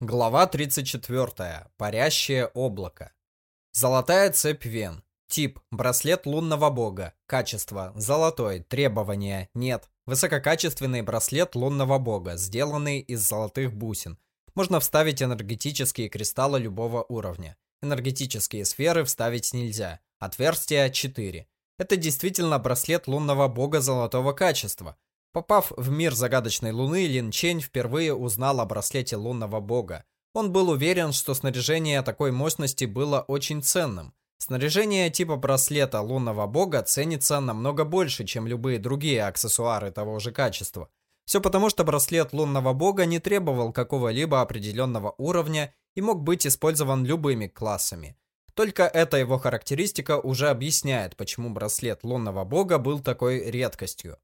Глава 34. Парящее облако. Золотая цепь вен. Тип – браслет лунного бога. Качество – золотой. Требования – нет. Высококачественный браслет лунного бога, сделанный из золотых бусин. Можно вставить энергетические кристаллы любого уровня. Энергетические сферы вставить нельзя. Отверстия 4. Это действительно браслет лунного бога золотого качества – Попав в мир загадочной луны, Лин Чень впервые узнал о браслете лунного бога. Он был уверен, что снаряжение такой мощности было очень ценным. Снаряжение типа браслета лунного бога ценится намного больше, чем любые другие аксессуары того же качества. Все потому, что браслет лунного бога не требовал какого-либо определенного уровня и мог быть использован любыми классами. Только эта его характеристика уже объясняет, почему браслет лунного бога был такой редкостью.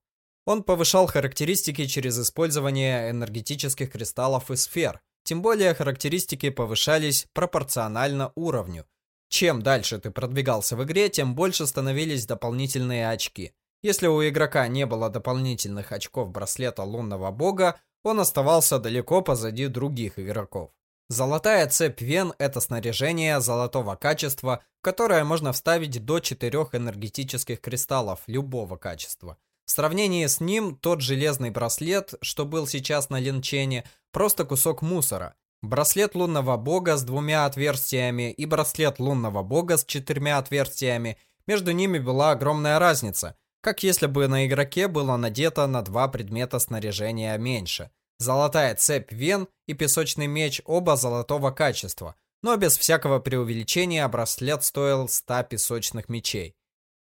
Он повышал характеристики через использование энергетических кристаллов и сфер. Тем более характеристики повышались пропорционально уровню. Чем дальше ты продвигался в игре, тем больше становились дополнительные очки. Если у игрока не было дополнительных очков браслета лунного бога, он оставался далеко позади других игроков. Золотая цепь вен – это снаряжение золотого качества, которое можно вставить до 4 энергетических кристаллов любого качества. В сравнении с ним, тот железный браслет, что был сейчас на Линчене, просто кусок мусора. Браслет лунного бога с двумя отверстиями и браслет лунного бога с четырьмя отверстиями, между ними была огромная разница, как если бы на игроке было надето на два предмета снаряжения меньше. Золотая цепь вен и песочный меч оба золотого качества, но без всякого преувеличения браслет стоил 100 песочных мечей.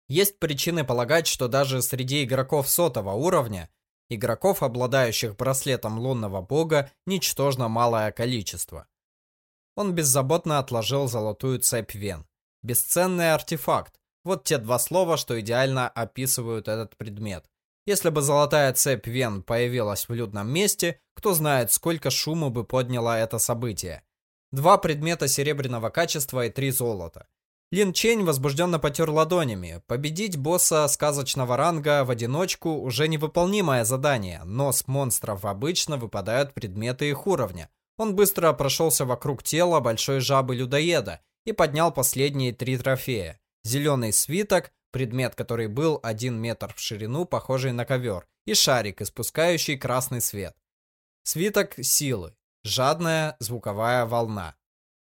Есть причины полагать, что даже среди игроков сотого уровня, игроков, обладающих браслетом лунного бога, ничтожно малое количество. Он беззаботно отложил золотую цепь вен. Бесценный артефакт. Вот те два слова, что идеально описывают этот предмет. Если бы золотая цепь вен появилась в людном месте, кто знает, сколько шума бы подняло это событие. Два предмета серебряного качества и три золота. Лин Чень возбужденно потер ладонями. Победить босса сказочного ранга в одиночку уже невыполнимое задание, но с монстров обычно выпадают предметы их уровня. Он быстро прошелся вокруг тела большой жабы-людоеда и поднял последние три трофея. Зеленый свиток, предмет, который был один метр в ширину, похожий на ковер, и шарик, испускающий красный свет. Свиток силы. Жадная звуковая волна.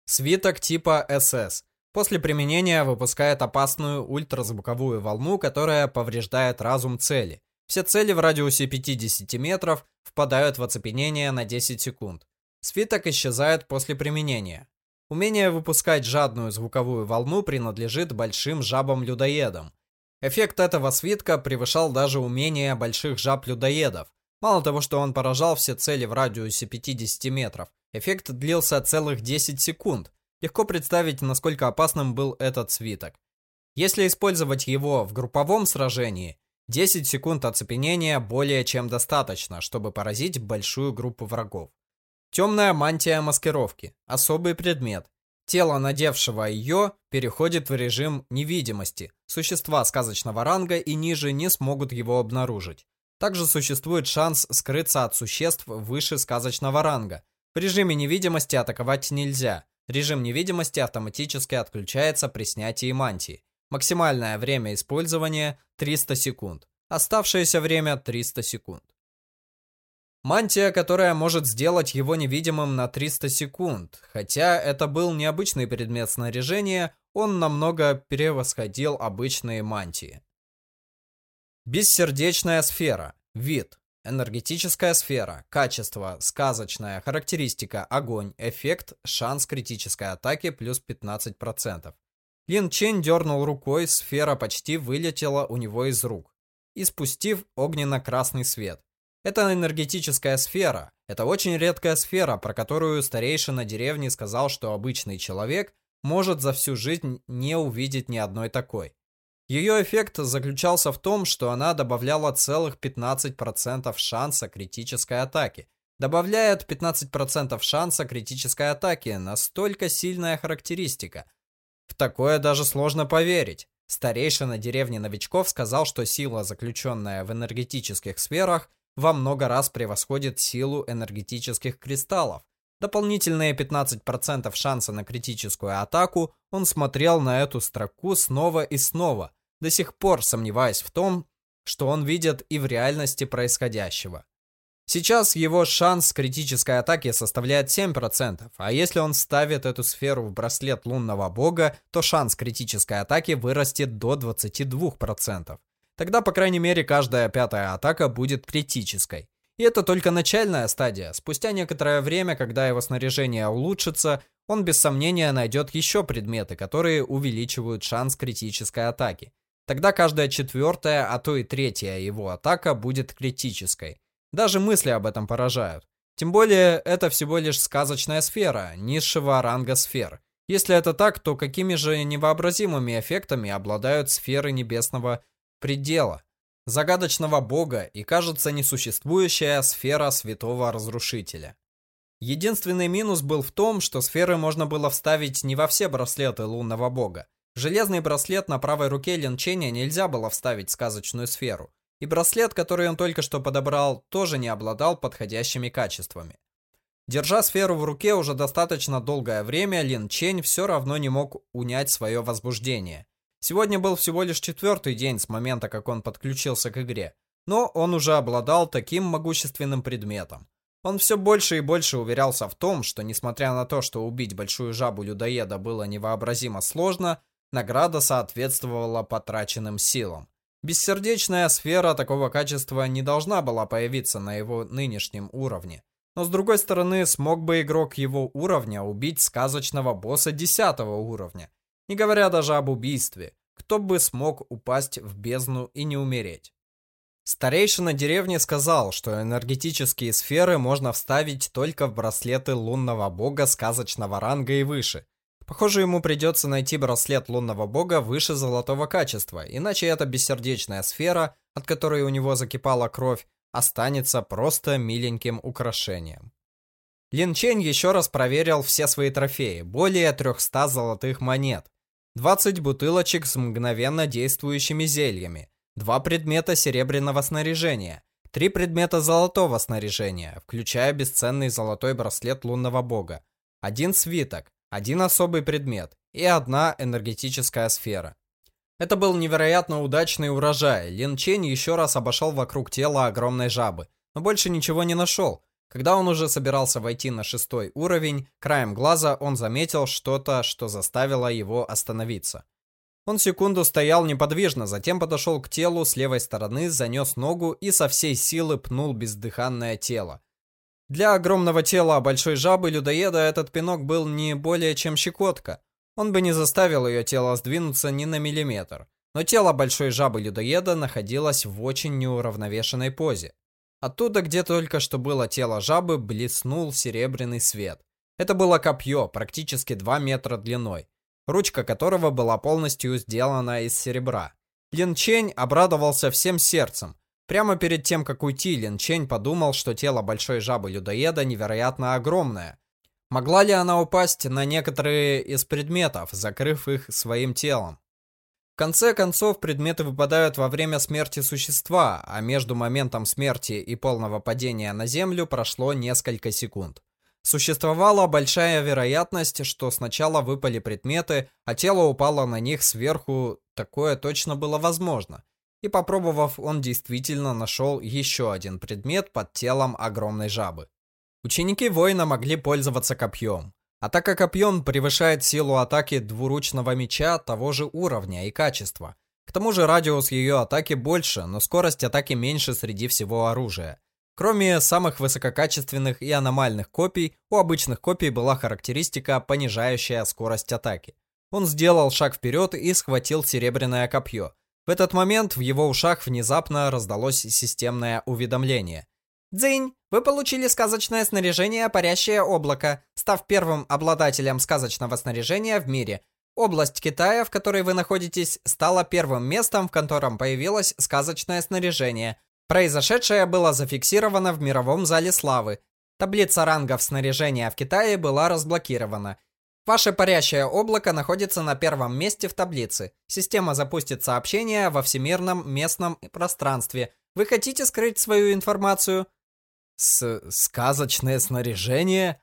Свиток типа СС. После применения выпускает опасную ультразвуковую волну, которая повреждает разум цели. Все цели в радиусе 50 метров впадают в оцепенение на 10 секунд. Свиток исчезает после применения. Умение выпускать жадную звуковую волну принадлежит большим жабам-людоедам. Эффект этого свитка превышал даже умение больших жаб-людоедов. Мало того, что он поражал все цели в радиусе 50 метров, эффект длился целых 10 секунд, Легко представить, насколько опасным был этот свиток. Если использовать его в групповом сражении, 10 секунд оцепенения более чем достаточно, чтобы поразить большую группу врагов. Темная мантия маскировки. Особый предмет. Тело, надевшего ее, переходит в режим невидимости. Существа сказочного ранга и ниже не смогут его обнаружить. Также существует шанс скрыться от существ выше сказочного ранга. В режиме невидимости атаковать нельзя. Режим невидимости автоматически отключается при снятии мантии. Максимальное время использования 300 секунд. Оставшееся время 300 секунд. Мантия, которая может сделать его невидимым на 300 секунд. Хотя это был необычный предмет снаряжения, он намного превосходил обычные мантии. Бессердечная сфера. Вид. Энергетическая сфера. Качество. Сказочная. Характеристика. Огонь. Эффект. Шанс критической атаки плюс 15%. Лин Чен дернул рукой, сфера почти вылетела у него из рук, испустив огненно-красный свет. Это энергетическая сфера. Это очень редкая сфера, про которую старейшина деревни сказал, что обычный человек может за всю жизнь не увидеть ни одной такой. Ее эффект заключался в том, что она добавляла целых 15% шанса критической атаки. Добавляет 15% шанса критической атаки, настолько сильная характеристика. В такое даже сложно поверить. Старейшина деревни новичков сказал, что сила, заключенная в энергетических сферах, во много раз превосходит силу энергетических кристаллов. дополнительные 15% шанса на критическую атаку, он смотрел на эту строку снова и снова, до сих пор сомневаясь в том, что он видит и в реальности происходящего. Сейчас его шанс критической атаки составляет 7%, а если он ставит эту сферу в браслет лунного бога, то шанс критической атаки вырастет до 22%. Тогда, по крайней мере, каждая пятая атака будет критической. И это только начальная стадия. Спустя некоторое время, когда его снаряжение улучшится, он без сомнения найдет еще предметы, которые увеличивают шанс критической атаки. Тогда каждая четвертая, а то и третья его атака будет критической. Даже мысли об этом поражают. Тем более, это всего лишь сказочная сфера, низшего ранга сфер. Если это так, то какими же невообразимыми эффектами обладают сферы небесного предела, загадочного бога и, кажется, несуществующая сфера святого разрушителя. Единственный минус был в том, что сферы можно было вставить не во все браслеты лунного бога. Железный браслет на правой руке Лин Ченя нельзя было вставить в сказочную сферу. И браслет, который он только что подобрал, тоже не обладал подходящими качествами. Держа сферу в руке уже достаточно долгое время, Лин Чень все равно не мог унять свое возбуждение. Сегодня был всего лишь четвертый день с момента, как он подключился к игре, но он уже обладал таким могущественным предметом. Он все больше и больше уверялся в том, что несмотря на то, что убить большую жабу-людоеда было невообразимо сложно, награда соответствовала потраченным силам. Бессердечная сфера такого качества не должна была появиться на его нынешнем уровне. Но с другой стороны, смог бы игрок его уровня убить сказочного босса 10 уровня. Не говоря даже об убийстве. Кто бы смог упасть в бездну и не умереть? Старейшина деревни сказал, что энергетические сферы можно вставить только в браслеты лунного бога сказочного ранга и выше – Похоже, ему придется найти браслет лунного бога выше золотого качества, иначе эта бессердечная сфера, от которой у него закипала кровь, останется просто миленьким украшением. Лин Чень еще раз проверил все свои трофеи, более 300 золотых монет, 20 бутылочек с мгновенно действующими зельями, 2 предмета серебряного снаряжения, 3 предмета золотого снаряжения, включая бесценный золотой браслет лунного бога, один свиток, один особый предмет и одна энергетическая сфера. Это был невероятно удачный урожай. Лин Чень еще раз обошел вокруг тела огромной жабы, но больше ничего не нашел. Когда он уже собирался войти на шестой уровень, краем глаза он заметил что-то, что заставило его остановиться. Он секунду стоял неподвижно, затем подошел к телу с левой стороны, занес ногу и со всей силы пнул бездыханное тело. Для огромного тела большой жабы-людоеда этот пинок был не более чем щекотка. Он бы не заставил ее тело сдвинуться ни на миллиметр. Но тело большой жабы-людоеда находилось в очень неуравновешенной позе. Оттуда, где только что было тело жабы, блеснул серебряный свет. Это было копье, практически 2 метра длиной, ручка которого была полностью сделана из серебра. Лин Чень обрадовался всем сердцем. Прямо перед тем, как уйти, Лин Чень подумал, что тело большой жабы-людоеда невероятно огромное. Могла ли она упасть на некоторые из предметов, закрыв их своим телом? В конце концов, предметы выпадают во время смерти существа, а между моментом смерти и полного падения на землю прошло несколько секунд. Существовала большая вероятность, что сначала выпали предметы, а тело упало на них сверху, такое точно было возможно – и попробовав, он действительно нашел еще один предмет под телом огромной жабы. Ученики воина могли пользоваться копьем. Атака копьем превышает силу атаки двуручного меча того же уровня и качества. К тому же радиус ее атаки больше, но скорость атаки меньше среди всего оружия. Кроме самых высококачественных и аномальных копий, у обычных копий была характеристика, понижающая скорость атаки. Он сделал шаг вперед и схватил серебряное копье, в этот момент в его ушах внезапно раздалось системное уведомление. «Дзынь! Вы получили сказочное снаряжение «Парящее облако», став первым обладателем сказочного снаряжения в мире. Область Китая, в которой вы находитесь, стала первым местом, в котором появилось сказочное снаряжение. Произошедшее было зафиксировано в мировом зале славы. Таблица рангов снаряжения в Китае была разблокирована. Ваше парящее облако находится на первом месте в таблице. Система запустит сообщение во всемирном местном пространстве. Вы хотите скрыть свою информацию? С сказочное снаряжение?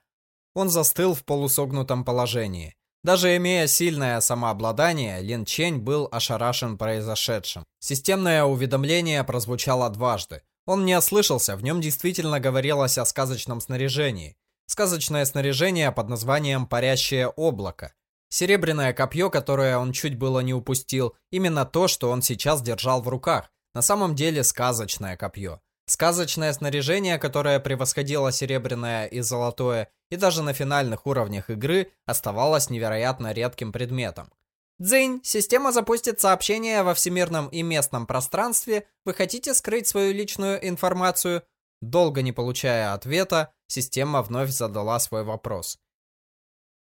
Он застыл в полусогнутом положении. Даже имея сильное самообладание, Лин Чень был ошарашен произошедшим. Системное уведомление прозвучало дважды. Он не ослышался, в нем действительно говорилось о сказочном снаряжении. Сказочное снаряжение под названием «Парящее облако». Серебряное копье, которое он чуть было не упустил, именно то, что он сейчас держал в руках. На самом деле сказочное копье. Сказочное снаряжение, которое превосходило серебряное и золотое, и даже на финальных уровнях игры оставалось невероятно редким предметом. Дзынь, система запустит сообщение во всемирном и местном пространстве. Вы хотите скрыть свою личную информацию? Долго не получая ответа, система вновь задала свой вопрос.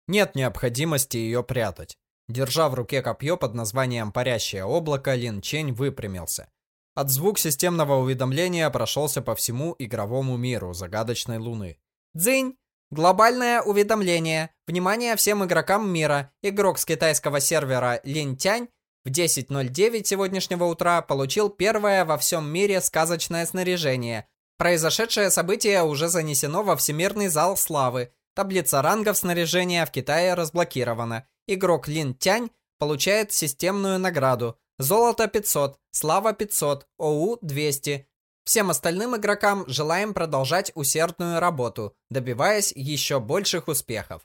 Нет необходимости ее прятать. Держа в руке копье под названием «Парящее облако», Лин Чень выпрямился. От звук системного уведомления прошелся по всему игровому миру загадочной луны. Дзынь! Глобальное уведомление. Внимание всем игрокам мира. Игрок с китайского сервера Линтянь в 10.09 сегодняшнего утра получил первое во всем мире сказочное снаряжение. Произошедшее событие уже занесено во Всемирный зал славы. Таблица рангов снаряжения в Китае разблокирована. Игрок Лин Тянь получает системную награду Золото 500, слава 500, ОУ 200. Всем остальным игрокам желаем продолжать усердную работу, добиваясь еще больших успехов.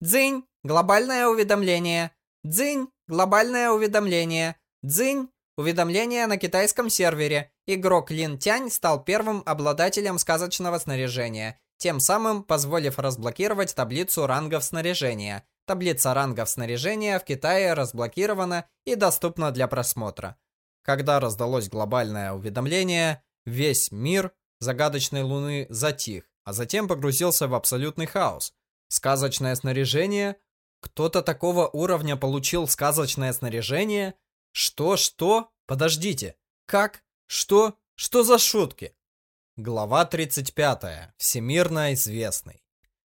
Дзынь, глобальное уведомление. Дзынь, глобальное уведомление. Дзынь, уведомление на китайском сервере. Игрок Лин Тянь стал первым обладателем сказочного снаряжения, тем самым позволив разблокировать таблицу рангов снаряжения. Таблица рангов снаряжения в Китае разблокирована и доступна для просмотра. Когда раздалось глобальное уведомление, весь мир загадочной Луны затих, а затем погрузился в абсолютный хаос. Сказочное снаряжение? Кто-то такого уровня получил сказочное снаряжение? Что, что? Подождите. Как? Что? Что за шутки? Глава 35. Всемирно известный.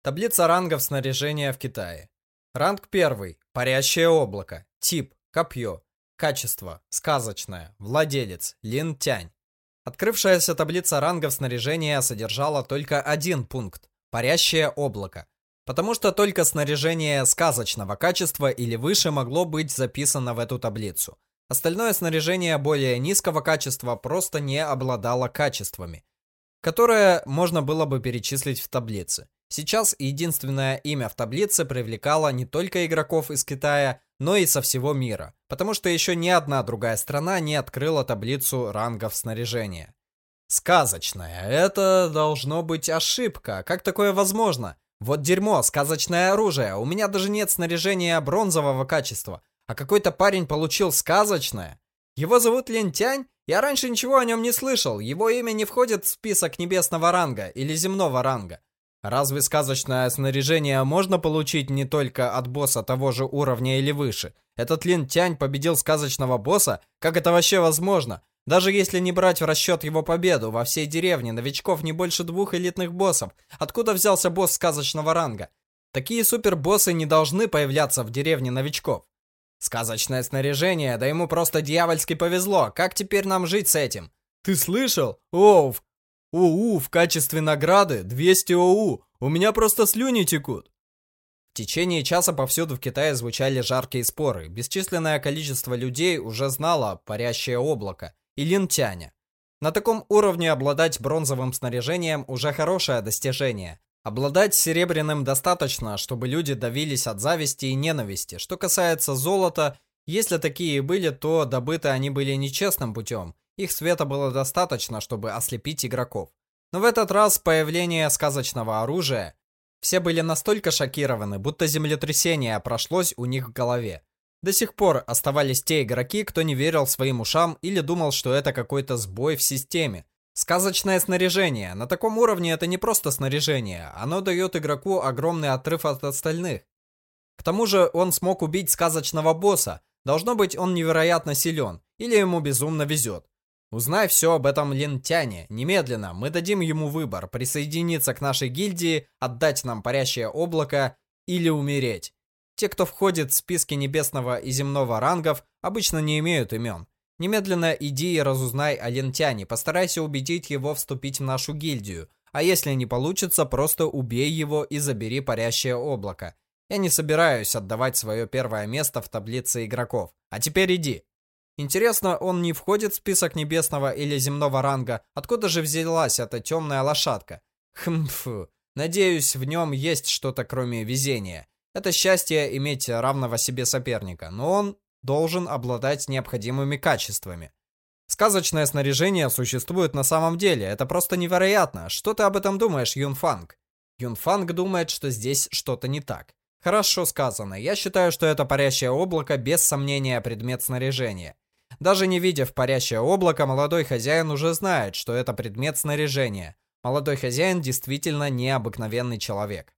Таблица рангов снаряжения в Китае. Ранг 1. Парящее облако. Тип. Копье. Качество. Сказочное. Владелец. Лин Тянь. Открывшаяся таблица рангов снаряжения содержала только один пункт. Парящее облако. Потому что только снаряжение сказочного качества или выше могло быть записано в эту таблицу. Остальное снаряжение более низкого качества просто не обладало качествами, которые можно было бы перечислить в таблице. Сейчас единственное имя в таблице привлекало не только игроков из Китая, но и со всего мира, потому что еще ни одна другая страна не открыла таблицу рангов снаряжения. Сказочное. Это должно быть ошибка. Как такое возможно? Вот дерьмо, сказочное оружие. У меня даже нет снаряжения бронзового качества. А какой-то парень получил сказочное. Его зовут Лентянь? Я раньше ничего о нем не слышал. Его имя не входит в список небесного ранга или земного ранга. Разве сказочное снаряжение можно получить не только от босса того же уровня или выше? Этот Лин Тянь победил сказочного босса? Как это вообще возможно? Даже если не брать в расчет его победу, во всей деревне новичков не больше двух элитных боссов. Откуда взялся босс сказочного ранга? Такие супербоссы не должны появляться в деревне новичков. Сказочное снаряжение, да ему просто дьявольски повезло. Как теперь нам жить с этим? Ты слышал? Оу, ОУ в качестве награды 200 ОУ. У меня просто слюни текут. В течение часа повсюду в Китае звучали жаркие споры. Бесчисленное количество людей уже знало парящее облако и лентяня. На таком уровне обладать бронзовым снаряжением уже хорошее достижение. Обладать серебряным достаточно, чтобы люди давились от зависти и ненависти. Что касается золота, если такие были, то добыты они были нечестным путем. Их света было достаточно, чтобы ослепить игроков. Но в этот раз появление сказочного оружия все были настолько шокированы, будто землетрясение прошлось у них в голове. До сих пор оставались те игроки, кто не верил своим ушам или думал, что это какой-то сбой в системе. Сказочное снаряжение. На таком уровне это не просто снаряжение, оно дает игроку огромный отрыв от остальных. К тому же он смог убить сказочного босса. Должно быть, он невероятно силен, или ему безумно везет. Узнай все об этом Лентяне. Немедленно мы дадим ему выбор, присоединиться к нашей гильдии, отдать нам парящее облако или умереть. Те, кто входит в списки небесного и земного рангов, обычно не имеют имен. Немедленно иди и разузнай о Лентяне, постарайся убедить его вступить в нашу гильдию. А если не получится, просто убей его и забери парящее облако. Я не собираюсь отдавать свое первое место в таблице игроков. А теперь иди. Интересно, он не входит в список небесного или земного ранга? Откуда же взялась эта темная лошадка? Хмфу. Надеюсь, в нем есть что-то кроме везения. Это счастье иметь равного себе соперника, но он должен обладать необходимыми качествами. Сказочное снаряжение существует на самом деле. Это просто невероятно. Что ты об этом думаешь, Юнфанг? Юнфанг думает, что здесь что-то не так. Хорошо сказано. Я считаю, что это парящее облако без сомнения предмет снаряжения. Даже не видя в парящее облако, молодой хозяин уже знает, что это предмет снаряжения. Молодой хозяин действительно необыкновенный человек.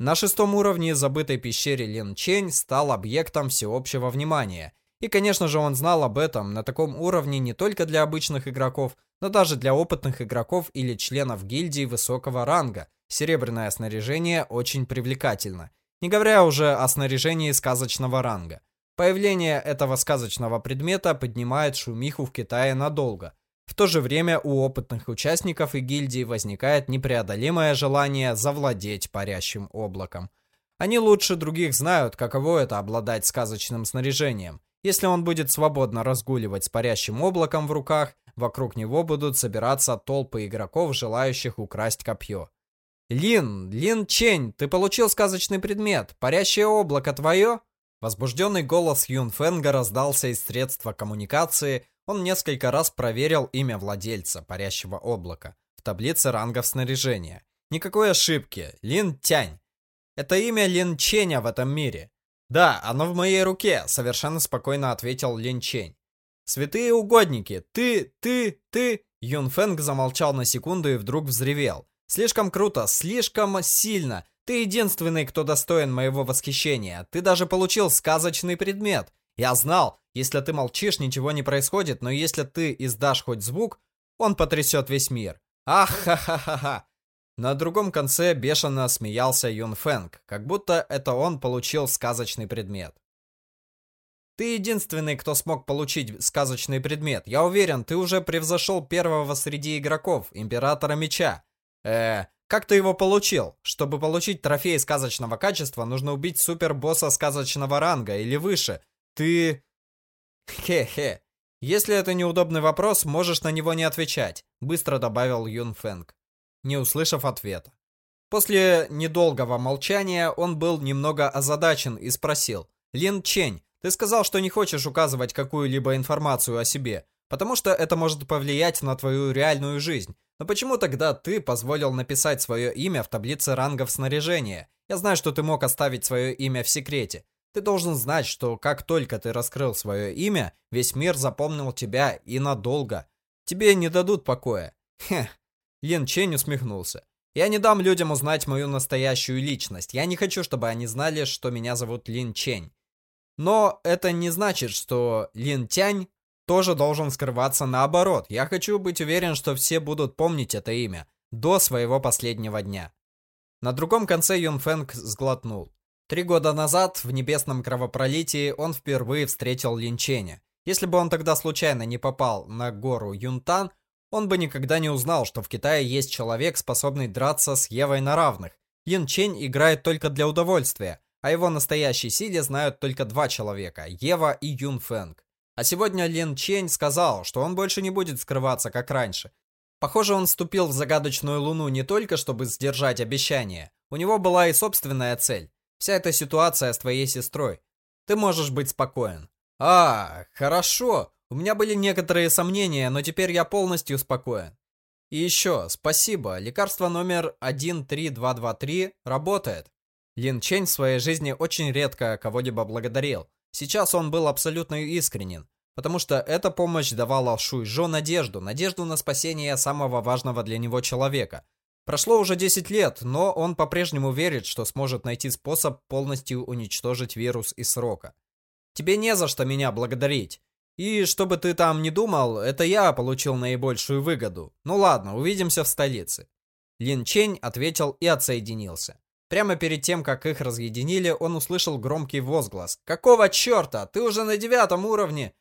На шестом уровне забытой пещере Лин Чень стал объектом всеобщего внимания. И, конечно же, он знал об этом на таком уровне не только для обычных игроков, но даже для опытных игроков или членов гильдии высокого ранга. Серебряное снаряжение очень привлекательно. Не говоря уже о снаряжении сказочного ранга. Появление этого сказочного предмета поднимает шумиху в Китае надолго. В то же время у опытных участников и гильдии возникает непреодолимое желание завладеть парящим облаком. Они лучше других знают, каково это обладать сказочным снаряжением. Если он будет свободно разгуливать с парящим облаком в руках, вокруг него будут собираться толпы игроков, желающих украсть копье. «Лин, Лин Чень, ты получил сказочный предмет. Парящее облако твое?» Возбужденный голос Юн Фэнга раздался из средства коммуникации. Он несколько раз проверил имя владельца парящего облака в таблице рангов снаряжения. Никакой ошибки. Лин Тянь. Это имя Лин Ченя в этом мире. Да, оно в моей руке, совершенно спокойно ответил Лин Чень. Святые угодники, ты, ты, ты... Юн Фэнг замолчал на секунду и вдруг взревел. Слишком круто, слишком сильно. Ты единственный, кто достоин моего восхищения. Ты даже получил сказочный предмет. Я знал, если ты молчишь, ничего не происходит, но если ты издашь хоть звук, он потрясет весь мир. Ах, ха-ха-ха-ха. На другом конце бешено смеялся Юн Фэнг, как будто это он получил сказочный предмет. Ты единственный, кто смог получить сказочный предмет. Я уверен, ты уже превзошел первого среди игроков, Императора Меча. Э, как ты его получил? Чтобы получить трофей сказочного качества, нужно убить супербосса сказочного ранга или выше. Ты... Хе-хе. Если это неудобный вопрос, можешь на него не отвечать, быстро добавил Юн Фэнг, не услышав ответа. После недолгого молчания он был немного озадачен и спросил. «Лин Чень, ты сказал, что не хочешь указывать какую-либо информацию о себе, потому что это может повлиять на твою реальную жизнь. Но почему тогда ты позволил написать свое имя в таблице рангов снаряжения? Я знаю, что ты мог оставить свое имя в секрете. Ты должен знать, что как только ты раскрыл свое имя, весь мир запомнил тебя и надолго. Тебе не дадут покоя. Хе. Лин Чень усмехнулся. Я не дам людям узнать мою настоящую личность. Я не хочу, чтобы они знали, что меня зовут Лин Чень. Но это не значит, что Лин Тянь тоже должен скрываться наоборот. Я хочу быть уверен, что все будут помнить это имя до своего последнего дня. На другом конце Юн Фэнг сглотнул. Три года назад, в небесном кровопролитии, он впервые встретил Линченя. Если бы он тогда случайно не попал на гору Юнтан, он бы никогда не узнал, что в Китае есть человек, способный драться с Евой на равных. Лин Чень играет только для удовольствия, а его настоящей силе знают только два человека – Ева и Юн Фэнг. А сегодня Лин Чень сказал, что он больше не будет скрываться, как раньше. Похоже, он вступил в загадочную луну не только, чтобы сдержать обещание. У него была и собственная цель. Вся эта ситуация с твоей сестрой. Ты можешь быть спокоен. А, хорошо. У меня были некоторые сомнения, но теперь я полностью спокоен. И еще, спасибо, лекарство номер 13223 работает. Лин Чень в своей жизни очень редко кого-либо благодарил. Сейчас он был абсолютно искренен, потому что эта помощь давала Шуйжо надежду, надежду на спасение самого важного для него человека. Прошло уже 10 лет, но он по-прежнему верит, что сможет найти способ полностью уничтожить вирус из срока. Тебе не за что меня благодарить. И чтобы ты там не думал, это я получил наибольшую выгоду. Ну ладно, увидимся в столице. Лин Чень ответил и отсоединился. Прямо перед тем, как их разъединили, он услышал громкий возглас. «Какого черта? Ты уже на девятом уровне!»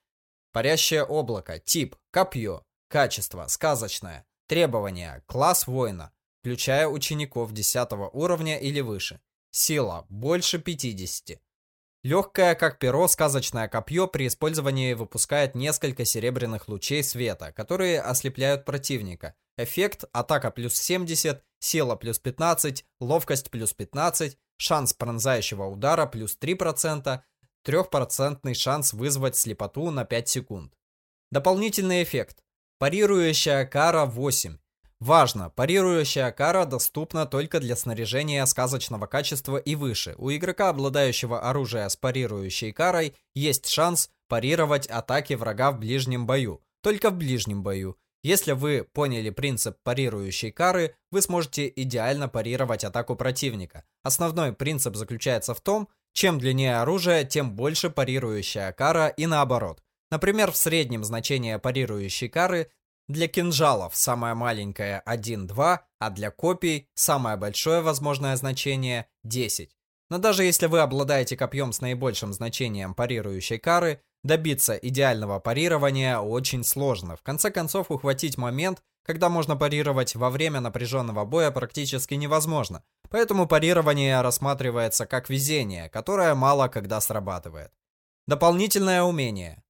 Парящее облако. Тип. Копье. Качество. Сказочное. Требования. Класс воина. Включая учеников 10 уровня или выше. Сила больше 50. Легкое, как перо, сказочное копье при использовании выпускает несколько серебряных лучей света, которые ослепляют противника. Эффект атака плюс 70, сила плюс 15, ловкость плюс 15, шанс пронзающего удара плюс 3%, 3% шанс вызвать слепоту на 5 секунд. Дополнительный эффект. Парирующая кара 8. Важно, парирующая кара доступна только для снаряжения сказочного качества и выше. У игрока, обладающего оружием с парирующей карой, есть шанс парировать атаки врага в ближнем бою. Только в ближнем бою. Если вы поняли принцип парирующей кары, вы сможете идеально парировать атаку противника. Основной принцип заключается в том, чем длиннее оружие, тем больше парирующая кара и наоборот. Например, в среднем значение парирующей кары для кинжалов самое маленькое 1-2, а для копий самое большое возможное значение 10. Но даже если вы обладаете копьем с наибольшим значением парирующей кары, добиться идеального парирования очень сложно. В конце концов, ухватить момент, когда можно парировать во время напряженного боя практически невозможно. Поэтому парирование рассматривается как везение, которое мало когда срабатывает. Дополнительное умение.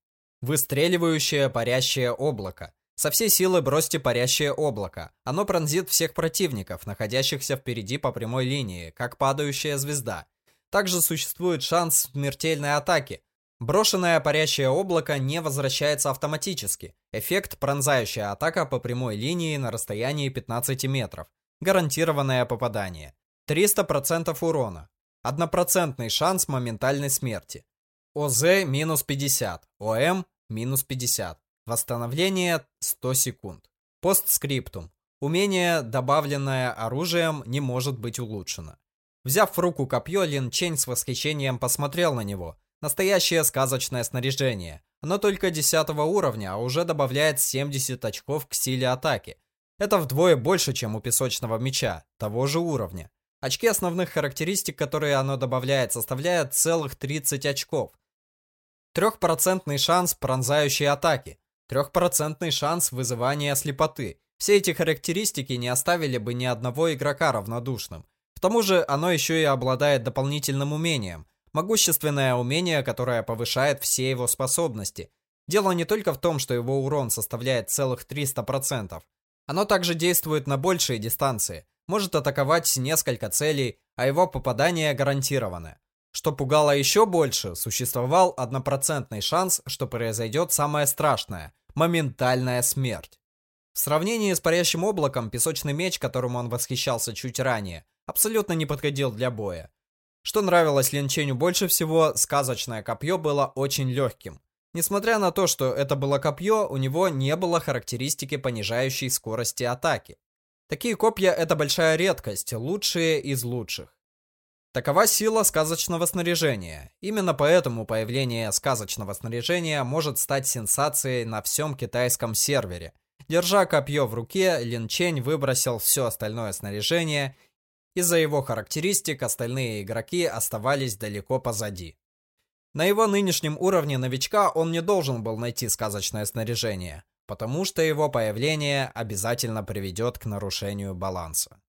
Выстреливающее парящее облако. Со всей силы бросьте парящее облако. Оно пронзит всех противников, находящихся впереди по прямой линии, как падающая звезда. Также существует шанс смертельной атаки. Брошенное парящее облако не возвращается автоматически. Эффект пронзающая атака по прямой линии на расстоянии 15 метров. Гарантированное попадание. 300% урона. Однопроцентный шанс моментальной смерти. ОЗ минус 50. ОМ минус 50. Восстановление 100 секунд. Постскриптум. Умение, добавленное оружием, не может быть улучшено. Взяв в руку копье, Лин Чень с восхищением посмотрел на него. Настоящее сказочное снаряжение. Оно только 10 уровня, а уже добавляет 70 очков к силе атаки. Это вдвое больше, чем у песочного меча, того же уровня. Очки основных характеристик, которые оно добавляет, составляют целых 30 очков. Трехпроцентный шанс пронзающей атаки. Трехпроцентный шанс вызывания слепоты. Все эти характеристики не оставили бы ни одного игрока равнодушным. К тому же оно еще и обладает дополнительным умением. Могущественное умение, которое повышает все его способности. Дело не только в том, что его урон составляет целых 300%. Оно также действует на большие дистанции. Может атаковать несколько целей, а его попадание гарантировано. Что пугало еще больше, существовал однопроцентный шанс, что произойдет самое страшное – моментальная смерть. В сравнении с парящим облаком, песочный меч, которым он восхищался чуть ранее, абсолютно не подходил для боя. Что нравилось Линченю больше всего, сказочное копье было очень легким. Несмотря на то, что это было копье, у него не было характеристики, понижающей скорости атаки. Такие копья это большая редкость, лучшие из лучших. Такова сила сказочного снаряжения. Именно поэтому появление сказочного снаряжения может стать сенсацией на всем китайском сервере. Держа копье в руке, Лин Чень выбросил все остальное снаряжение. Из-за его характеристик остальные игроки оставались далеко позади. На его нынешнем уровне новичка он не должен был найти сказочное снаряжение, потому что его появление обязательно приведет к нарушению баланса.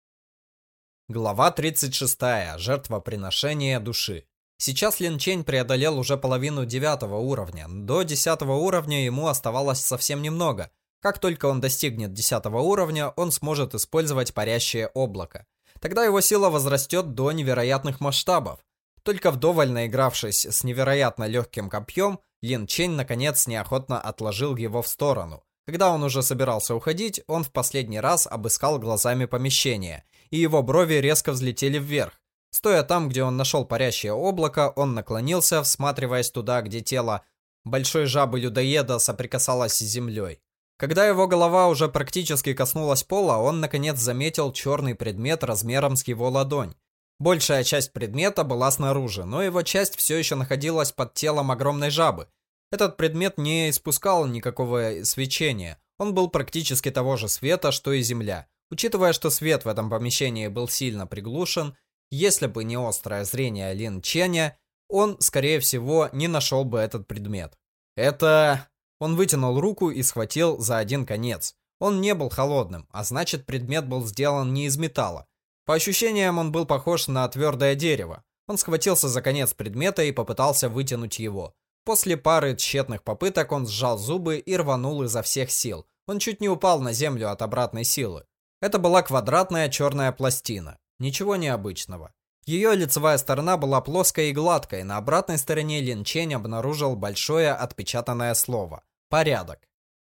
Глава 36. Жертвоприношение души. Сейчас Лин Чень преодолел уже половину девятого уровня. До десятого уровня ему оставалось совсем немного. Как только он достигнет десятого уровня, он сможет использовать парящее облако. Тогда его сила возрастет до невероятных масштабов. Только вдоволь наигравшись с невероятно легким копьем, Лин Чень наконец неохотно отложил его в сторону. Когда он уже собирался уходить, он в последний раз обыскал глазами помещение – и его брови резко взлетели вверх. Стоя там, где он нашел парящее облако, он наклонился, всматриваясь туда, где тело большой жабы-людоеда соприкасалось с землей. Когда его голова уже практически коснулась пола, он наконец заметил черный предмет размером с его ладонь. Большая часть предмета была снаружи, но его часть все еще находилась под телом огромной жабы. Этот предмет не испускал никакого свечения. Он был практически того же света, что и земля. Учитывая, что свет в этом помещении был сильно приглушен, если бы не острое зрение Лин Ченя, он, скорее всего, не нашел бы этот предмет. Это... Он вытянул руку и схватил за один конец. Он не был холодным, а значит предмет был сделан не из металла. По ощущениям он был похож на твердое дерево. Он схватился за конец предмета и попытался вытянуть его. После пары тщетных попыток он сжал зубы и рванул изо всех сил. Он чуть не упал на землю от обратной силы. Это была квадратная черная пластина. Ничего необычного. Ее лицевая сторона была плоской и гладкой, на обратной стороне Лин Чень обнаружил большое отпечатанное слово «Порядок».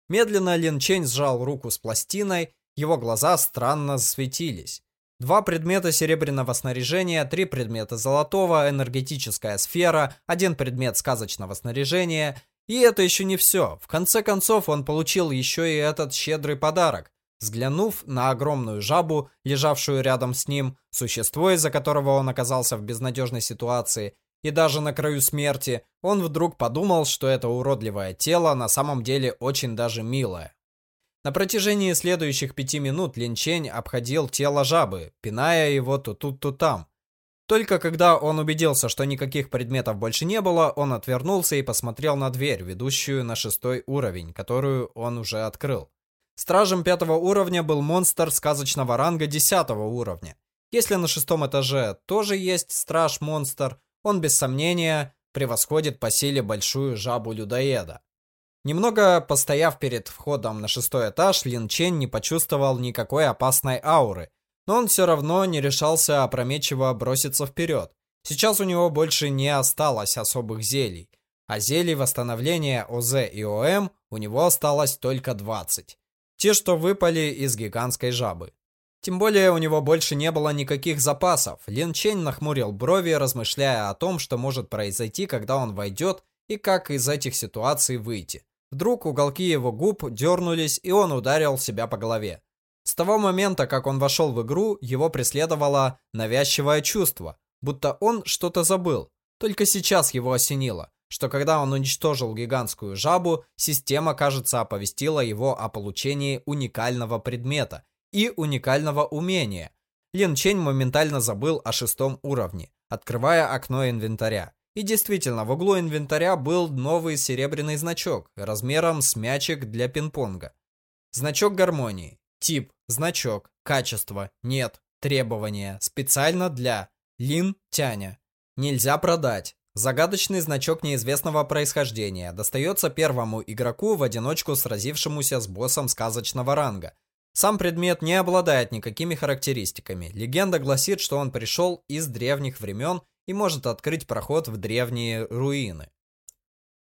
Медленно Лин Чень сжал руку с пластиной, его глаза странно светились. Два предмета серебряного снаряжения, три предмета золотого, энергетическая сфера, один предмет сказочного снаряжения. И это еще не все. В конце концов он получил еще и этот щедрый подарок. Взглянув на огромную жабу, лежавшую рядом с ним, существо, из-за которого он оказался в безнадежной ситуации, и даже на краю смерти, он вдруг подумал, что это уродливое тело на самом деле очень даже милое. На протяжении следующих пяти минут Лин Чень обходил тело жабы, пиная его то тут, то там. Только когда он убедился, что никаких предметов больше не было, он отвернулся и посмотрел на дверь, ведущую на шестой уровень, которую он уже открыл. Стражем пятого уровня был монстр сказочного ранга десятого уровня. Если на шестом этаже тоже есть страж-монстр, он без сомнения превосходит по силе большую жабу-людоеда. Немного постояв перед входом на шестой этаж, Лин Чен не почувствовал никакой опасной ауры, но он все равно не решался опрометчиво броситься вперед. Сейчас у него больше не осталось особых зелий, а зелий восстановления ОЗ и ОМ у него осталось только 20. Те, что выпали из гигантской жабы. Тем более у него больше не было никаких запасов. Лин Чень нахмурил брови, размышляя о том, что может произойти, когда он войдет, и как из этих ситуаций выйти. Вдруг уголки его губ дернулись, и он ударил себя по голове. С того момента, как он вошел в игру, его преследовало навязчивое чувство, будто он что-то забыл. Только сейчас его осенило что когда он уничтожил гигантскую жабу, система, кажется, оповестила его о получении уникального предмета и уникального умения. Лин Чень моментально забыл о шестом уровне, открывая окно инвентаря. И действительно, в углу инвентаря был новый серебряный значок, размером с мячик для пинг-понга. Значок гармонии. Тип, значок, качество, нет, требования, специально для Лин Тяня. Нельзя продать. Загадочный значок неизвестного происхождения достается первому игроку в одиночку сразившемуся с боссом сказочного ранга. Сам предмет не обладает никакими характеристиками. Легенда гласит, что он пришел из древних времен и может открыть проход в древние руины.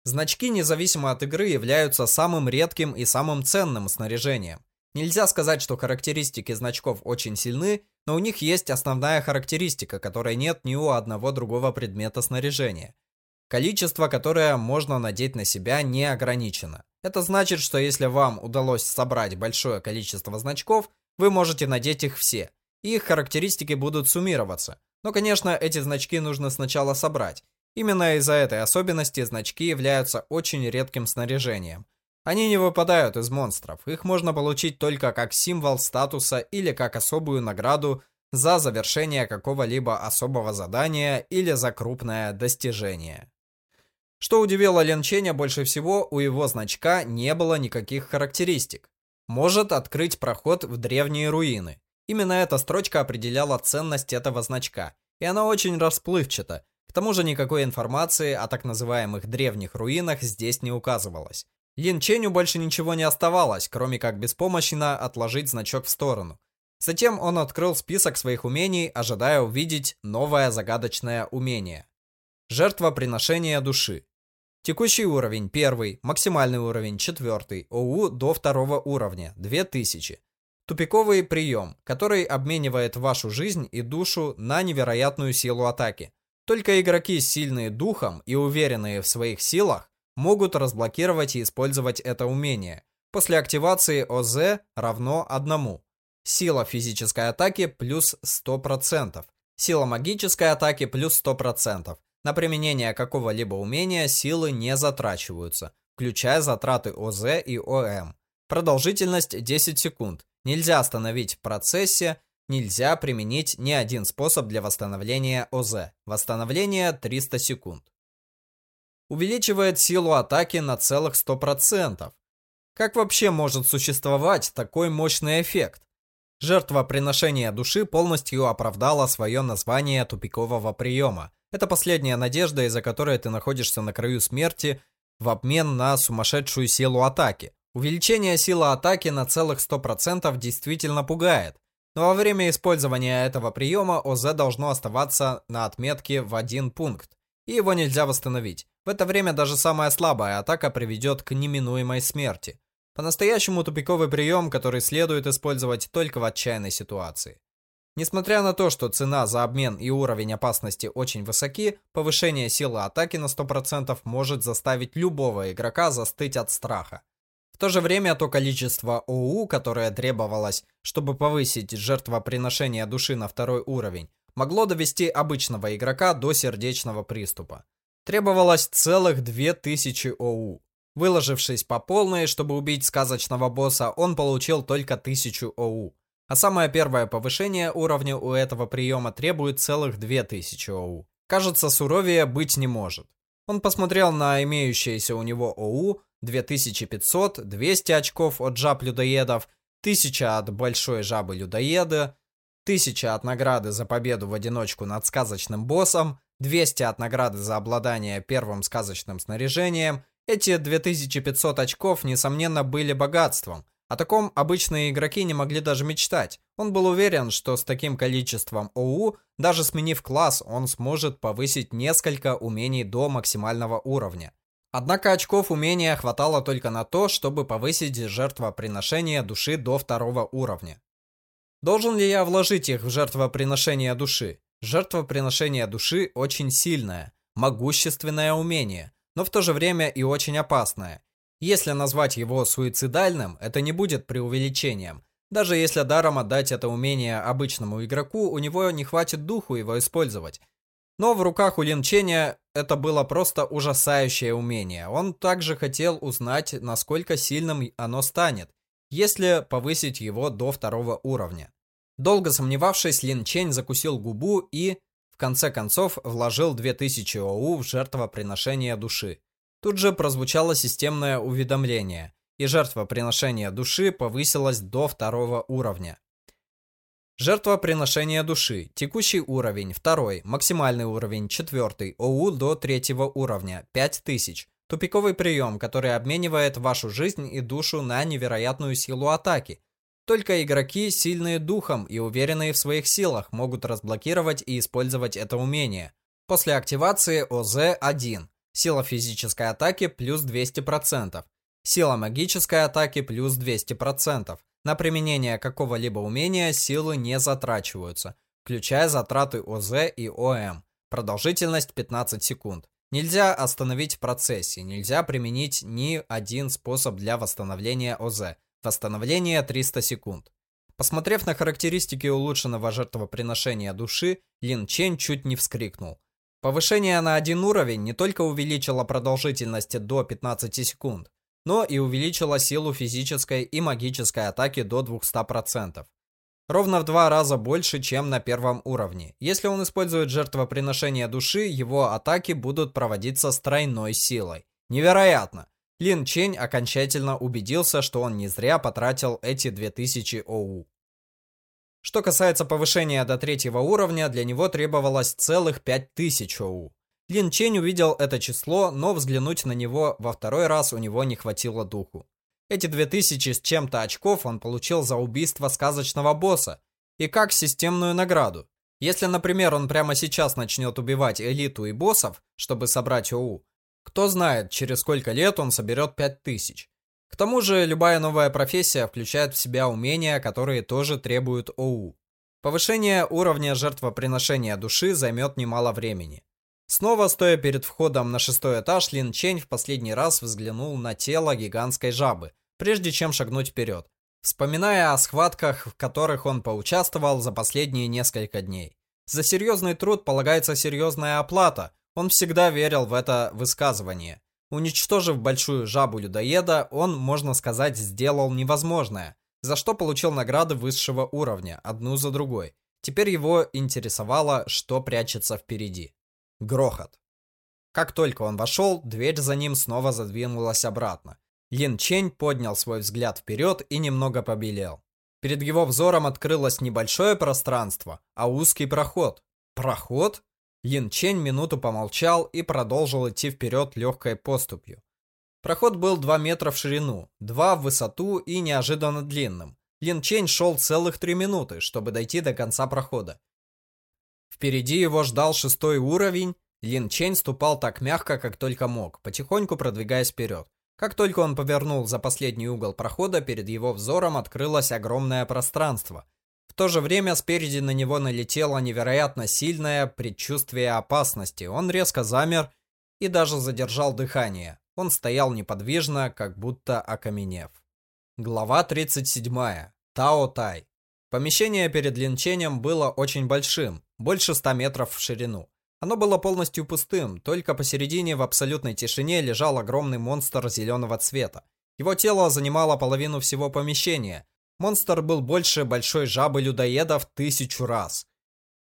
Значки, независимо от игры, являются самым редким и самым ценным снаряжением. Нельзя сказать, что характеристики значков очень сильны, но у них есть основная характеристика, которой нет ни у одного другого предмета снаряжения. Количество, которое можно надеть на себя, не ограничено. Это значит, что если вам удалось собрать большое количество значков, вы можете надеть их все. Их характеристики будут суммироваться. Но, конечно, эти значки нужно сначала собрать. Именно из-за этой особенности значки являются очень редким снаряжением. Они не выпадают из монстров, их можно получить только как символ статуса или как особую награду за завершение какого-либо особого задания или за крупное достижение. Что удивило Лен Ченя больше всего, у его значка не было никаких характеристик. Может открыть проход в древние руины. Именно эта строчка определяла ценность этого значка, и она очень расплывчата. К тому же никакой информации о так называемых древних руинах здесь не указывалось. Лин Ченю больше ничего не оставалось, кроме как беспомощно отложить значок в сторону. Затем он открыл список своих умений, ожидая увидеть новое загадочное умение. Жертвоприношение души. Текущий уровень – первый, максимальный уровень – четвертый, ОУ до второго уровня – 2000. Тупиковый прием, который обменивает вашу жизнь и душу на невероятную силу атаки. Только игроки, сильные духом и уверенные в своих силах, могут разблокировать и использовать это умение. После активации ОЗ равно 1. Сила физической атаки плюс 100%. Сила магической атаки плюс 100%. На применение какого-либо умения силы не затрачиваются, включая затраты ОЗ и ОМ. Продолжительность 10 секунд. Нельзя остановить в процессе, нельзя применить ни один способ для восстановления ОЗ. Восстановление 300 секунд увеличивает силу атаки на целых 100%. Как вообще может существовать такой мощный эффект? Жертва приношения души полностью оправдала свое название тупикового приема. Это последняя надежда, из-за которой ты находишься на краю смерти в обмен на сумасшедшую силу атаки. Увеличение силы атаки на целых 100% действительно пугает. Но во время использования этого приема ОЗ должно оставаться на отметке в один пункт, и его нельзя восстановить. В это время даже самая слабая атака приведет к неминуемой смерти. По-настоящему тупиковый прием, который следует использовать только в отчаянной ситуации. Несмотря на то, что цена за обмен и уровень опасности очень высоки, повышение силы атаки на 100% может заставить любого игрока застыть от страха. В то же время то количество ОУ, которое требовалось, чтобы повысить жертвоприношение души на второй уровень, могло довести обычного игрока до сердечного приступа. Требовалось целых 2000 ОУ. Выложившись по полной, чтобы убить сказочного босса, он получил только 1000 ОУ. А самое первое повышение уровня у этого приема требует целых 2000 ОУ. Кажется, суровее быть не может. Он посмотрел на имеющиеся у него ОУ 2500, 200 очков от жаб-людоедов, 1000 от большой жабы-людоеда, 1000 от награды за победу в одиночку над сказочным боссом, 200 от награды за обладание первым сказочным снаряжением. Эти 2500 очков, несомненно, были богатством. О таком обычные игроки не могли даже мечтать. Он был уверен, что с таким количеством ОУ, даже сменив класс, он сможет повысить несколько умений до максимального уровня. Однако очков умения хватало только на то, чтобы повысить жертвоприношение души до второго уровня. Должен ли я вложить их в жертвоприношение души? Жертвоприношение души очень сильное, могущественное умение, но в то же время и очень опасное. Если назвать его суицидальным, это не будет преувеличением. Даже если даром отдать это умение обычному игроку, у него не хватит духу его использовать. Но в руках у Лин это было просто ужасающее умение. Он также хотел узнать, насколько сильным оно станет, если повысить его до второго уровня. Долго сомневавшись, Лин Чень закусил губу и, в конце концов, вложил 2000 ОУ в жертвоприношение души. Тут же прозвучало системное уведомление, и жертвоприношение души повысилось до второго уровня. Жертвоприношение души. Текущий уровень. Второй. Максимальный уровень. Четвертый. ОУ до третьего уровня. 5000. Тупиковый прием, который обменивает вашу жизнь и душу на невероятную силу атаки. Только игроки, сильные духом и уверенные в своих силах, могут разблокировать и использовать это умение. После активации ОЗ-1. Сила физической атаки плюс 200%. Сила магической атаки плюс 200%. На применение какого-либо умения силы не затрачиваются, включая затраты ОЗ и ОМ. Продолжительность 15 секунд. Нельзя остановить процессе, нельзя применить ни один способ для восстановления ОЗ. Восстановление 300 секунд. Посмотрев на характеристики улучшенного жертвоприношения души, Лин Чен чуть не вскрикнул. Повышение на один уровень не только увеличило продолжительность до 15 секунд, но и увеличило силу физической и магической атаки до 200%. Ровно в два раза больше, чем на первом уровне. Если он использует жертвоприношение души, его атаки будут проводиться с тройной силой. Невероятно! Лин Чень окончательно убедился, что он не зря потратил эти 2000 ОУ. Что касается повышения до третьего уровня, для него требовалось целых 5000 ОУ. Лин Чень увидел это число, но взглянуть на него во второй раз у него не хватило духу. Эти 2000 с чем-то очков он получил за убийство сказочного босса и как системную награду. Если, например, он прямо сейчас начнет убивать элиту и боссов, чтобы собрать ОУ, кто знает, через сколько лет он соберет 5000. К тому же, любая новая профессия включает в себя умения, которые тоже требуют ОУ. Повышение уровня жертвоприношения души займет немало времени. Снова стоя перед входом на шестой этаж, Лин Чень в последний раз взглянул на тело гигантской жабы, прежде чем шагнуть вперед, вспоминая о схватках, в которых он поучаствовал за последние несколько дней. За серьезный труд полагается серьезная оплата, он всегда верил в это высказывание. Уничтожив большую жабу-людоеда, он, можно сказать, сделал невозможное, за что получил награды высшего уровня, одну за другой. Теперь его интересовало, что прячется впереди. Грохот. Как только он вошел, дверь за ним снова задвинулась обратно. Лин Чень поднял свой взгляд вперед и немного побелел. Перед его взором открылось небольшое пространство, а узкий проход. Проход? Лин Чень минуту помолчал и продолжил идти вперед легкой поступью. Проход был 2 метра в ширину, 2 в высоту и неожиданно длинным. Лин Чень шел целых 3 минуты, чтобы дойти до конца прохода. Впереди его ждал шестой уровень. Лин Чень ступал так мягко, как только мог, потихоньку продвигаясь вперед. Как только он повернул за последний угол прохода, перед его взором открылось огромное пространство. В то же время спереди на него налетело невероятно сильное предчувствие опасности. Он резко замер и даже задержал дыхание. Он стоял неподвижно, как будто окаменев. Глава 37. Тао Тай. Помещение перед линчением было очень большим, больше 100 метров в ширину. Оно было полностью пустым, только посередине в абсолютной тишине лежал огромный монстр зеленого цвета. Его тело занимало половину всего помещения. Монстр был больше большой жабы-людоеда в тысячу раз.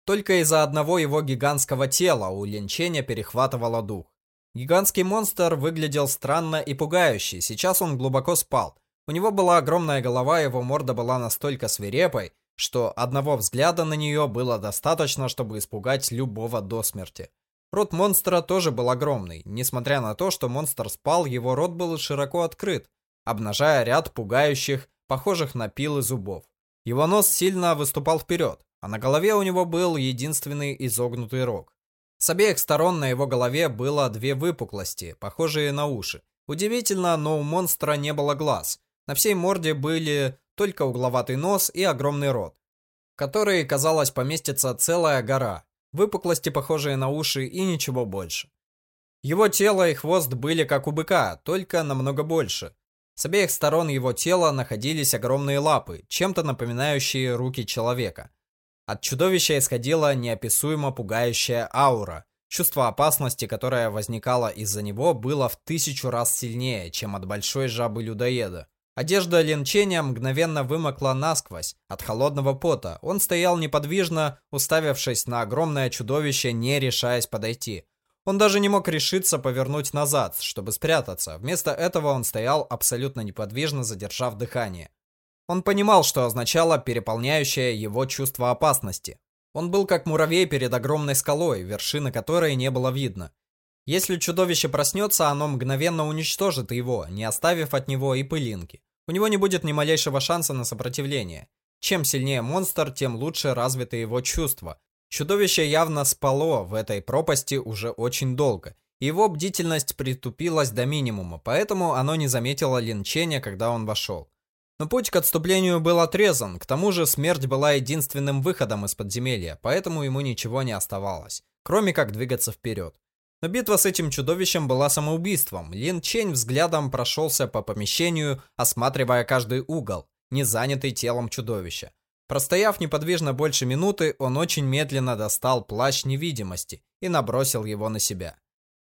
Только из-за одного его гигантского тела у Линченя перехватывало дух. Гигантский монстр выглядел странно и пугающе, сейчас он глубоко спал. У него была огромная голова, его морда была настолько свирепой, что одного взгляда на нее было достаточно, чтобы испугать любого до смерти. Рот монстра тоже был огромный. Несмотря на то, что монстр спал, его рот был широко открыт, обнажая ряд пугающих, похожих на пилы зубов. Его нос сильно выступал вперед, а на голове у него был единственный изогнутый рог. С обеих сторон на его голове было две выпуклости, похожие на уши. Удивительно, но у монстра не было глаз. На всей морде были только угловатый нос и огромный рот, в который, казалось, поместится целая гора, выпуклости, похожие на уши и ничего больше. Его тело и хвост были как у быка, только намного больше. С обеих сторон его тела находились огромные лапы, чем-то напоминающие руки человека. От чудовища исходила неописуемо пугающая аура. Чувство опасности, которое возникало из-за него, было в тысячу раз сильнее, чем от большой жабы-людоеда. Одежда Линченя мгновенно вымокла насквозь от холодного пота. Он стоял неподвижно, уставившись на огромное чудовище, не решаясь подойти. Он даже не мог решиться повернуть назад, чтобы спрятаться. Вместо этого он стоял абсолютно неподвижно, задержав дыхание. Он понимал, что означало переполняющее его чувство опасности. Он был как муравей перед огромной скалой, вершины которой не было видно. Если чудовище проснется, оно мгновенно уничтожит его, не оставив от него и пылинки. У него не будет ни малейшего шанса на сопротивление. Чем сильнее монстр, тем лучше развиты его чувства. Чудовище явно спало в этой пропасти уже очень долго. Его бдительность притупилась до минимума, поэтому оно не заметило линчения, когда он вошел. Но путь к отступлению был отрезан, к тому же смерть была единственным выходом из подземелья, поэтому ему ничего не оставалось, кроме как двигаться вперед. Но битва с этим чудовищем была самоубийством. Лин Чень взглядом прошелся по помещению, осматривая каждый угол, не занятый телом чудовища. Простояв неподвижно больше минуты, он очень медленно достал плащ невидимости и набросил его на себя.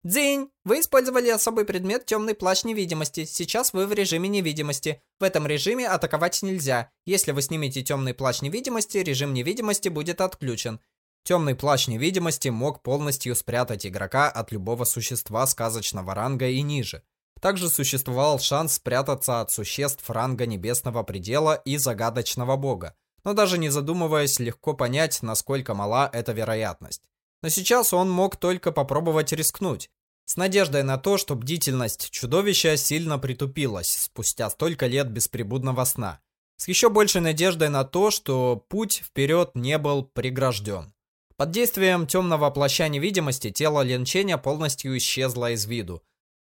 «Дзинь! Вы использовали особый предмет темный плащ невидимости. Сейчас вы в режиме невидимости. В этом режиме атаковать нельзя. Если вы снимете темный плащ невидимости, режим невидимости будет отключен. Темный плащ невидимости мог полностью спрятать игрока от любого существа сказочного ранга и ниже. Также существовал шанс спрятаться от существ ранга небесного предела и загадочного бога, но даже не задумываясь, легко понять, насколько мала эта вероятность. Но сейчас он мог только попробовать рискнуть, с надеждой на то, что бдительность чудовища сильно притупилась спустя столько лет бесприбудного сна. С еще большей надеждой на то, что путь вперед не был прегражден. Под действием темного плаща невидимости тело Лин Ченя полностью исчезло из виду.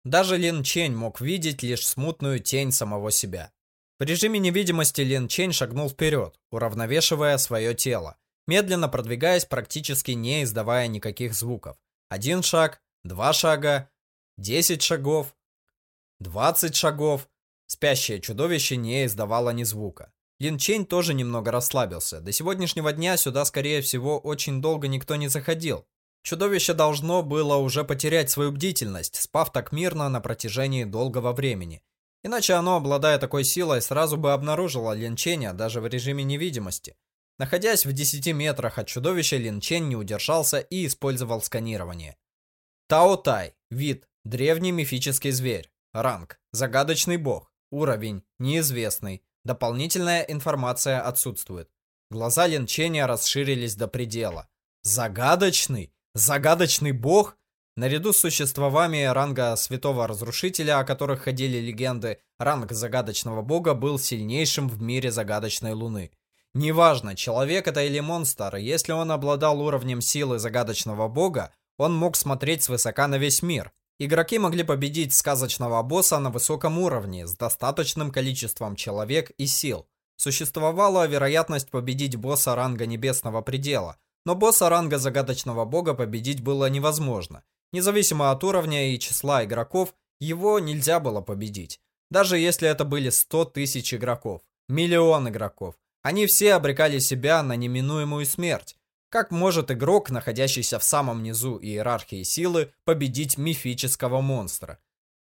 Даже Лин Чень мог видеть лишь смутную тень самого себя. В режиме невидимости Лин Чень шагнул вперед, уравновешивая свое тело, медленно продвигаясь, практически не издавая никаких звуков. Один шаг, два шага, десять шагов, двадцать шагов. Спящее чудовище не издавало ни звука. Лин Чень тоже немного расслабился. До сегодняшнего дня сюда, скорее всего, очень долго никто не заходил. Чудовище должно было уже потерять свою бдительность, спав так мирно на протяжении долгого времени. Иначе оно, обладая такой силой, сразу бы обнаружило Лин Ченя даже в режиме невидимости. Находясь в 10 метрах от чудовища, Лин Чень не удержался и использовал сканирование. Тао Тай. Вид. Древний мифический зверь. Ранг. Загадочный бог. Уровень. Неизвестный. Дополнительная информация отсутствует. Глаза Лин Ченя расширились до предела. Загадочный? Загадочный бог? Наряду с существами ранга Святого Разрушителя, о которых ходили легенды, ранг загадочного бога был сильнейшим в мире загадочной луны. Неважно, человек это или монстр, если он обладал уровнем силы загадочного бога, он мог смотреть свысока на весь мир. Игроки могли победить сказочного босса на высоком уровне, с достаточным количеством человек и сил. Существовала вероятность победить босса ранга Небесного Предела, но босса ранга Загадочного Бога победить было невозможно. Независимо от уровня и числа игроков, его нельзя было победить. Даже если это были 100 тысяч игроков, миллион игроков. Они все обрекали себя на неминуемую смерть. Как может игрок, находящийся в самом низу иерархии силы, победить мифического монстра?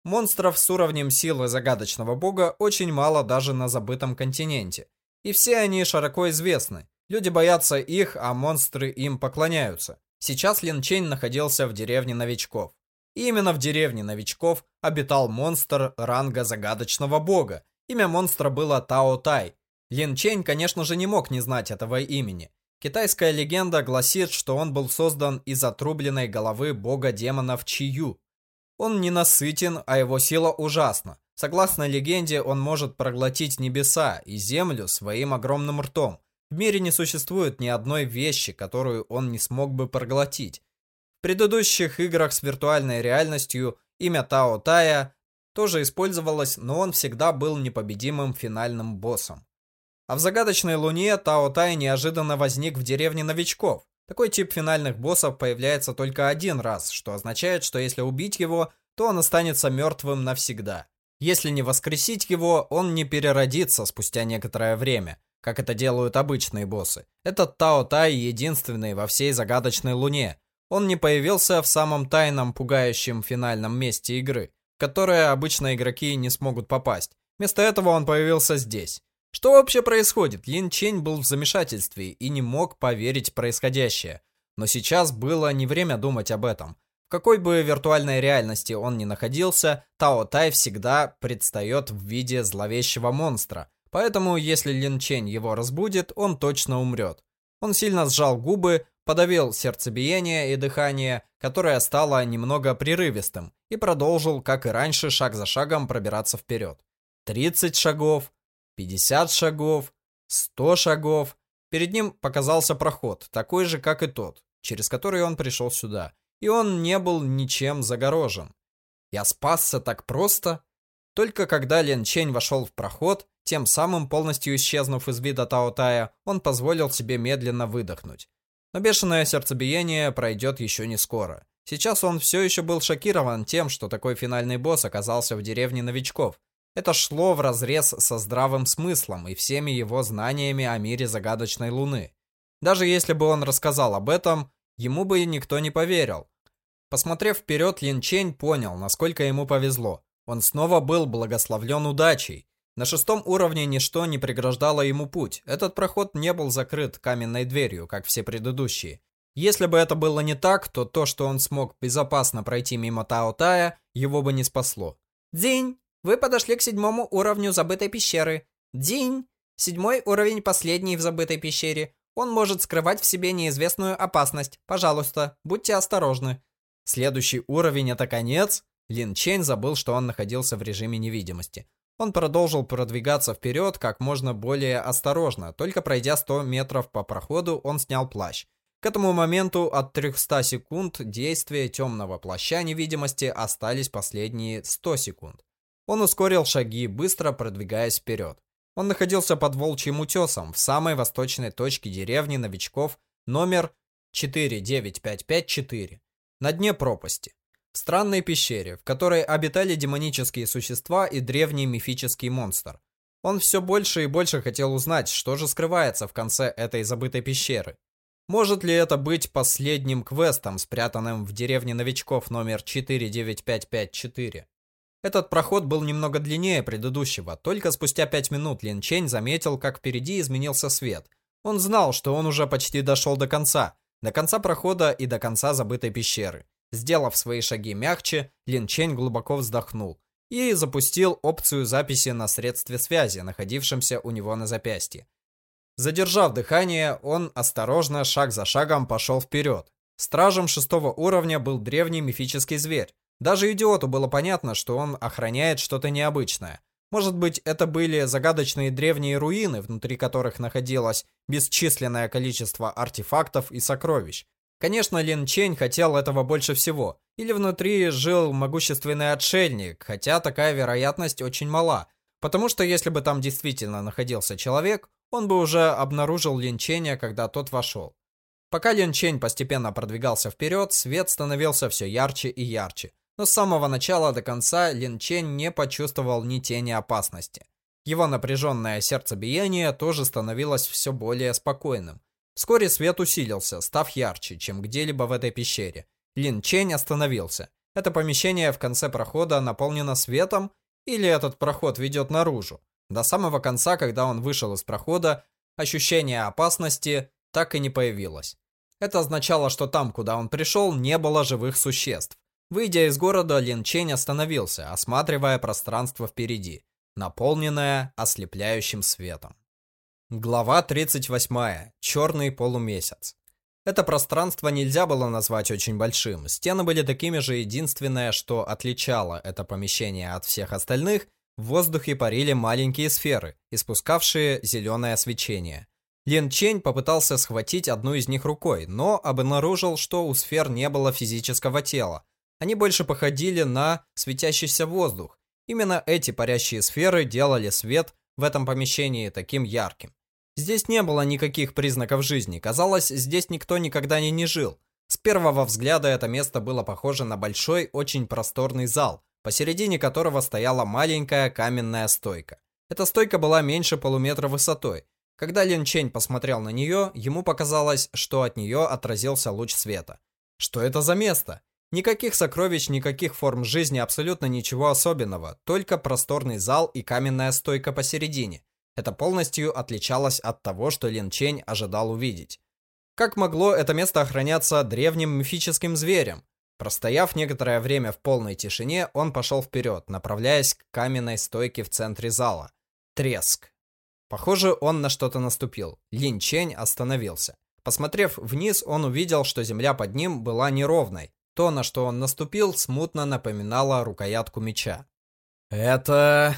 Монстров с уровнем силы загадочного бога очень мало даже на забытом континенте. И все они широко известны. Люди боятся их, а монстры им поклоняются. Сейчас Лин Чень находился в деревне новичков. И именно в деревне новичков обитал монстр ранга загадочного бога. Имя монстра было Тао Тай. Лин Чень, конечно же, не мог не знать этого имени. Китайская легенда гласит, что он был создан из отрубленной головы бога демонов Чию. Он ненасытен, а его сила ужасна. Согласно легенде, он может проглотить небеса и землю своим огромным ртом. В мире не существует ни одной вещи, которую он не смог бы проглотить. В предыдущих играх с виртуальной реальностью имя Тао Тая тоже использовалось, но он всегда был непобедимым финальным боссом. А в загадочной луне Тао Тай неожиданно возник в деревне новичков. Такой тип финальных боссов появляется только один раз, что означает, что если убить его, то он останется мертвым навсегда. Если не воскресить его, он не переродится спустя некоторое время как это делают обычные боссы. Этот Тао Тай единственный во всей загадочной луне. Он не появился в самом тайном, пугающем финальном месте игры, в которое обычно игроки не смогут попасть. Вместо этого он появился здесь. Что вообще происходит? Лин Чень был в замешательстве и не мог поверить в происходящее. Но сейчас было не время думать об этом. В какой бы виртуальной реальности он ни находился, Тао Тай всегда предстает в виде зловещего монстра, Поэтому, если Лин Чень его разбудит, он точно умрет. Он сильно сжал губы, подавил сердцебиение и дыхание, которое стало немного прерывистым, и продолжил, как и раньше, шаг за шагом пробираться вперед. 30 шагов, 50 шагов, 100 шагов. Перед ним показался проход, такой же, как и тот, через который он пришел сюда, и он не был ничем загорожен. Я спасся так просто. Только когда Лен Чень вошел в проход, тем самым, полностью исчезнув из вида Таотая, он позволил себе медленно выдохнуть. Но бешеное сердцебиение пройдет еще не скоро. Сейчас он все еще был шокирован тем, что такой финальный босс оказался в деревне новичков. Это шло вразрез со здравым смыслом и всеми его знаниями о мире загадочной луны. Даже если бы он рассказал об этом, ему бы никто не поверил. Посмотрев вперед, Лин Чень понял, насколько ему повезло. Он снова был благословлен удачей. На шестом уровне ничто не преграждало ему путь. Этот проход не был закрыт каменной дверью, как все предыдущие. Если бы это было не так, то то, что он смог безопасно пройти мимо Тао Тая, его бы не спасло. День! Вы подошли к седьмому уровню забытой пещеры. День! Седьмой уровень последний в забытой пещере. Он может скрывать в себе неизвестную опасность. Пожалуйста, будьте осторожны. Следующий уровень это конец. Лин Чень забыл, что он находился в режиме невидимости. Он продолжил продвигаться вперед как можно более осторожно. Только пройдя 100 метров по проходу, он снял плащ. К этому моменту от 300 секунд действия темного плаща невидимости остались последние 100 секунд. Он ускорил шаги, быстро продвигаясь вперед. Он находился под Волчьим утесом, в самой восточной точке деревни новичков, номер 49554, на дне пропасти в странной пещере, в которой обитали демонические существа и древний мифический монстр. Он все больше и больше хотел узнать, что же скрывается в конце этой забытой пещеры. Может ли это быть последним квестом, спрятанным в деревне новичков номер 49554? Этот проход был немного длиннее предыдущего. Только спустя 5 минут Лин Чень заметил, как впереди изменился свет. Он знал, что он уже почти дошел до конца. До конца прохода и до конца забытой пещеры. Сделав свои шаги мягче, Лин Чень глубоко вздохнул. и запустил опцию записи на средстве связи, находившемся у него на запястье. Задержав дыхание, он осторожно, шаг за шагом, пошел вперед. Стражем шестого уровня был древний мифический зверь. Даже идиоту было понятно, что он охраняет что-то необычное. Может быть, это были загадочные древние руины, внутри которых находилось бесчисленное количество артефактов и сокровищ. Конечно, Лин Чень хотел этого больше всего. Или внутри жил могущественный отшельник, хотя такая вероятность очень мала. Потому что если бы там действительно находился человек, он бы уже обнаружил Лин Ченя, когда тот вошел. Пока Лин Чень постепенно продвигался вперед, свет становился все ярче и ярче. Но с самого начала до конца Лин Чень не почувствовал ни тени опасности. Его напряженное сердцебиение тоже становилось все более спокойным. Вскоре свет усилился, став ярче, чем где-либо в этой пещере. Лин Чень остановился. Это помещение в конце прохода наполнено светом, или этот проход ведет наружу? До самого конца, когда он вышел из прохода, ощущение опасности так и не появилось. Это означало, что там, куда он пришел, не было живых существ. Выйдя из города, Лин Чень остановился, осматривая пространство впереди, наполненное ослепляющим светом. Глава 38. Черный полумесяц. Это пространство нельзя было назвать очень большим. Стены были такими же, единственное, что отличало это помещение от всех остальных, в воздухе парили маленькие сферы, испускавшие зеленое свечение. Лин Чень попытался схватить одну из них рукой, но обнаружил, что у сфер не было физического тела. Они больше походили на светящийся воздух. Именно эти парящие сферы делали свет в этом помещении таким ярким. Здесь не было никаких признаков жизни. Казалось, здесь никто никогда не, не жил. С первого взгляда это место было похоже на большой, очень просторный зал, посередине которого стояла маленькая каменная стойка. Эта стойка была меньше полуметра высотой. Когда Лин Чень посмотрел на нее, ему показалось, что от нее отразился луч света. Что это за место? Никаких сокровищ, никаких форм жизни, абсолютно ничего особенного, только просторный зал и каменная стойка посередине. Это полностью отличалось от того, что Лин Чень ожидал увидеть. Как могло это место охраняться древним мифическим зверем? Простояв некоторое время в полной тишине, он пошел вперед, направляясь к каменной стойке в центре зала. Треск. Похоже, он на что-то наступил. Лин Чень остановился. Посмотрев вниз, он увидел, что земля под ним была неровной. То, на что он наступил, смутно напоминало рукоятку меча. «Это...»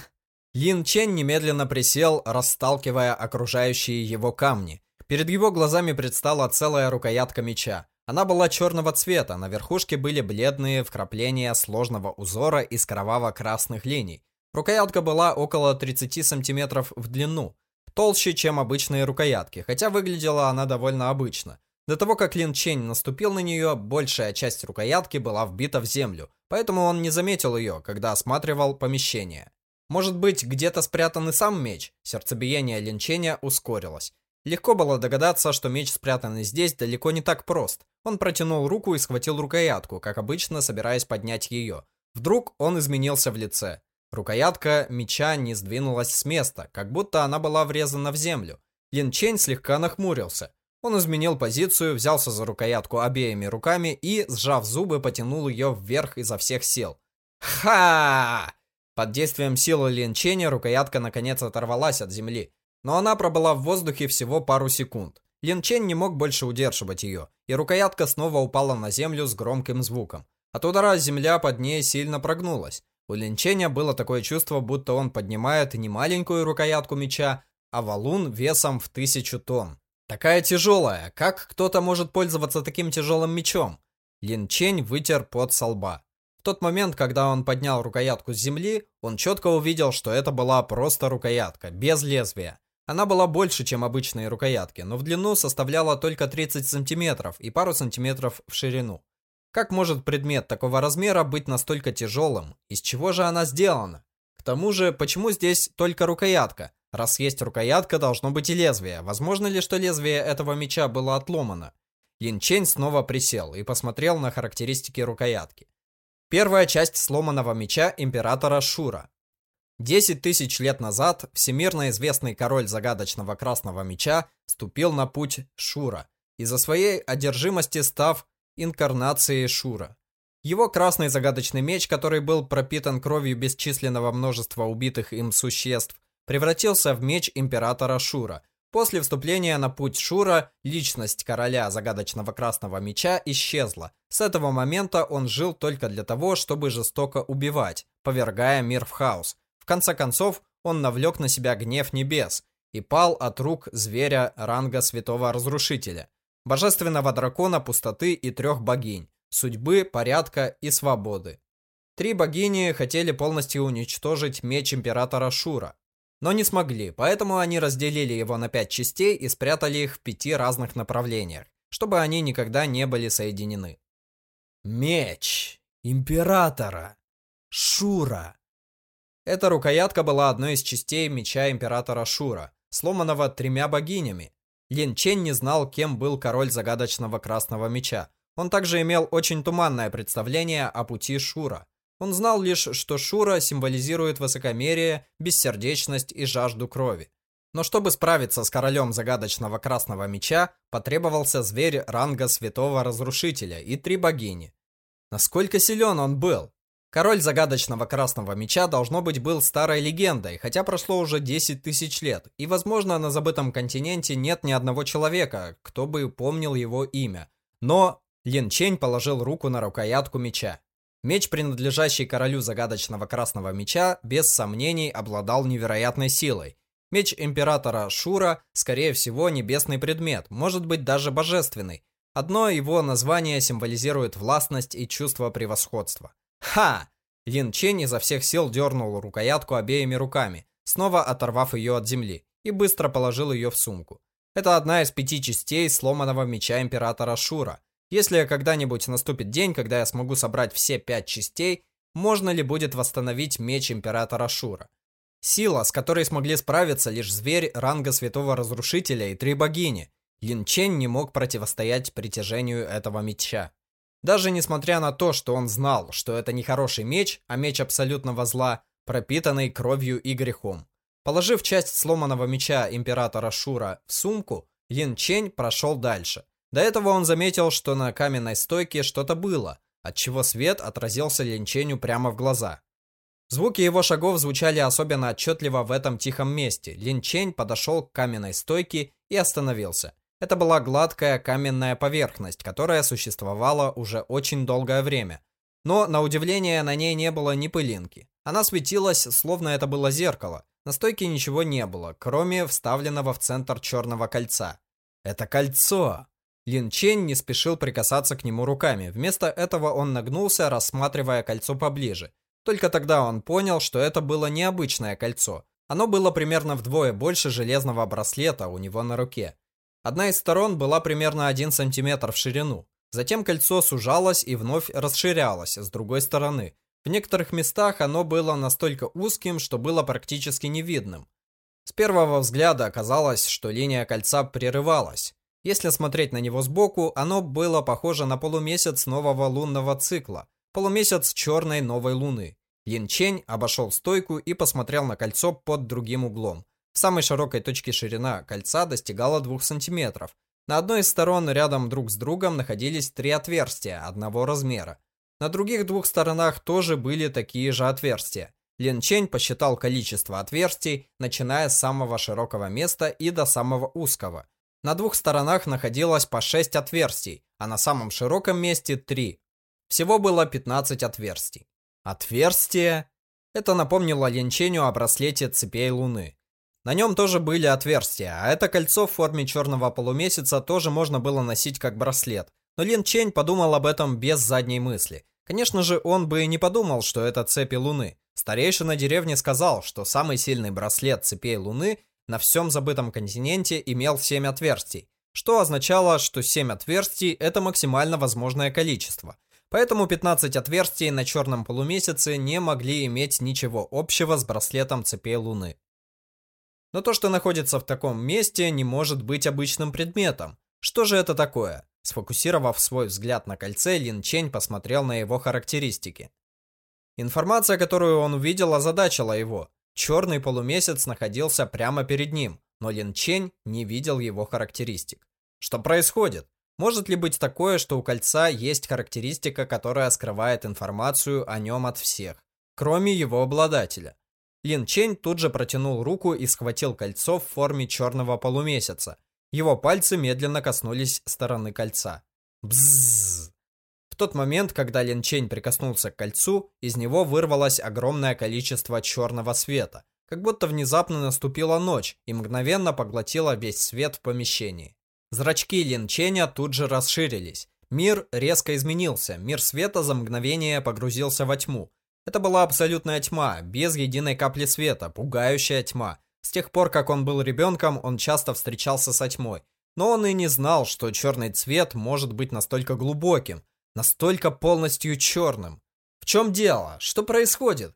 Лин Чен немедленно присел, расталкивая окружающие его камни. Перед его глазами предстала целая рукоятка меча. Она была черного цвета, на верхушке были бледные вкрапления сложного узора из кроваво-красных линий. Рукоятка была около 30 сантиметров в длину, толще, чем обычные рукоятки, хотя выглядела она довольно обычно. До того, как Лин Чень наступил на нее, большая часть рукоятки была вбита в землю, поэтому он не заметил ее, когда осматривал помещение. Может быть, где-то спрятан и сам меч? Сердцебиение Линчения ускорилось. Легко было догадаться, что меч, спрятанный здесь, далеко не так прост. Он протянул руку и схватил рукоятку, как обычно, собираясь поднять ее. Вдруг он изменился в лице. Рукоятка меча не сдвинулась с места, как будто она была врезана в землю. Лин Чень слегка нахмурился. Он изменил позицию, взялся за рукоятку обеими руками и, сжав зубы, потянул ее вверх изо всех сил. Ха! Под действием силы линчения рукоятка наконец оторвалась от земли, но она пробыла в воздухе всего пару секунд. Линчен не мог больше удерживать ее, и рукоятка снова упала на землю с громким звуком. От удара земля под ней сильно прогнулась. У Линченя было такое чувство, будто он поднимает не маленькую рукоятку меча, а валун весом в тысячу тонн. Такая тяжелая, как кто-то может пользоваться таким тяжелым мечом? Линчень вытер пот со лба тот момент, когда он поднял рукоятку с земли, он четко увидел, что это была просто рукоятка, без лезвия. Она была больше, чем обычные рукоятки, но в длину составляла только 30 сантиметров и пару сантиметров в ширину. Как может предмет такого размера быть настолько тяжелым? Из чего же она сделана? К тому же, почему здесь только рукоятка? Раз есть рукоятка, должно быть и лезвие. Возможно ли, что лезвие этого меча было отломано? Лин Чень снова присел и посмотрел на характеристики рукоятки. Первая часть сломанного меча императора Шура. Десять тысяч лет назад всемирно известный король загадочного красного меча ступил на путь Шура, из-за своей одержимости став инкарнацией Шура. Его красный загадочный меч, который был пропитан кровью бесчисленного множества убитых им существ, превратился в меч императора Шура. После вступления на путь Шура, личность короля загадочного красного меча исчезла. С этого момента он жил только для того, чтобы жестоко убивать, повергая мир в хаос. В конце концов, он навлек на себя гнев небес и пал от рук зверя ранга святого разрушителя, божественного дракона пустоты и трех богинь, судьбы, порядка и свободы. Три богини хотели полностью уничтожить меч императора Шура, но не смогли, поэтому они разделили его на пять частей и спрятали их в пяти разных направлениях, чтобы они никогда не были соединены. Меч императора Шура. Эта рукоятка была одной из частей меча императора Шура, сломанного тремя богинями. Лин Чен не знал, кем был король загадочного красного меча. Он также имел очень туманное представление о пути Шура. Он знал лишь, что Шура символизирует высокомерие, бессердечность и жажду крови. Но чтобы справиться с королем загадочного красного меча, потребовался зверь ранга святого разрушителя и три богини. Насколько силен он был? Король загадочного красного меча должно быть был старой легендой, хотя прошло уже 10 тысяч лет, и возможно на забытом континенте нет ни одного человека, кто бы помнил его имя. Но Лин Чень положил руку на рукоятку меча. Меч, принадлежащий королю загадочного красного меча, без сомнений обладал невероятной силой. Меч императора Шура, скорее всего, небесный предмет, может быть даже божественный. Одно его название символизирует властность и чувство превосходства. Ха! Лин Чень изо всех сил дернул рукоятку обеими руками, снова оторвав ее от земли, и быстро положил ее в сумку. Это одна из пяти частей сломанного меча императора Шура. Если когда-нибудь наступит день, когда я смогу собрать все пять частей, можно ли будет восстановить меч императора Шура? Сила, с которой смогли справиться лишь зверь ранга святого разрушителя и три богини. Лин Чен не мог противостоять притяжению этого меча. Даже несмотря на то, что он знал, что это не хороший меч, а меч абсолютного зла, пропитанный кровью и грехом. Положив часть сломанного меча императора Шура в сумку, Лин Чень прошел дальше. До этого он заметил, что на каменной стойке что-то было, отчего свет отразился Лин Ченю прямо в глаза. Звуки его шагов звучали особенно отчетливо в этом тихом месте. Лин Чень подошел к каменной стойке и остановился. Это была гладкая каменная поверхность, которая существовала уже очень долгое время. Но, на удивление, на ней не было ни пылинки. Она светилась, словно это было зеркало. На стойке ничего не было, кроме вставленного в центр черного кольца. Это кольцо! Лин Чень не спешил прикасаться к нему руками. Вместо этого он нагнулся, рассматривая кольцо поближе. Только тогда он понял, что это было необычное кольцо. Оно было примерно вдвое больше железного браслета у него на руке. Одна из сторон была примерно 1 см в ширину. Затем кольцо сужалось и вновь расширялось с другой стороны. В некоторых местах оно было настолько узким, что было практически невидным. С первого взгляда оказалось, что линия кольца прерывалась. Если смотреть на него сбоку, оно было похоже на полумесяц нового лунного цикла, полумесяц черной новой луны. Лин Чень обошел стойку и посмотрел на кольцо под другим углом. В самой широкой точке ширина кольца достигала 2 см. На одной из сторон рядом друг с другом находились три отверстия одного размера. На других двух сторонах тоже были такие же отверстия. Лин Чень посчитал количество отверстий, начиная с самого широкого места и до самого узкого. На двух сторонах находилось по 6 отверстий, а на самом широком месте 3. Всего было 15 отверстий. Отверстие? Это напомнило Лин Ченю о браслете цепей Луны. На нем тоже были отверстия, а это кольцо в форме черного полумесяца тоже можно было носить как браслет. Но Лин Чень подумал об этом без задней мысли. Конечно же, он бы и не подумал, что это цепи Луны. Старейшина деревни сказал, что самый сильный браслет цепей Луны на всем забытом континенте имел 7 отверстий, что означало, что 7 отверстий – это максимально возможное количество. Поэтому 15 отверстий на черном полумесяце не могли иметь ничего общего с браслетом цепей Луны. Но то, что находится в таком месте, не может быть обычным предметом. Что же это такое? Сфокусировав свой взгляд на кольце, Лин Чень посмотрел на его характеристики. Информация, которую он увидел, озадачила его. Черный полумесяц находился прямо перед ним, но Лин Чень не видел его характеристик. Что происходит? Может ли быть такое, что у кольца есть характеристика, которая скрывает информацию о нем от всех, кроме его обладателя? Лин Чень тут же протянул руку и схватил кольцо в форме черного полумесяца. Его пальцы медленно коснулись стороны кольца. Бззз. Тот момент, когда Лин Чень прикоснулся к кольцу, из него вырвалось огромное количество черного света, как будто внезапно наступила ночь и мгновенно поглотила весь свет в помещении. Зрачки Лин Ченя тут же расширились. Мир резко изменился, мир света за мгновение погрузился во тьму, это была абсолютная тьма, без единой капли света, пугающая тьма. С тех пор, как он был ребенком, он часто встречался со тьмой. Но он и не знал, что черный цвет может быть настолько глубоким, настолько полностью черным. В чем дело? Что происходит?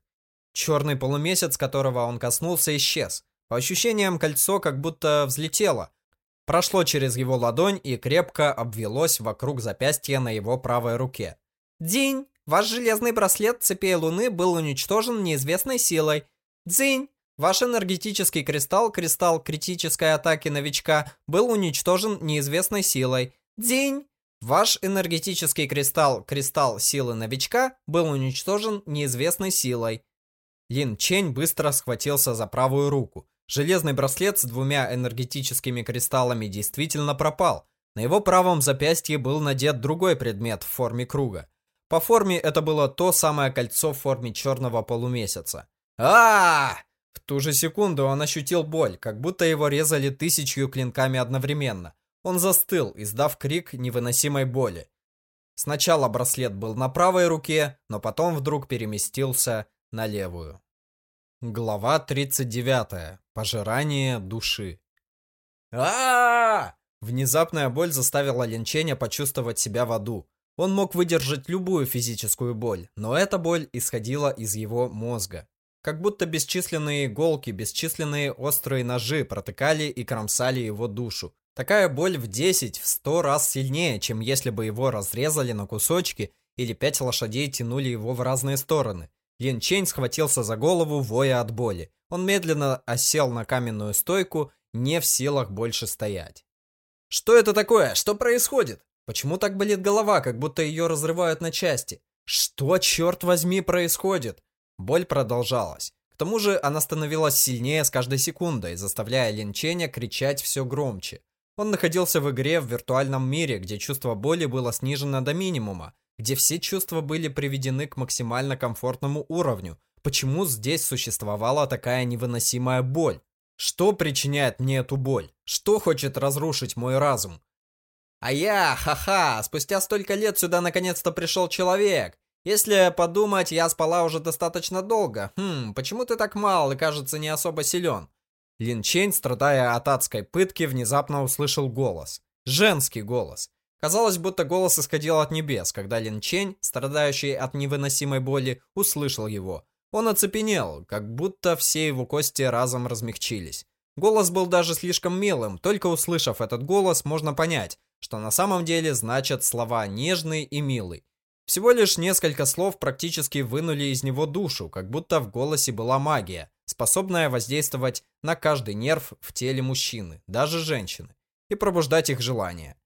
Черный полумесяц, которого он коснулся, исчез. По ощущениям, кольцо как будто взлетело. Прошло через его ладонь и крепко обвелось вокруг запястья на его правой руке. «День!» Ваш железный браслет цепей Луны был уничтожен неизвестной силой. Дзинь! Ваш энергетический кристалл, кристалл критической атаки новичка, был уничтожен неизвестной силой. Дзинь! Ваш энергетический кристалл, кристалл силы новичка, был уничтожен неизвестной силой. Лин Чень быстро схватился за правую руку. Железный браслет с двумя энергетическими кристаллами действительно пропал. На его правом запястье был надет другой предмет в форме круга. По форме это было то самое кольцо в форме черного полумесяца. а, В ту же секунду он ощутил боль, как будто его резали тысячью клинками одновременно. Он застыл, издав крик невыносимой боли. Сначала браслет был на правой руке, но потом вдруг переместился на левую. Глава 39. Пожирание души. а, Внезапная боль заставила Линченя почувствовать себя в аду. Он мог выдержать любую физическую боль, но эта боль исходила из его мозга. Как будто бесчисленные иголки, бесчисленные острые ножи протыкали и кромсали его душу. Такая боль в 10, в 100 раз сильнее, чем если бы его разрезали на кусочки или пять лошадей тянули его в разные стороны. Лин Чень схватился за голову, воя от боли. Он медленно осел на каменную стойку, не в силах больше стоять. «Что это такое? Что происходит?» Почему так болит голова, как будто ее разрывают на части? Что, черт возьми, происходит? Боль продолжалась. К тому же она становилась сильнее с каждой секундой, заставляя Линченя кричать все громче. Он находился в игре в виртуальном мире, где чувство боли было снижено до минимума, где все чувства были приведены к максимально комфортному уровню. Почему здесь существовала такая невыносимая боль? Что причиняет мне эту боль? Что хочет разрушить мой разум? А я, ха-ха, спустя столько лет сюда наконец-то пришел человек. Если подумать, я спала уже достаточно долго. Хм, почему ты так мал и, кажется, не особо силен? Лин Чень, страдая от адской пытки, внезапно услышал голос. Женский голос. Казалось, будто голос исходил от небес, когда Лин Чень, страдающий от невыносимой боли, услышал его. Он оцепенел, как будто все его кости разом размягчились. Голос был даже слишком милым, только услышав этот голос, можно понять, что на самом деле значат слова «нежный» и «милый». Всего лишь несколько слов практически вынули из него душу, как будто в голосе была магия, способная воздействовать на каждый нерв в теле мужчины, даже женщины, и пробуждать их желания.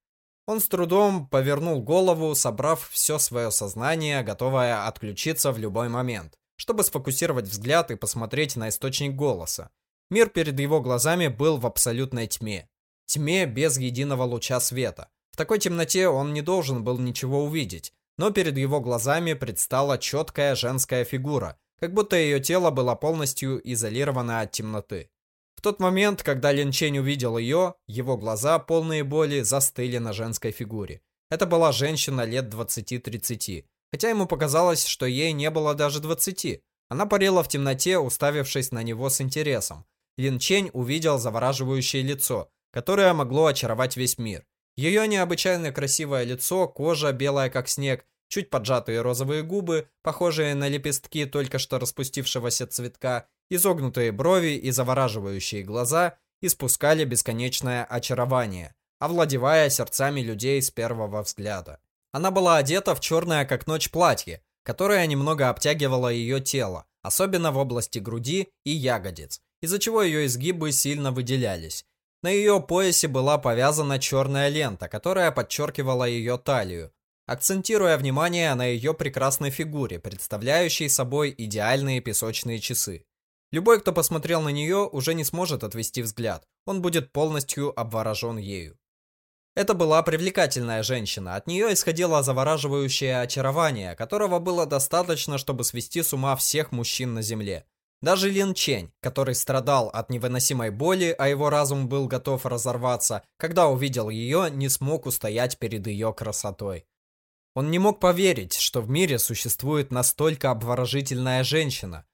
Он с трудом повернул голову, собрав все свое сознание, готовое отключиться в любой момент, чтобы сфокусировать взгляд и посмотреть на источник голоса. Мир перед его глазами был в абсолютной тьме тьме без единого луча света. В такой темноте он не должен был ничего увидеть, но перед его глазами предстала четкая женская фигура, как будто ее тело было полностью изолировано от темноты. В тот момент, когда Лин Чень увидел ее, его глаза, полные боли, застыли на женской фигуре. Это была женщина лет 20-30, хотя ему показалось, что ей не было даже 20. Она парила в темноте, уставившись на него с интересом. Лин Чень увидел завораживающее лицо, которое могло очаровать весь мир. Ее необычайно красивое лицо, кожа белая как снег, чуть поджатые розовые губы, похожие на лепестки только что распустившегося цветка, изогнутые брови и завораживающие глаза испускали бесконечное очарование, овладевая сердцами людей с первого взгляда. Она была одета в черное как ночь платье, которое немного обтягивало ее тело, особенно в области груди и ягодиц, из-за чего ее изгибы сильно выделялись. На ее поясе была повязана черная лента, которая подчеркивала ее талию, акцентируя внимание на ее прекрасной фигуре, представляющей собой идеальные песочные часы. Любой, кто посмотрел на нее, уже не сможет отвести взгляд, он будет полностью обворожен ею. Это была привлекательная женщина, от нее исходило завораживающее очарование, которого было достаточно, чтобы свести с ума всех мужчин на земле. Даже Лин Чень, который страдал от невыносимой боли, а его разум был готов разорваться, когда увидел ее, не смог устоять перед ее красотой. Он не мог поверить, что в мире существует настолько обворожительная женщина.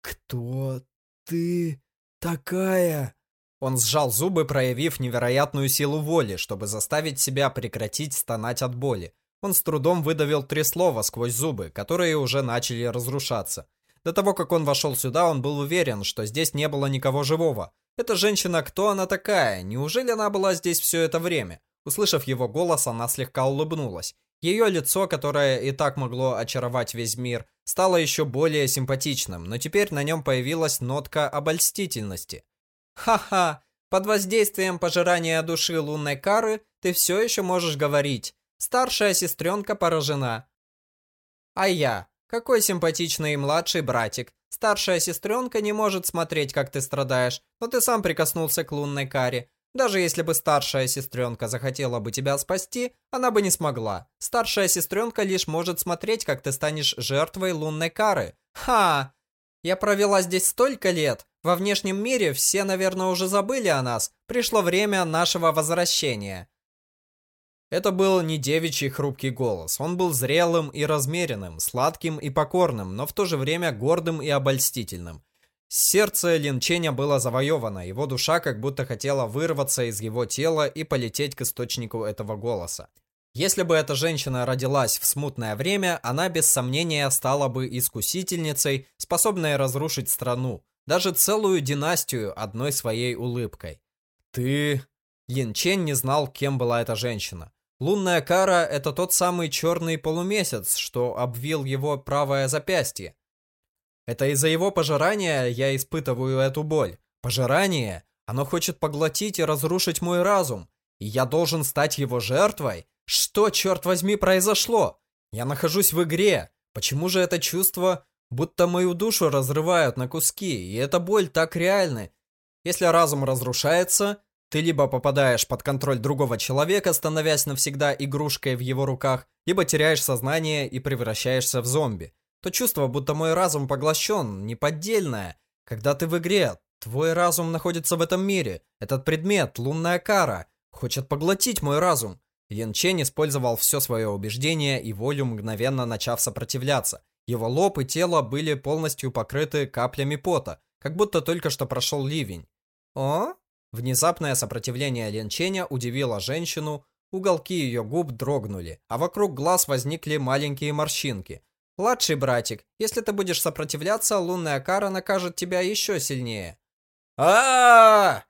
«Кто ты такая?» Он сжал зубы, проявив невероятную силу воли, чтобы заставить себя прекратить стонать от боли. Он с трудом выдавил три слова сквозь зубы, которые уже начали разрушаться. До того, как он вошел сюда, он был уверен, что здесь не было никого живого. Эта женщина, кто она такая? Неужели она была здесь все это время? Услышав его голос, она слегка улыбнулась. Ее лицо, которое и так могло очаровать весь мир, стало еще более симпатичным, но теперь на нем появилась нотка обольстительности. Ха-ха, под воздействием пожирания души лунной кары ты все еще можешь говорить. Старшая сестренка поражена. А я, какой симпатичный младший братик. Старшая сестренка не может смотреть, как ты страдаешь, но ты сам прикоснулся к лунной каре. Даже если бы старшая сестренка захотела бы тебя спасти, она бы не смогла. Старшая сестренка лишь может смотреть, как ты станешь жертвой лунной кары. Ха! Я провела здесь столько лет. Во внешнем мире все, наверное, уже забыли о нас. Пришло время нашего возвращения. Это был не девичий хрупкий голос. Он был зрелым и размеренным, сладким и покорным, но в то же время гордым и обольстительным. Сердце Линченя было завоевано, его душа как будто хотела вырваться из его тела и полететь к источнику этого голоса. Если бы эта женщина родилась в смутное время, она без сомнения стала бы искусительницей, способной разрушить страну, даже целую династию одной своей улыбкой. «Ты...» Лин Чен не знал, кем была эта женщина. Лунная кара – это тот самый черный полумесяц, что обвил его правое запястье. Это из-за его пожирания я испытываю эту боль. Пожирание, оно хочет поглотить и разрушить мой разум. И я должен стать его жертвой? Что, черт возьми, произошло? Я нахожусь в игре. Почему же это чувство, будто мою душу разрывают на куски, и эта боль так реальна? Если разум разрушается, ты либо попадаешь под контроль другого человека, становясь навсегда игрушкой в его руках, либо теряешь сознание и превращаешься в зомби. То чувство, будто мой разум поглощен, неподдельное. Когда ты в игре, твой разум находится в этом мире. Этот предмет, лунная кара, хочет поглотить мой разум. Ян Чен использовал все свое убеждение и волю, мгновенно начав сопротивляться. Его лоб и тело были полностью покрыты каплями пота, как будто только что прошел ливень. «О?» Внезапное сопротивление Лен Ченя удивило женщину, уголки ее губ дрогнули, а вокруг глаз возникли маленькие морщинки. «Младший братик, если ты будешь сопротивляться, лунная кара накажет тебя еще сильнее». а,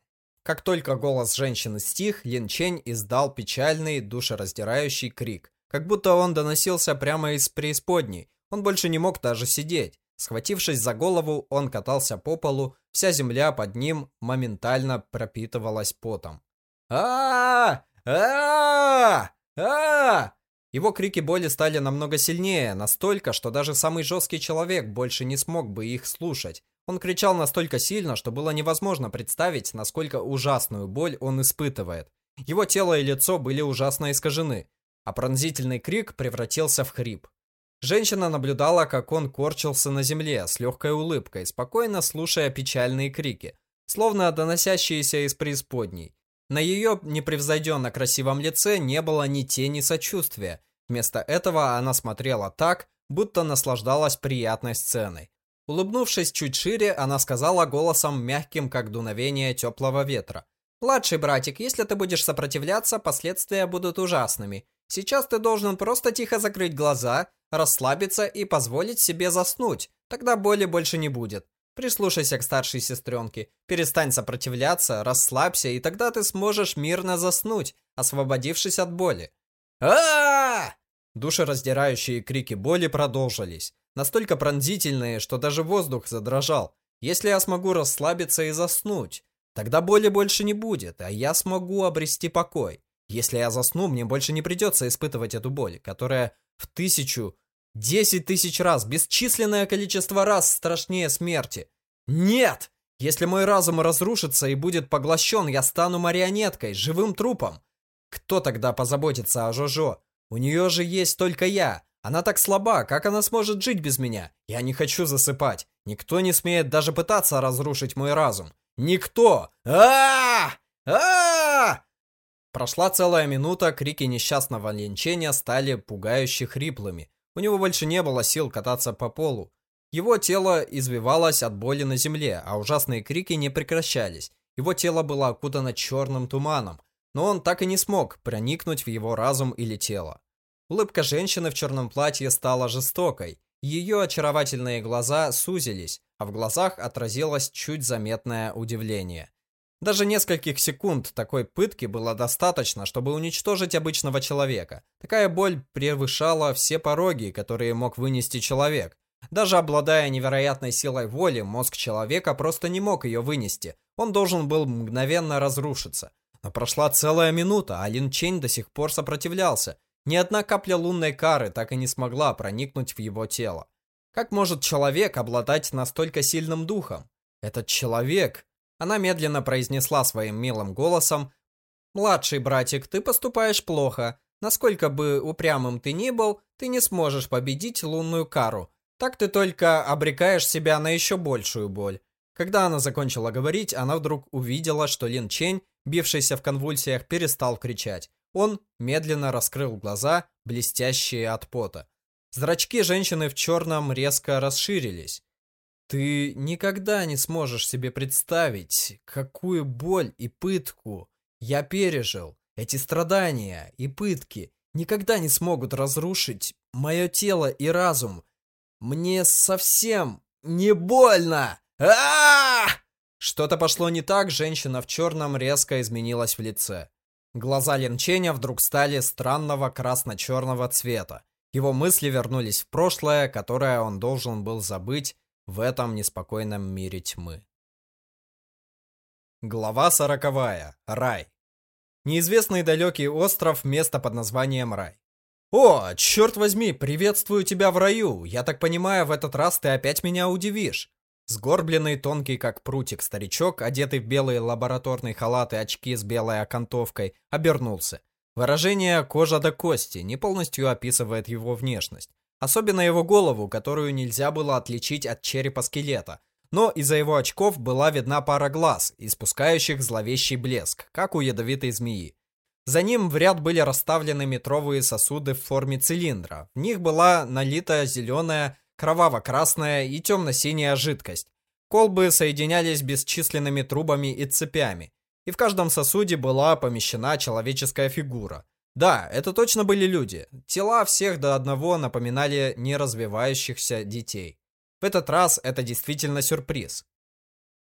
как только голос женщины стих, Лин Чень издал печальный, душераздирающий крик. Как будто он доносился прямо из преисподней. Он больше не мог даже сидеть. Схватившись за голову, он катался по полу, вся земля под ним моментально пропитывалась потом. а а а Его крики боли стали намного сильнее, настолько, что даже самый жесткий человек больше не смог бы их слушать. Он кричал настолько сильно, что было невозможно представить, насколько ужасную боль он испытывает. Его тело и лицо были ужасно искажены, а пронзительный крик превратился в хрип. Женщина наблюдала, как он корчился на земле с легкой улыбкой, спокойно слушая печальные крики, словно доносящиеся из преисподней. На ее непревзойденно красивом лице не было ни тени сочувствия. Вместо этого она смотрела так, будто наслаждалась приятной сценой. Улыбнувшись чуть шире, она сказала голосом мягким, как дуновение теплого ветра. «Младший братик, если ты будешь сопротивляться, последствия будут ужасными. Сейчас ты должен просто тихо закрыть глаза, расслабиться и позволить себе заснуть. Тогда боли больше не будет. Прислушайся к старшей сестренке, перестань сопротивляться, расслабься, и тогда ты сможешь мирно заснуть, освободившись от боли». а Душераздирающие крики боли продолжились настолько пронзительные, что даже воздух задрожал. Если я смогу расслабиться и заснуть, Тогда боли больше не будет, а я смогу обрести покой. Если я засну, мне больше не придется испытывать эту боль, которая в тысячу, десять тысяч раз, бесчисленное количество раз страшнее смерти. Нет! Если мой разум разрушится и будет поглощен, я стану марионеткой, живым трупом. Кто тогда позаботится о Жожо? У нее же есть только я. Она так слаба, как она сможет жить без меня? Я не хочу засыпать. Никто не смеет даже пытаться разрушить мой разум. Никто! а а! Прошла целая минута, крики несчастного линчения стали пугающе хриплыми. У него больше не было сил кататься по полу. Его тело извивалось от боли на земле, а ужасные крики не прекращались. Его тело было окутано черным туманом, но он так и не смог проникнуть в его разум или тело. Улыбка женщины в черном платье стала жестокой. Ее очаровательные глаза сузились, а в глазах отразилось чуть заметное удивление. Даже нескольких секунд такой пытки было достаточно, чтобы уничтожить обычного человека. Такая боль превышала все пороги, которые мог вынести человек. Даже обладая невероятной силой воли, мозг человека просто не мог ее вынести. Он должен был мгновенно разрушиться. Но прошла целая минута, а Лин Чень до сих пор сопротивлялся. Ни одна капля лунной кары так и не смогла проникнуть в его тело. Как может человек обладать настолько сильным духом? Этот человек... Она медленно произнесла своим милым голосом. «Младший братик, ты поступаешь плохо. Насколько бы упрямым ты ни был, ты не сможешь победить лунную кару. Так ты только обрекаешь себя на еще большую боль». Когда она закончила говорить, она вдруг увидела, что Лин Чень, бившийся в конвульсиях, перестал кричать. Он медленно раскрыл глаза, блестящие от пота. Зрачки женщины в черном резко расширились. Ты никогда не сможешь себе представить, какую боль и пытку я пережил. Эти страдания и пытки никогда не смогут разрушить мое тело и разум. Мне совсем не больно. А, -а, -а, Что-то пошло не так, женщина в черном резко изменилась в лице. Глаза Ленченя вдруг стали странного красно-черного цвета. Его мысли вернулись в прошлое, которое он должен был забыть в этом неспокойном мире тьмы. Глава сороковая. Рай. Неизвестный далекий остров, место под названием Рай. «О, черт возьми, приветствую тебя в раю! Я так понимаю, в этот раз ты опять меня удивишь!» Сгорбленный, тонкий как прутик старичок, одетый в белые лабораторные халаты и очки с белой окантовкой, обернулся. Выражение «кожа до кости» не полностью описывает его внешность. Особенно его голову, которую нельзя было отличить от черепа скелета. Но из-за его очков была видна пара глаз, испускающих зловещий блеск, как у ядовитой змеи. За ним в ряд были расставлены метровые сосуды в форме цилиндра. В них была налита зеленая, кроваво-красная и темно-синяя жидкость. Колбы соединялись бесчисленными трубами и цепями и в каждом сосуде была помещена человеческая фигура. Да, это точно были люди. Тела всех до одного напоминали неразвивающихся детей. В этот раз это действительно сюрприз.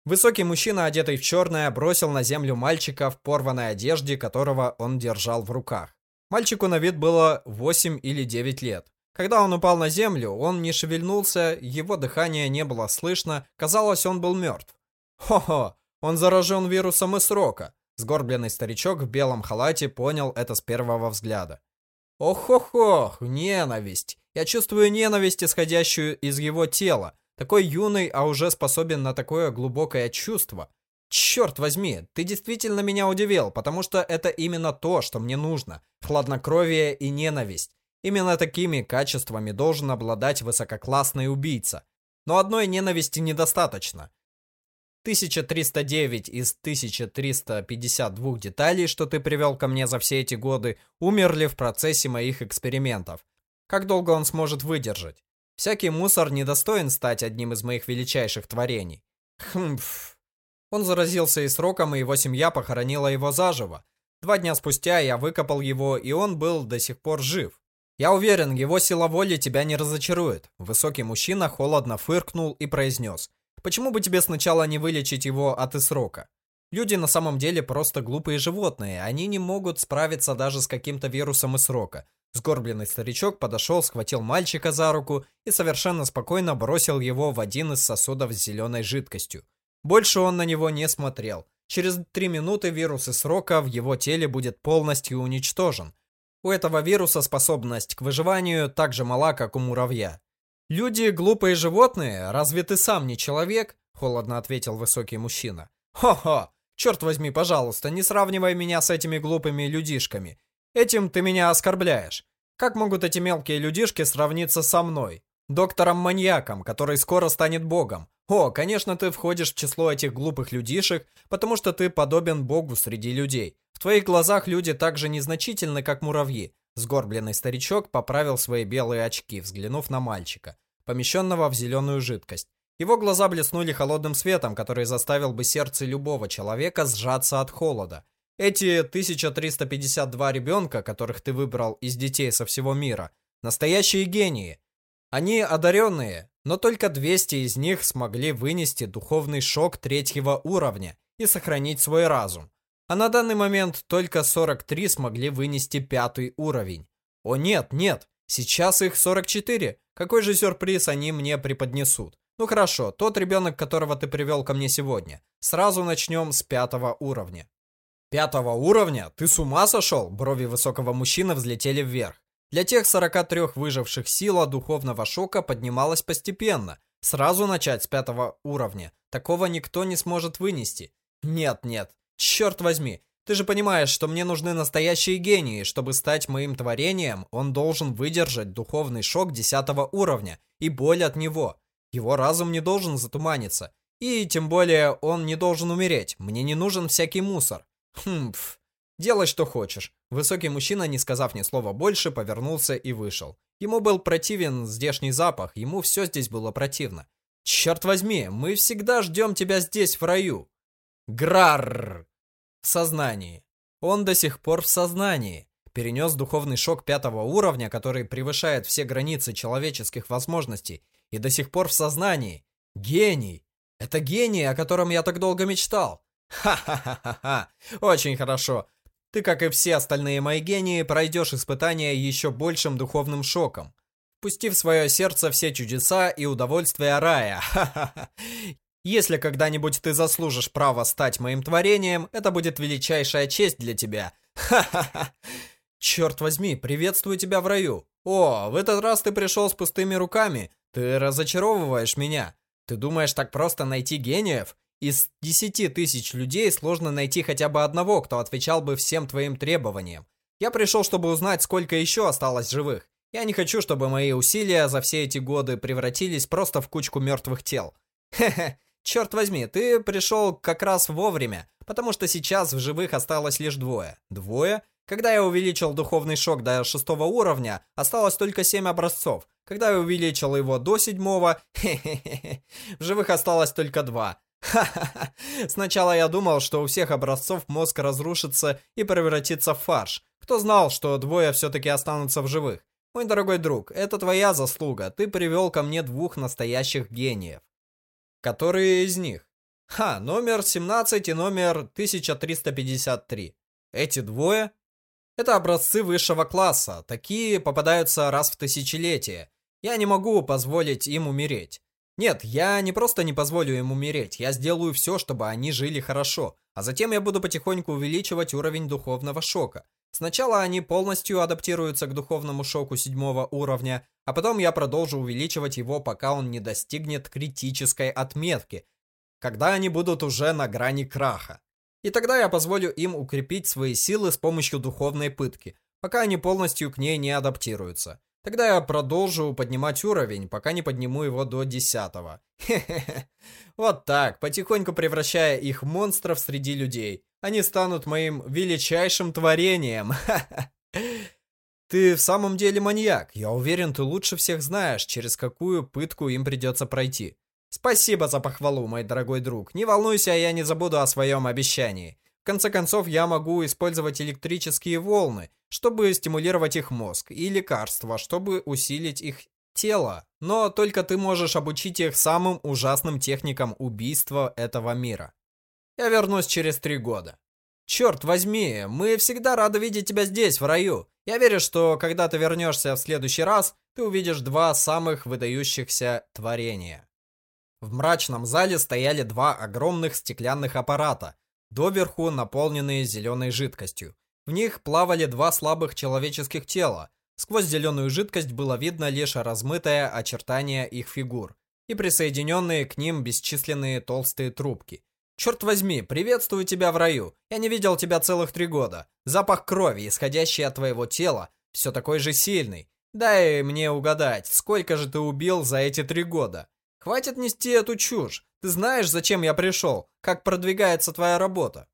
Высокий мужчина, одетый в черное, бросил на землю мальчика в порванной одежде, которого он держал в руках. Мальчику на вид было 8 или 9 лет. Когда он упал на землю, он не шевельнулся, его дыхание не было слышно, казалось, он был мертв. Хо-хо, он заражен вирусом и срока. Сгорбленный старичок в белом халате понял это с первого взгляда. Ох-ох-ох, ненависть. Я чувствую ненависть, исходящую из его тела. Такой юный, а уже способен на такое глубокое чувство. Черт возьми, ты действительно меня удивил, потому что это именно то, что мне нужно. Хладнокровие и ненависть. Именно такими качествами должен обладать высококлассный убийца. Но одной ненависти недостаточно. 1309 из 1352 деталей, что ты привел ко мне за все эти годы, умерли в процессе моих экспериментов. Как долго он сможет выдержать? Всякий мусор недостоин стать одним из моих величайших творений. Хмф. Он заразился и сроком, и его семья похоронила его заживо. Два дня спустя я выкопал его, и он был до сих пор жив. Я уверен, его сила воли тебя не разочарует. Высокий мужчина холодно фыркнул и произнес. Почему бы тебе сначала не вылечить его от Исрока? Люди на самом деле просто глупые животные, они не могут справиться даже с каким-то вирусом Исрока. Сгорбленный старичок подошел, схватил мальчика за руку и совершенно спокойно бросил его в один из сосудов с зеленой жидкостью. Больше он на него не смотрел. Через 3 минуты вирус из срока в его теле будет полностью уничтожен. У этого вируса способность к выживанию так же мала, как у муравья. «Люди – глупые животные, разве ты сам не человек?» – холодно ответил высокий мужчина. «Хо-хо! Черт возьми, пожалуйста, не сравнивай меня с этими глупыми людишками. Этим ты меня оскорбляешь. Как могут эти мелкие людишки сравниться со мной? Доктором-маньяком, который скоро станет богом. О, конечно, ты входишь в число этих глупых людишек, потому что ты подобен богу среди людей. В твоих глазах люди так же незначительны, как муравьи. Сгорбленный старичок поправил свои белые очки, взглянув на мальчика, помещенного в зеленую жидкость. Его глаза блеснули холодным светом, который заставил бы сердце любого человека сжаться от холода. Эти 1352 ребенка, которых ты выбрал из детей со всего мира, настоящие гении. Они одаренные, но только 200 из них смогли вынести духовный шок третьего уровня и сохранить свой разум. А на данный момент только 43 смогли вынести пятый уровень. О нет, нет, сейчас их 44. Какой же сюрприз они мне преподнесут? Ну хорошо, тот ребенок, которого ты привел ко мне сегодня. Сразу начнем с пятого уровня. Пятого уровня? Ты с ума сошел? Брови высокого мужчины взлетели вверх. Для тех 43 выживших сила духовного шока поднималась постепенно. Сразу начать с пятого уровня. Такого никто не сможет вынести. Нет, нет, Черт возьми, ты же понимаешь, что мне нужны настоящие гении. Чтобы стать моим творением, он должен выдержать духовный шок десятого уровня и боль от него. Его разум не должен затуманиться. И тем более он не должен умереть. Мне не нужен всякий мусор. Хм, пф. Делай, что хочешь. Высокий мужчина, не сказав ни слова больше, повернулся и вышел. Ему был противен здешний запах, ему все здесь было противно. Черт возьми, мы всегда ждем тебя здесь, в раю. Грарр! В сознании. Он до сих пор в сознании. Перенес духовный шок пятого уровня, который превышает все границы человеческих возможностей, и до сих пор в сознании. Гений! Это гений, о котором я так долго мечтал. Ха-ха-ха-ха! Очень хорошо. Ты, как и все остальные мои гении, пройдешь испытание еще большим духовным шоком. Пустив в свое сердце все чудеса и удовольствия рая. Если когда-нибудь ты заслужишь право стать моим творением, это будет величайшая честь для тебя. Ха-ха-ха. Черт возьми, приветствую тебя в раю. О, в этот раз ты пришел с пустыми руками. Ты разочаровываешь меня. Ты думаешь так просто найти гениев? Из десяти тысяч людей сложно найти хотя бы одного, кто отвечал бы всем твоим требованиям. Я пришел, чтобы узнать, сколько еще осталось живых. Я не хочу, чтобы мои усилия за все эти годы превратились просто в кучку мертвых тел. Хе-хе, Черт возьми, ты пришел как раз вовремя, потому что сейчас в живых осталось лишь двое. Двое? Когда я увеличил духовный шок до шестого уровня, осталось только семь образцов. Когда я увеличил его до седьмого, в живых осталось только два. Ха-ха-ха. Сначала я думал, что у всех образцов мозг разрушится и превратится в фарш. Кто знал, что двое все-таки останутся в живых? Мой дорогой друг, это твоя заслуга. Ты привел ко мне двух настоящих гениев. Которые из них? Ха, номер 17 и номер 1353. Эти двое? Это образцы высшего класса. Такие попадаются раз в тысячелетие. Я не могу позволить им умереть. Нет, я не просто не позволю им умереть, я сделаю все, чтобы они жили хорошо, а затем я буду потихоньку увеличивать уровень духовного шока. Сначала они полностью адаптируются к духовному шоку седьмого уровня, а потом я продолжу увеличивать его, пока он не достигнет критической отметки, когда они будут уже на грани краха. И тогда я позволю им укрепить свои силы с помощью духовной пытки, пока они полностью к ней не адаптируются. Тогда я продолжу поднимать уровень, пока не подниму его до десятого. Хе-хе-хе. Вот так, потихоньку превращая их монстров среди людей. Они станут моим величайшим творением. Ты в самом деле маньяк. Я уверен, ты лучше всех знаешь, через какую пытку им придется пройти. Спасибо за похвалу, мой дорогой друг. Не волнуйся, я не забуду о своем обещании. Конце концов, я могу использовать электрические волны, чтобы стимулировать их мозг, и лекарства, чтобы усилить их тело. Но только ты можешь обучить их самым ужасным техникам убийства этого мира. Я вернусь через три года. Черт возьми, мы всегда рады видеть тебя здесь, в раю. Я верю, что когда ты вернешься в следующий раз, ты увидишь два самых выдающихся творения. В мрачном зале стояли два огромных стеклянных аппарата, доверху наполненные зеленой жидкостью. В них плавали два слабых человеческих тела. Сквозь зеленую жидкость было видно лишь размытое очертание их фигур и присоединенные к ним бесчисленные толстые трубки. «Черт возьми, приветствую тебя в раю. Я не видел тебя целых три года. Запах крови, исходящий от твоего тела, все такой же сильный. Дай мне угадать, сколько же ты убил за эти три года? Хватит нести эту чушь. Ты знаешь, зачем я пришел? Как продвигается твоя работа?»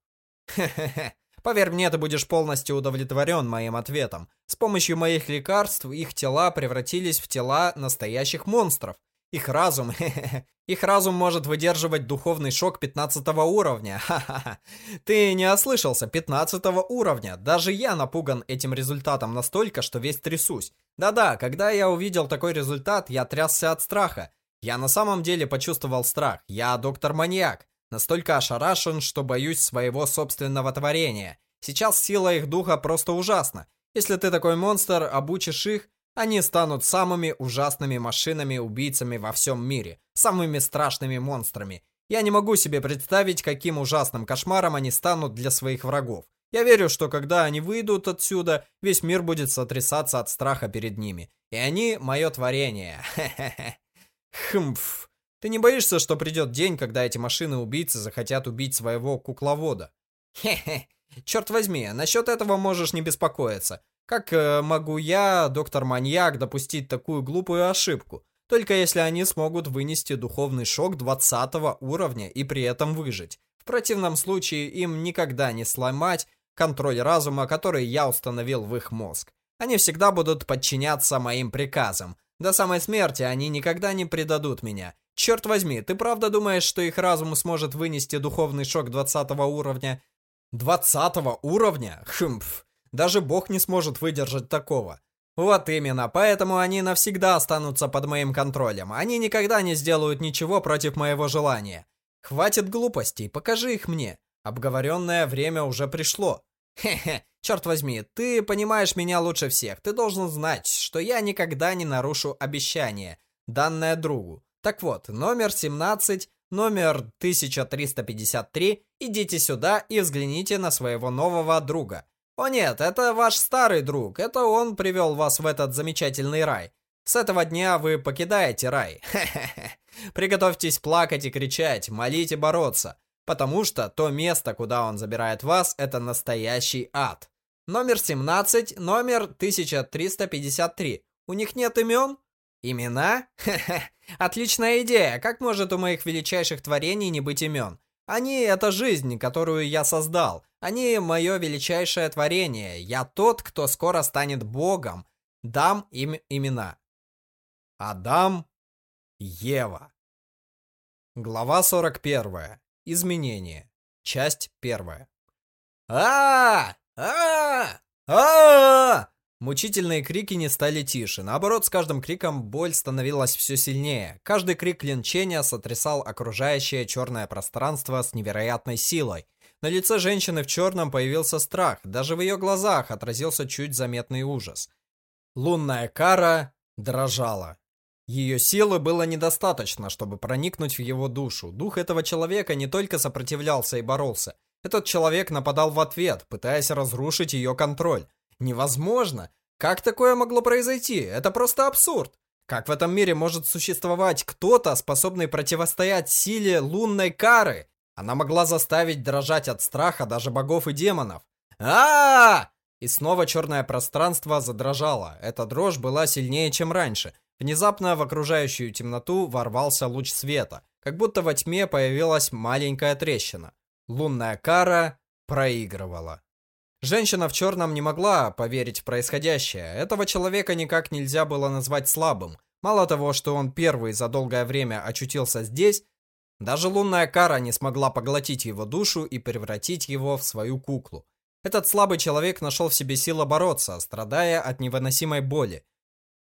«Хе-хе-хе. Поверь мне, ты будешь полностью удовлетворен моим ответом. С помощью моих лекарств их тела превратились в тела настоящих монстров. Их разум, их разум может выдерживать духовный шок 15 уровня. Ты не ослышался, 15 уровня. Даже я напуган этим результатом настолько, что весь трясусь. Да-да, когда я увидел такой результат, я трясся от страха. Я на самом деле почувствовал страх. Я доктор-маньяк. Настолько ошарашен, что боюсь своего собственного творения. Сейчас сила их духа просто ужасна. Если ты такой монстр, обучишь их, они станут самыми ужасными машинами-убийцами во всем мире, самыми страшными монстрами. Я не могу себе представить, каким ужасным кошмаром они станут для своих врагов. Я верю, что когда они выйдут отсюда, весь мир будет сотрясаться от страха перед ними. И они — мое творение. Хе-хе-хе. Хмф. Ты не боишься, что придет день, когда эти машины-убийцы захотят убить своего кукловода? Хе-хе. Черт возьми, насчет этого можешь не беспокоиться. Как э, могу я, доктор-маньяк, допустить такую глупую ошибку? Только если они смогут вынести духовный шок 20 уровня и при этом выжить. В противном случае им никогда не сломать контроль разума, который я установил в их мозг. Они всегда будут подчиняться моим приказам. До самой смерти они никогда не предадут меня. Черт возьми, ты правда думаешь, что их разум сможет вынести духовный шок 20 уровня? 20 уровня? Хмпф. Даже бог не сможет выдержать такого. Вот именно, поэтому они навсегда останутся под моим контролем. Они никогда не сделают ничего против моего желания. Хватит глупостей, покажи их мне. Обговоренное время уже пришло. Хе-хе, черт возьми, ты понимаешь меня лучше всех. Ты должен знать, что я никогда не нарушу обещание, данное другу. Так вот, номер 17, номер 1353, идите сюда и взгляните на своего нового друга. О нет, это ваш старый друг. Это он привел вас в этот замечательный рай. С этого дня вы покидаете рай. Хе-хе-хе. Приготовьтесь плакать и кричать, молить и бороться. Потому что то место, куда он забирает вас, это настоящий ад. Номер 17, номер 1353. У них нет имен? Имена? Хе-хе. Отличная идея. Как может у моих величайших творений не быть имен? Они — это жизнь, которую я создал. Они — мое величайшее творение. Я тот, кто скоро станет Богом. Дам им имена. Адам, Ева. Глава 41. Изменения. Часть 1. а а а Мучительные крики не стали тише. Наоборот, с каждым криком боль становилась все сильнее. Каждый крик линчения сотрясал окружающее черное пространство с невероятной силой. На лице женщины в черном появился страх. Даже в ее глазах отразился чуть заметный ужас. Лунная кара дрожала. Ее силы было недостаточно, чтобы проникнуть в его душу. Дух этого человека не только сопротивлялся и боролся. Этот человек нападал в ответ, пытаясь разрушить ее контроль. Невозможно! Как такое могло произойти? Это просто абсурд! Как в этом мире может существовать кто-то, способный противостоять силе лунной кары? Она могла заставить дрожать от страха даже богов и демонов. а, -а, -а! И снова черное пространство задрожало. Эта дрожь была сильнее, чем раньше. Внезапно в окружающую темноту ворвался луч света. Как будто во тьме появилась маленькая трещина. Лунная кара проигрывала. Женщина в черном не могла поверить в происходящее. Этого человека никак нельзя было назвать слабым. Мало того, что он первый за долгое время очутился здесь, даже лунная кара не смогла поглотить его душу и превратить его в свою куклу. Этот слабый человек нашел в себе силы бороться, страдая от невыносимой боли.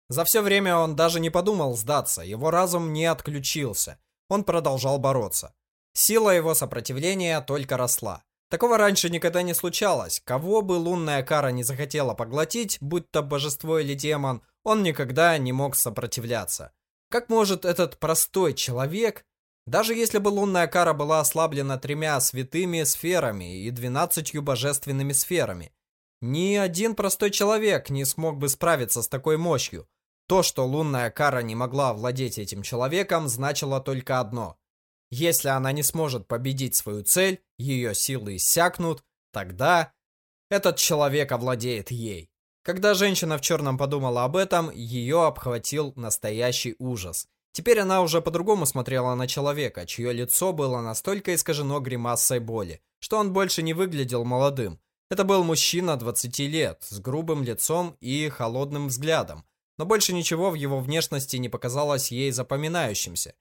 За все время он даже не подумал сдаться, его разум не отключился. Он продолжал бороться. Сила его сопротивления только росла. Такого раньше никогда не случалось. Кого бы лунная кара не захотела поглотить, будь то божество или демон, он никогда не мог сопротивляться. Как может этот простой человек Даже если бы лунная кара была ослаблена тремя святыми сферами и двенадцатью божественными сферами, ни один простой человек не смог бы справиться с такой мощью. То, что лунная кара не могла владеть этим человеком, значило только одно. Если она не сможет победить свою цель, ее силы иссякнут, тогда этот человек овладеет ей. Когда женщина в черном подумала об этом, ее обхватил настоящий ужас. Теперь она уже по-другому смотрела на человека, чье лицо было настолько искажено гримасой боли, что он больше не выглядел молодым. Это был мужчина 20 лет, с грубым лицом и холодным взглядом, но больше ничего в его внешности не показалось ей запоминающимся.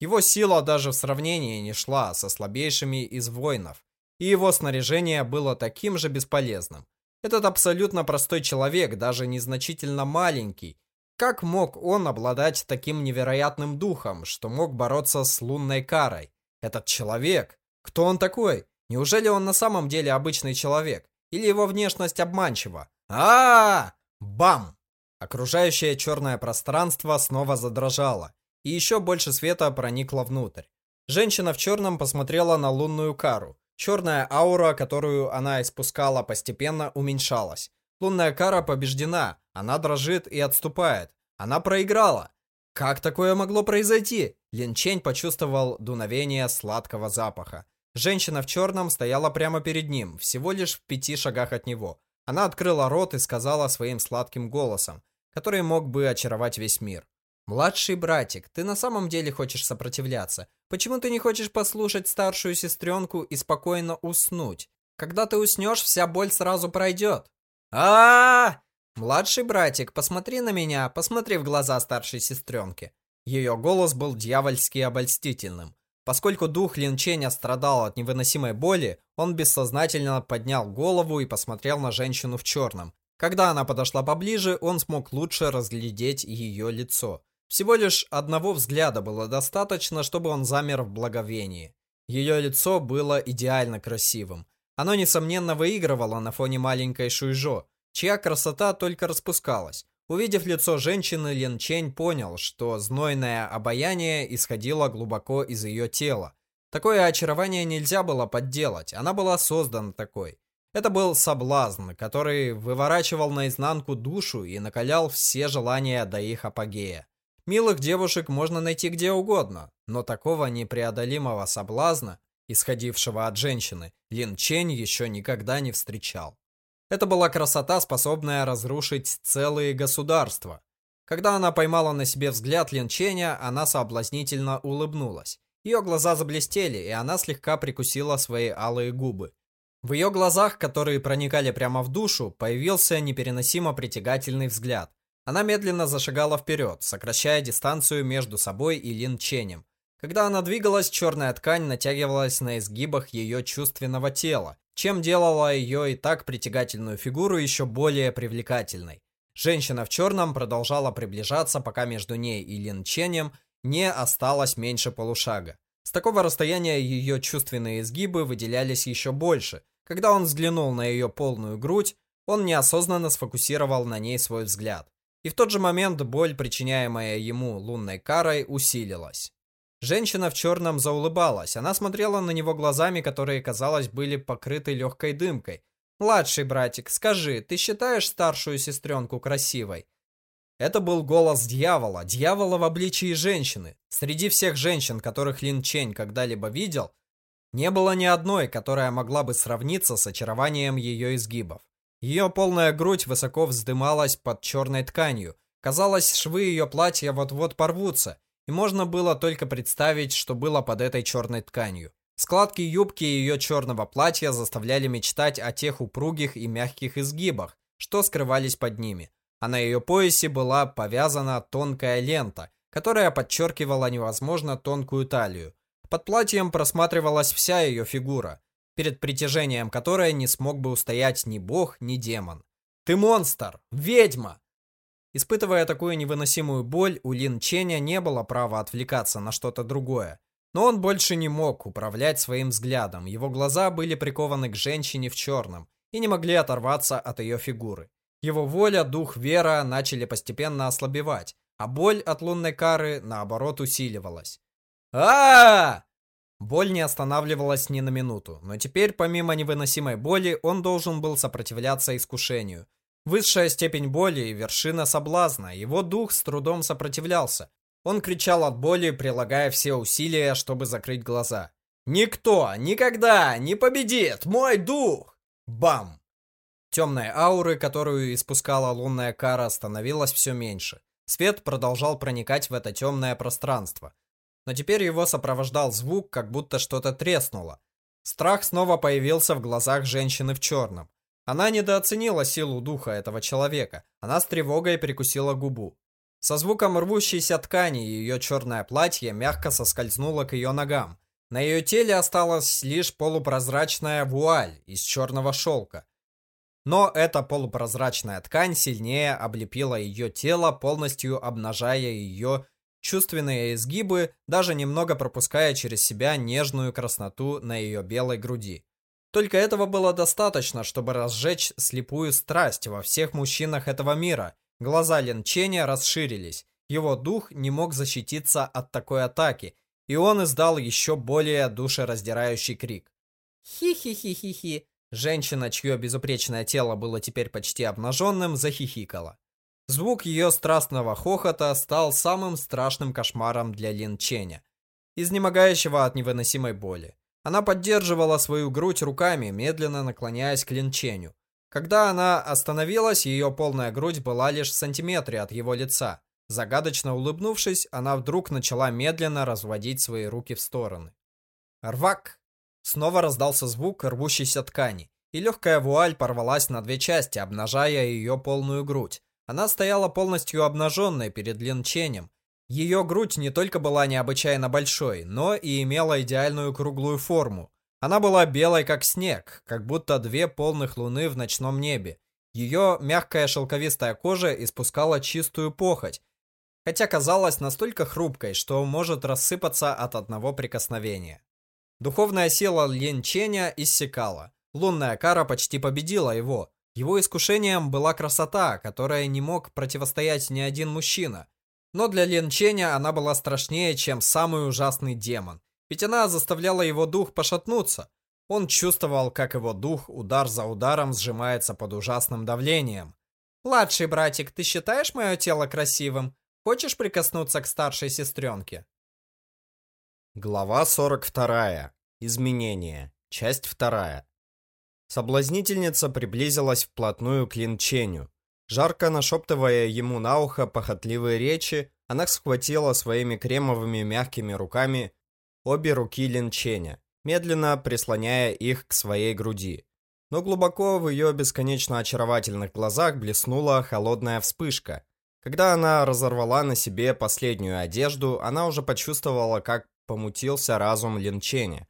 Его сила даже в сравнении не шла со слабейшими из воинов, и его снаряжение было таким же бесполезным. Этот абсолютно простой человек, даже незначительно маленький, как мог он обладать таким невероятным духом, что мог бороться с лунной карой? Этот человек, кто он такой? Неужели он на самом деле обычный человек? Или его внешность обманчива? а, -а, -а! Бам! Окружающее черное пространство снова задрожало, и еще больше света проникло внутрь. Женщина в черном посмотрела на лунную кару. Черная аура, которую она испускала, постепенно уменьшалась. Лунная кара побеждена, она дрожит и отступает. Она проиграла. Как такое могло произойти? Лин Чень почувствовал дуновение сладкого запаха. Женщина в черном стояла прямо перед ним, всего лишь в пяти шагах от него. Она открыла рот и сказала своим сладким голосом который мог бы очаровать весь мир. «Младший братик, ты на самом деле хочешь сопротивляться? Почему ты не хочешь послушать старшую сестренку и спокойно уснуть? Когда ты уснешь, вся боль сразу пройдет». а, -а, -а Младший братик, посмотри на меня, посмотри в глаза старшей сестренки. Ее голос был дьявольски обольстительным. Поскольку дух Лин Ченя страдал от невыносимой боли, он бессознательно поднял голову и посмотрел на женщину в черном, когда она подошла поближе, он смог лучше разглядеть ее лицо. Всего лишь одного взгляда было достаточно, чтобы он замер в благовении. Ее лицо было идеально красивым. Оно, несомненно, выигрывало на фоне маленькой Шуйжо, чья красота только распускалась. Увидев лицо женщины, Лин Чень понял, что знойное обаяние исходило глубоко из ее тела. Такое очарование нельзя было подделать, она была создана такой. Это был соблазн, который выворачивал наизнанку душу и накалял все желания до их апогея. Милых девушек можно найти где угодно, но такого непреодолимого соблазна, исходившего от женщины, Лин Чень еще никогда не встречал. Это была красота, способная разрушить целые государства. Когда она поймала на себе взгляд Лин Ченя, она соблазнительно улыбнулась. Ее глаза заблестели, и она слегка прикусила свои алые губы. В ее глазах, которые проникали прямо в душу, появился непереносимо притягательный взгляд. Она медленно зашагала вперед, сокращая дистанцию между собой и Лин Ченем. Когда она двигалась, черная ткань натягивалась на изгибах ее чувственного тела, чем делала ее и так притягательную фигуру еще более привлекательной. Женщина в черном продолжала приближаться, пока между ней и Лин Ченем не осталось меньше полушага. С такого расстояния ее чувственные изгибы выделялись еще больше, когда он взглянул на ее полную грудь, он неосознанно сфокусировал на ней свой взгляд. И в тот же момент боль, причиняемая ему лунной карой, усилилась. Женщина в черном заулыбалась. Она смотрела на него глазами, которые, казалось, были покрыты легкой дымкой. «Младший братик, скажи, ты считаешь старшую сестренку красивой?» Это был голос дьявола, дьявола в обличии женщины. Среди всех женщин, которых Лин Чень когда-либо видел, не было ни одной, которая могла бы сравниться с очарованием ее изгибов. Ее полная грудь высоко вздымалась под черной тканью. Казалось, швы ее платья вот-вот порвутся, и можно было только представить, что было под этой черной тканью. Складки юбки ее черного платья заставляли мечтать о тех упругих и мягких изгибах, что скрывались под ними. А на ее поясе была повязана тонкая лента, которая подчеркивала невозможно тонкую талию. Под платьем просматривалась вся ее фигура, перед притяжением которой не смог бы устоять ни бог, ни демон. «Ты монстр! Ведьма!» Испытывая такую невыносимую боль, у Лин Ченя не было права отвлекаться на что-то другое. Но он больше не мог управлять своим взглядом. Его глаза были прикованы к женщине в черном и не могли оторваться от ее фигуры. Его воля, дух, вера начали постепенно ослабевать, а боль от лунной кары, наоборот, усиливалась. А, Боль не останавливалась ни на минуту, но теперь, помимо невыносимой боли, он должен был сопротивляться искушению. Высшая степень боли и вершина соблазна, его дух с трудом сопротивлялся. Он кричал от боли, прилагая все усилия, чтобы закрыть глаза. «Никто никогда не победит мой дух!» Бам! Темная ауры, которую испускала лунная кара, становилась все меньше. Свет продолжал проникать в это темное пространство. Но теперь его сопровождал звук, как будто что-то треснуло. Страх снова появился в глазах женщины в черном. Она недооценила силу духа этого человека. Она с тревогой прикусила губу. Со звуком рвущейся ткани ее черное платье мягко соскользнуло к ее ногам. На ее теле осталась лишь полупрозрачная вуаль из черного шелка. Но эта полупрозрачная ткань сильнее облепила ее тело, полностью обнажая ее чувственные изгибы, даже немного пропуская через себя нежную красноту на ее белой груди. Только этого было достаточно, чтобы разжечь слепую страсть во всех мужчинах этого мира. Глаза Лин Ченя расширились. Его дух не мог защититься от такой атаки, и он издал еще более душераздирающий крик. Хи-хи-хи-хи-хи. Женщина, чье безупречное тело было теперь почти обнаженным, захихикала. Звук ее страстного хохота стал самым страшным кошмаром для Лин Ченя, изнемогающего от невыносимой боли. Она поддерживала свою грудь руками, медленно наклоняясь к Лин Ченю. Когда она остановилась, ее полная грудь была лишь в сантиметре от его лица. Загадочно улыбнувшись, она вдруг начала медленно разводить свои руки в стороны. Рвак! Снова раздался звук рвущейся ткани, и легкая вуаль порвалась на две части, обнажая ее полную грудь. Она стояла полностью обнаженной перед Лин Ченем. Ее грудь не только была необычайно большой, но и имела идеальную круглую форму. Она была белой как снег, как будто две полных луны в ночном небе. Ее мягкая шелковистая кожа испускала чистую похоть, хотя казалась настолько хрупкой, что может рассыпаться от одного прикосновения. Духовная сила Лин Ченя иссякала. Лунная кара почти победила его, его искушением была красота, которая не мог противостоять ни один мужчина. Но для Лен Ченя она была страшнее, чем самый ужасный демон. Ведь она заставляла его дух пошатнуться. Он чувствовал, как его дух удар за ударом сжимается под ужасным давлением. «Младший братик, ты считаешь мое тело красивым? Хочешь прикоснуться к старшей сестренке?» Глава 42. Изменения. Часть 2. Соблазнительница приблизилась вплотную к Линченю. Жарко нашептывая ему на ухо похотливые речи, она схватила своими кремовыми мягкими руками обе руки Линченя, медленно прислоняя их к своей груди. Но глубоко в ее бесконечно очаровательных глазах блеснула холодная вспышка. Когда она разорвала на себе последнюю одежду, она уже почувствовала, как помутился разум Линченя.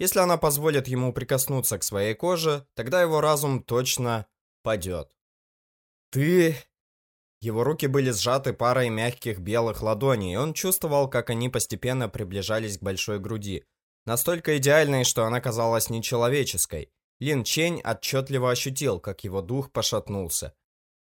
Если она позволит ему прикоснуться к своей коже, тогда его разум точно падет. «Ты...» Его руки были сжаты парой мягких белых ладоней, и он чувствовал, как они постепенно приближались к большой груди. Настолько идеальной, что она казалась нечеловеческой. Лин Чень отчетливо ощутил, как его дух пошатнулся.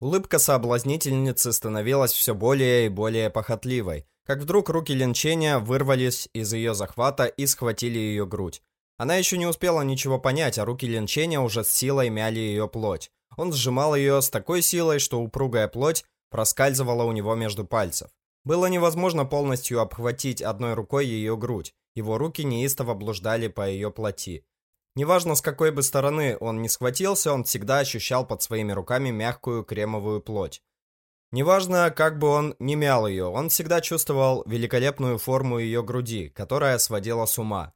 Улыбка соблазнительницы становилась все более и более похотливой, как вдруг руки Лин Ченя вырвались из ее захвата и схватили ее грудь. Она еще не успела ничего понять, а руки Линченя уже с силой мяли ее плоть. Он сжимал ее с такой силой, что упругая плоть проскальзывала у него между пальцев. Было невозможно полностью обхватить одной рукой ее грудь. Его руки неистово блуждали по ее плоти. Неважно, с какой бы стороны он не схватился, он всегда ощущал под своими руками мягкую кремовую плоть. Неважно, как бы он не мял ее, он всегда чувствовал великолепную форму ее груди, которая сводила с ума.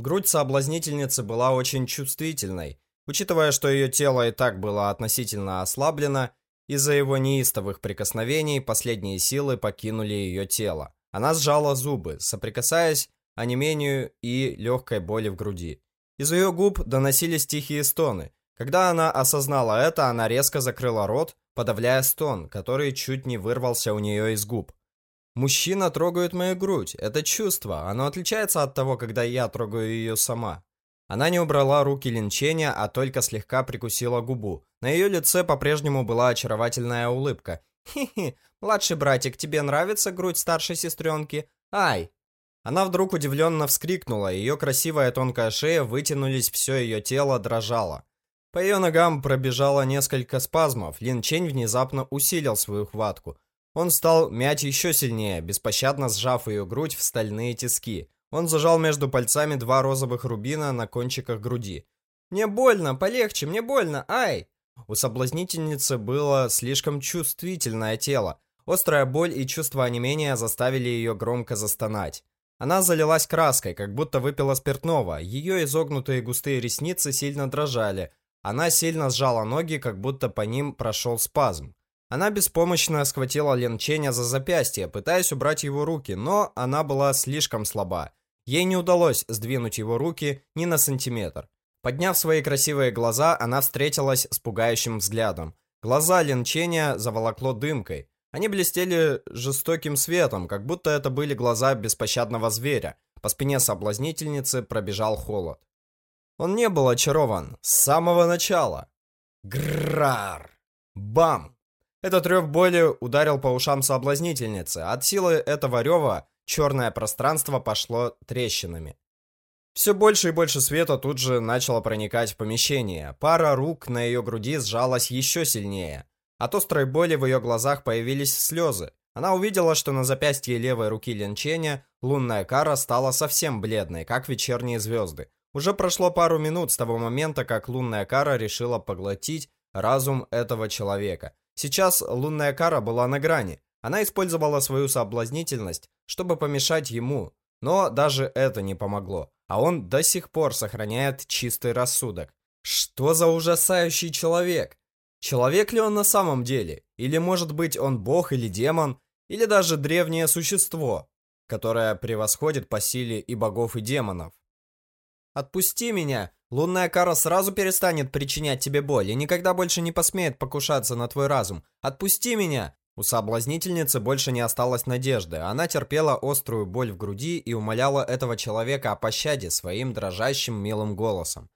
Грудь соблазнительницы была очень чувствительной. Учитывая, что ее тело и так было относительно ослаблено, из-за его неистовых прикосновений последние силы покинули ее тело. Она сжала зубы, соприкасаясь онемению и легкой боли в груди. Из ее губ доносились тихие стоны. Когда она осознала это, она резко закрыла рот, подавляя стон, который чуть не вырвался у нее из губ. Мужчина трогает мою грудь. Это чувство. Оно отличается от того, когда я трогаю ее сама. Она не убрала руки линчения, а только слегка прикусила губу. На ее лице по-прежнему была очаровательная улыбка. «Хи-хи, младший братик, тебе нравится грудь старшей сестренки? Ай!» Она вдруг удивленно вскрикнула, ее красивая тонкая шея вытянулись, все ее тело дрожало. По ее ногам пробежало несколько спазмов, Лин Чень внезапно усилил свою хватку. Он стал мять еще сильнее, беспощадно сжав ее грудь в стальные тиски. Он зажал между пальцами два розовых рубина на кончиках груди. «Мне больно, полегче, мне больно, ай!» У соблазнительницы было слишком чувствительное тело. Острая боль и чувство онемения заставили ее громко застонать. Она залилась краской, как будто выпила спиртного. Ее изогнутые густые ресницы сильно дрожали. Она сильно сжала ноги, как будто по ним прошел спазм. Она беспомощно схватила Лен Ченя за запястье, пытаясь убрать его руки, но она была слишком слаба. Ей не удалось сдвинуть его руки ни на сантиметр. Подняв свои красивые глаза, она встретилась с пугающим взглядом. Глаза Линчения заволокло дымкой. Они блестели жестоким светом, как будто это были глаза беспощадного зверя. По спине соблазнительницы пробежал холод. Он не был очарован с самого начала. Грар! Бам! Этот рев боли ударил по ушам соблазнительницы. От силы этого рева черное пространство пошло трещинами. Все больше и больше света тут же начало проникать в помещение. Пара рук на ее груди сжалась еще сильнее. От острой боли в ее глазах появились слезы. Она увидела, что на запястье левой руки Ленченя лунная кара стала совсем бледной, как вечерние звезды. Уже прошло пару минут с того момента, как лунная кара решила поглотить разум этого человека. Сейчас лунная кара была на грани. Она использовала свою соблазнительность, чтобы помешать ему, но даже это не помогло а он до сих пор сохраняет чистый рассудок. Что за ужасающий человек? Человек ли он на самом деле? Или может быть он бог или демон? Или даже древнее существо, которое превосходит по силе и богов, и демонов? Отпусти меня! Лунная кара сразу перестанет причинять тебе боль и никогда больше не посмеет покушаться на твой разум. Отпусти меня! У соблазнительницы больше не осталось надежды. Она терпела острую боль в груди и умоляла этого человека о пощаде своим дрожащим милым голосом.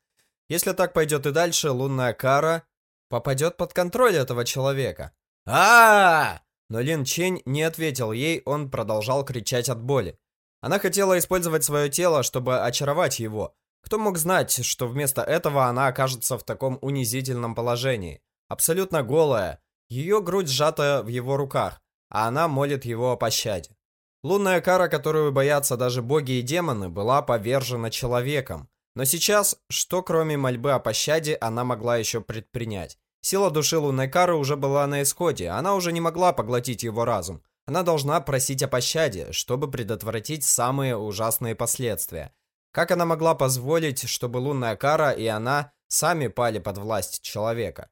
Если так пойдет и дальше, лунная кара попадет под контроль этого человека. а, -а, -а Но Лин Чень не ответил ей, он продолжал кричать от боли. Она хотела использовать свое тело, чтобы очаровать его. Кто мог знать, что вместо этого она окажется в таком унизительном положении? Абсолютно голая, ее грудь сжата в его руках, а она молит его о пощаде. Лунная кара, которую боятся даже боги и демоны, была повержена человеком. Но сейчас, что кроме мольбы о пощаде, она могла еще предпринять? Сила души лунной кары уже была на исходе, она уже не могла поглотить его разум. Она должна просить о пощаде, чтобы предотвратить самые ужасные последствия. Как она могла позволить, чтобы лунная кара и она сами пали под власть человека?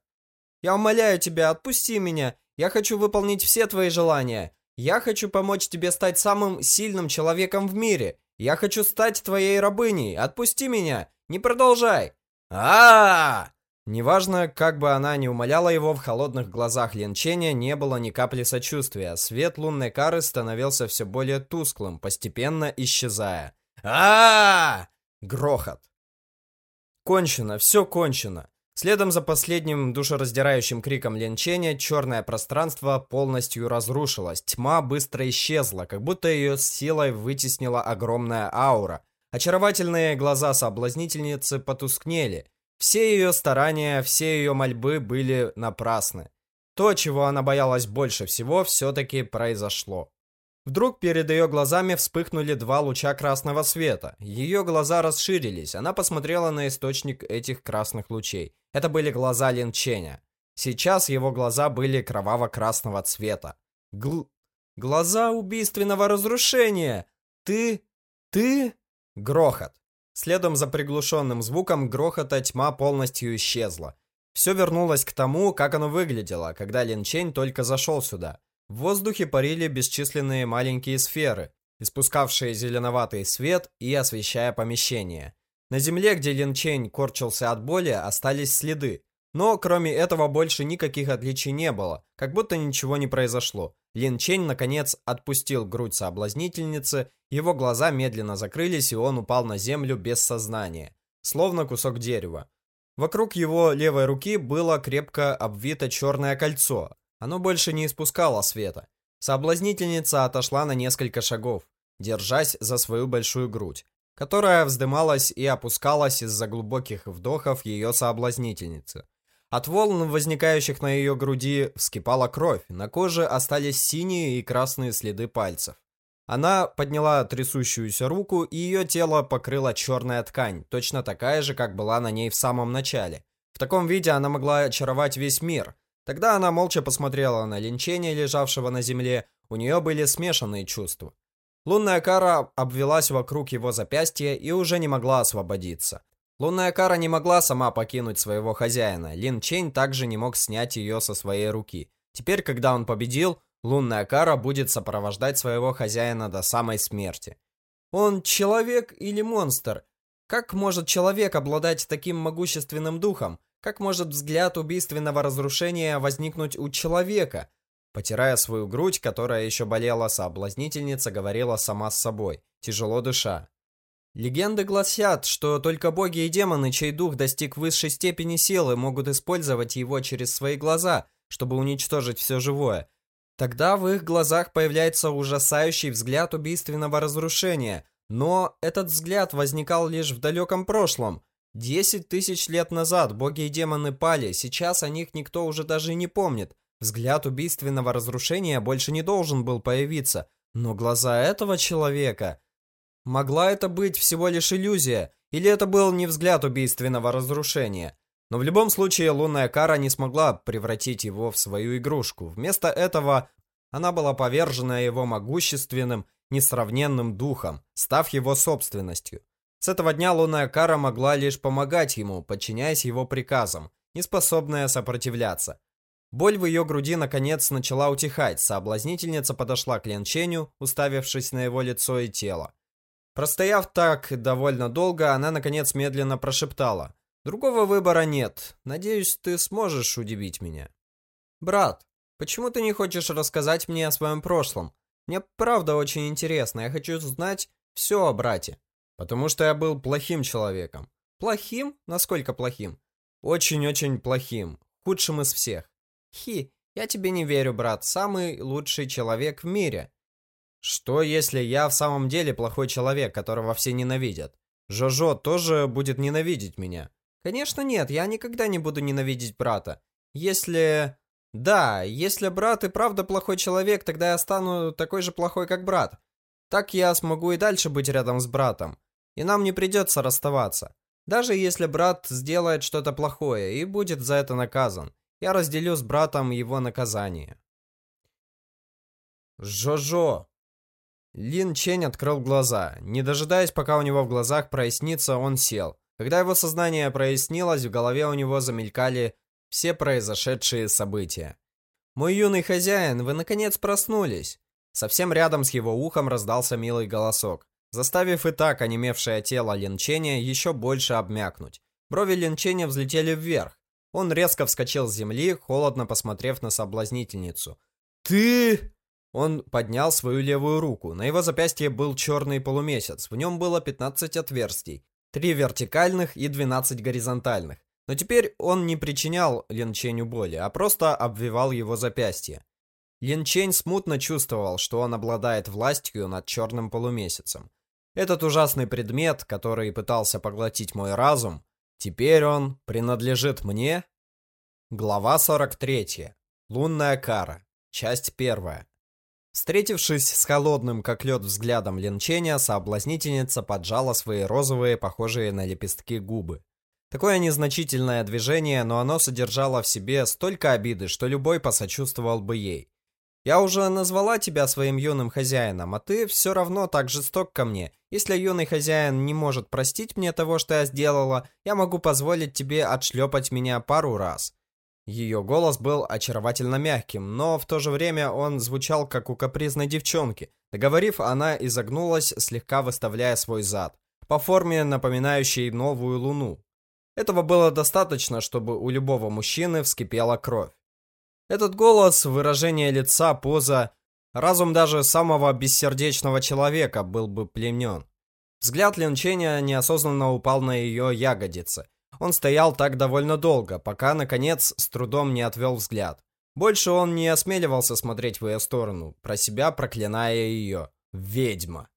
Я умоляю тебя, отпусти меня. Я хочу выполнить все твои желания. Я хочу помочь тебе стать самым сильным человеком в мире. Я хочу стать твоей рабыней. Отпусти меня. Не продолжай. А, -а, -а, Неважно, как бы она ни умоляла его, в холодных глазах Ленчения не было ни капли сочувствия. Свет лунной кары становился все более тусклым, постепенно исчезая. А, Грохот. Кончено, все кончено. Следом за последним душераздирающим криком Ленченя черное пространство полностью разрушилось. Тьма быстро исчезла, как будто ее с силой вытеснила огромная аура. Очаровательные глаза соблазнительницы потускнели. Все ее старания, все ее мольбы были напрасны. То, чего она боялась больше всего, все-таки произошло. Вдруг перед ее глазами вспыхнули два луча красного света. Ее глаза расширились. Она посмотрела на источник этих красных лучей. Это были глаза Лин Ченя. Сейчас его глаза были кроваво-красного цвета. Гл... Глаза убийственного разрушения! Ты... ты... Грохот. Следом за приглушенным звуком грохота тьма полностью исчезла. Все вернулось к тому, как оно выглядело, когда Лин Чень только зашел сюда. В воздухе парили бесчисленные маленькие сферы, испускавшие зеленоватый свет и освещая помещение. На земле, где Лин Чень корчился от боли, остались следы. Но кроме этого больше никаких отличий не было, как будто ничего не произошло. Лин Чень наконец отпустил грудь соблазнительницы, его глаза медленно закрылись и он упал на землю без сознания, словно кусок дерева. Вокруг его левой руки было крепко обвито черное кольцо, оно больше не испускало света. Соблазнительница отошла на несколько шагов. держась за свою большую грудь, которая вздымалась и опускалась из-за глубоких вдохов ее соблазнительницы. От волн, возникающих на ее груди, вскипала кровь, на коже остались синие и красные следы пальцев. Она подняла трясущуюся руку, и ее тело покрыла черная ткань, точно такая же, как была на ней в самом начале. В таком виде она могла очаровать весь мир. Тогда она молча посмотрела на линчение, лежавшего на земле, у нее были смешанные чувства. Лунная кара обвелась вокруг его запястья и уже не могла освободиться. Лунная кара не могла сама покинуть своего хозяина. Лин Чень также не мог снять ее со своей руки. Теперь, когда он победил, лунная кара будет сопровождать своего хозяина до самой смерти. Он человек или монстр? Как может человек обладать таким могущественным духом? Как может взгляд убийственного разрушения возникнуть у человека? Потирая свою грудь, которая еще болела, соблазнительница говорила сама с собой, тяжело дыша. Легенды гласят, что только боги и демоны, чей дух достиг высшей степени силы, могут использовать его через свои глаза, чтобы уничтожить все живое. Тогда в их глазах появляется ужасающий взгляд убийственного разрушения. Но этот взгляд возникал лишь в далеком прошлом. Десять тысяч лет назад боги и демоны пали, сейчас о них никто уже даже не помнит. Взгляд убийственного разрушения больше не должен был появиться. Но глаза этого человека... Могла это быть всего лишь иллюзия, или это был не взгляд убийственного разрушения? Но в любом случае лунная кара не смогла превратить его в свою игрушку. Вместо этого она была повержена его могущественным, несравненным духом, став его собственностью. С этого дня лунная кара могла лишь помогать ему, подчиняясь его приказам, неспособная сопротивляться. Боль в ее груди наконец начала утихать, соблазнительница подошла к Ленченю, уставившись на его лицо и тело. Простояв так довольно долго, она наконец медленно прошептала. «Другого выбора нет. Надеюсь, ты сможешь удивить меня». «Брат, почему ты не хочешь рассказать мне о своем прошлом? Мне правда очень интересно. Я хочу знать все о брате». «Потому что я был плохим человеком». «Плохим? Насколько плохим?» «Очень-очень плохим. Худшим из всех». «Хи, я тебе не верю, брат. Самый лучший человек в мире». Что, если я в самом деле плохой человек, которого все ненавидят? Жожо тоже будет ненавидеть меня. Конечно нет, я никогда не буду ненавидеть брата. Если... Да, если брат и правда плохой человек, тогда я стану такой же плохой, как брат. Так я смогу и дальше быть рядом с братом. И нам не придется расставаться. Даже если брат сделает что-то плохое и будет за это наказан, я разделю с братом его наказание. Жожо, Лин Чень открыл глаза. Не дожидаясь, пока у него в глазах прояснится, он сел. Когда его сознание прояснилось, в голове у него замелькали все произошедшие события. «Мой юный хозяин, вы наконец проснулись!» Совсем рядом с его ухом раздался милый голосок, заставив и так онемевшее тело Линченя еще больше обмякнуть. Брови Линченя взлетели вверх. Он резко вскочил с земли, холодно посмотрев на соблазнительницу. «Ты...» Он поднял свою левую руку. На его запястье был черный полумесяц. В нем было 15 отверстий. 3 вертикальных и 12 горизонтальных. Но теперь он не причинял Линченю боли, а просто обвивал его запястье. Линчень смутно чувствовал, что он обладает властью над черным полумесяцем. Этот ужасный предмет, который пытался поглотить мой разум, теперь он принадлежит мне? Глава 43. Лунная кара. Часть первая. Встретившись с холодным, как лед, взглядом Линченя, соблазнительница поджала свои розовые, похожие на лепестки губы. Такое незначительное движение, но оно содержало в себе столько обиды, что любой посочувствовал бы ей. «Я уже назвала тебя своим юным хозяином, а ты все равно так жесток ко мне. Если юный хозяин не может простить мне того, что я сделала, я могу позволить тебе отшлепать меня пару раз. Ее голос был очаровательно мягким, но в то же время он звучал как у капризной девчонки. Договорив, она изогнулась, слегка выставляя свой зад, по форме напоминающей новую луну. Этого было достаточно, чтобы у любого мужчины вскипела кровь. Этот голос, выражение лица, поза, разум даже самого бессердечного человека был бы пленен. Взгляд Линчения неосознанно упал на ее ягодицы, он стоял так довольно долго, пока, наконец, с трудом не отвел взгляд. Больше он не осмеливался смотреть в ее сторону, про себя проклиная ее. «Ведьма!»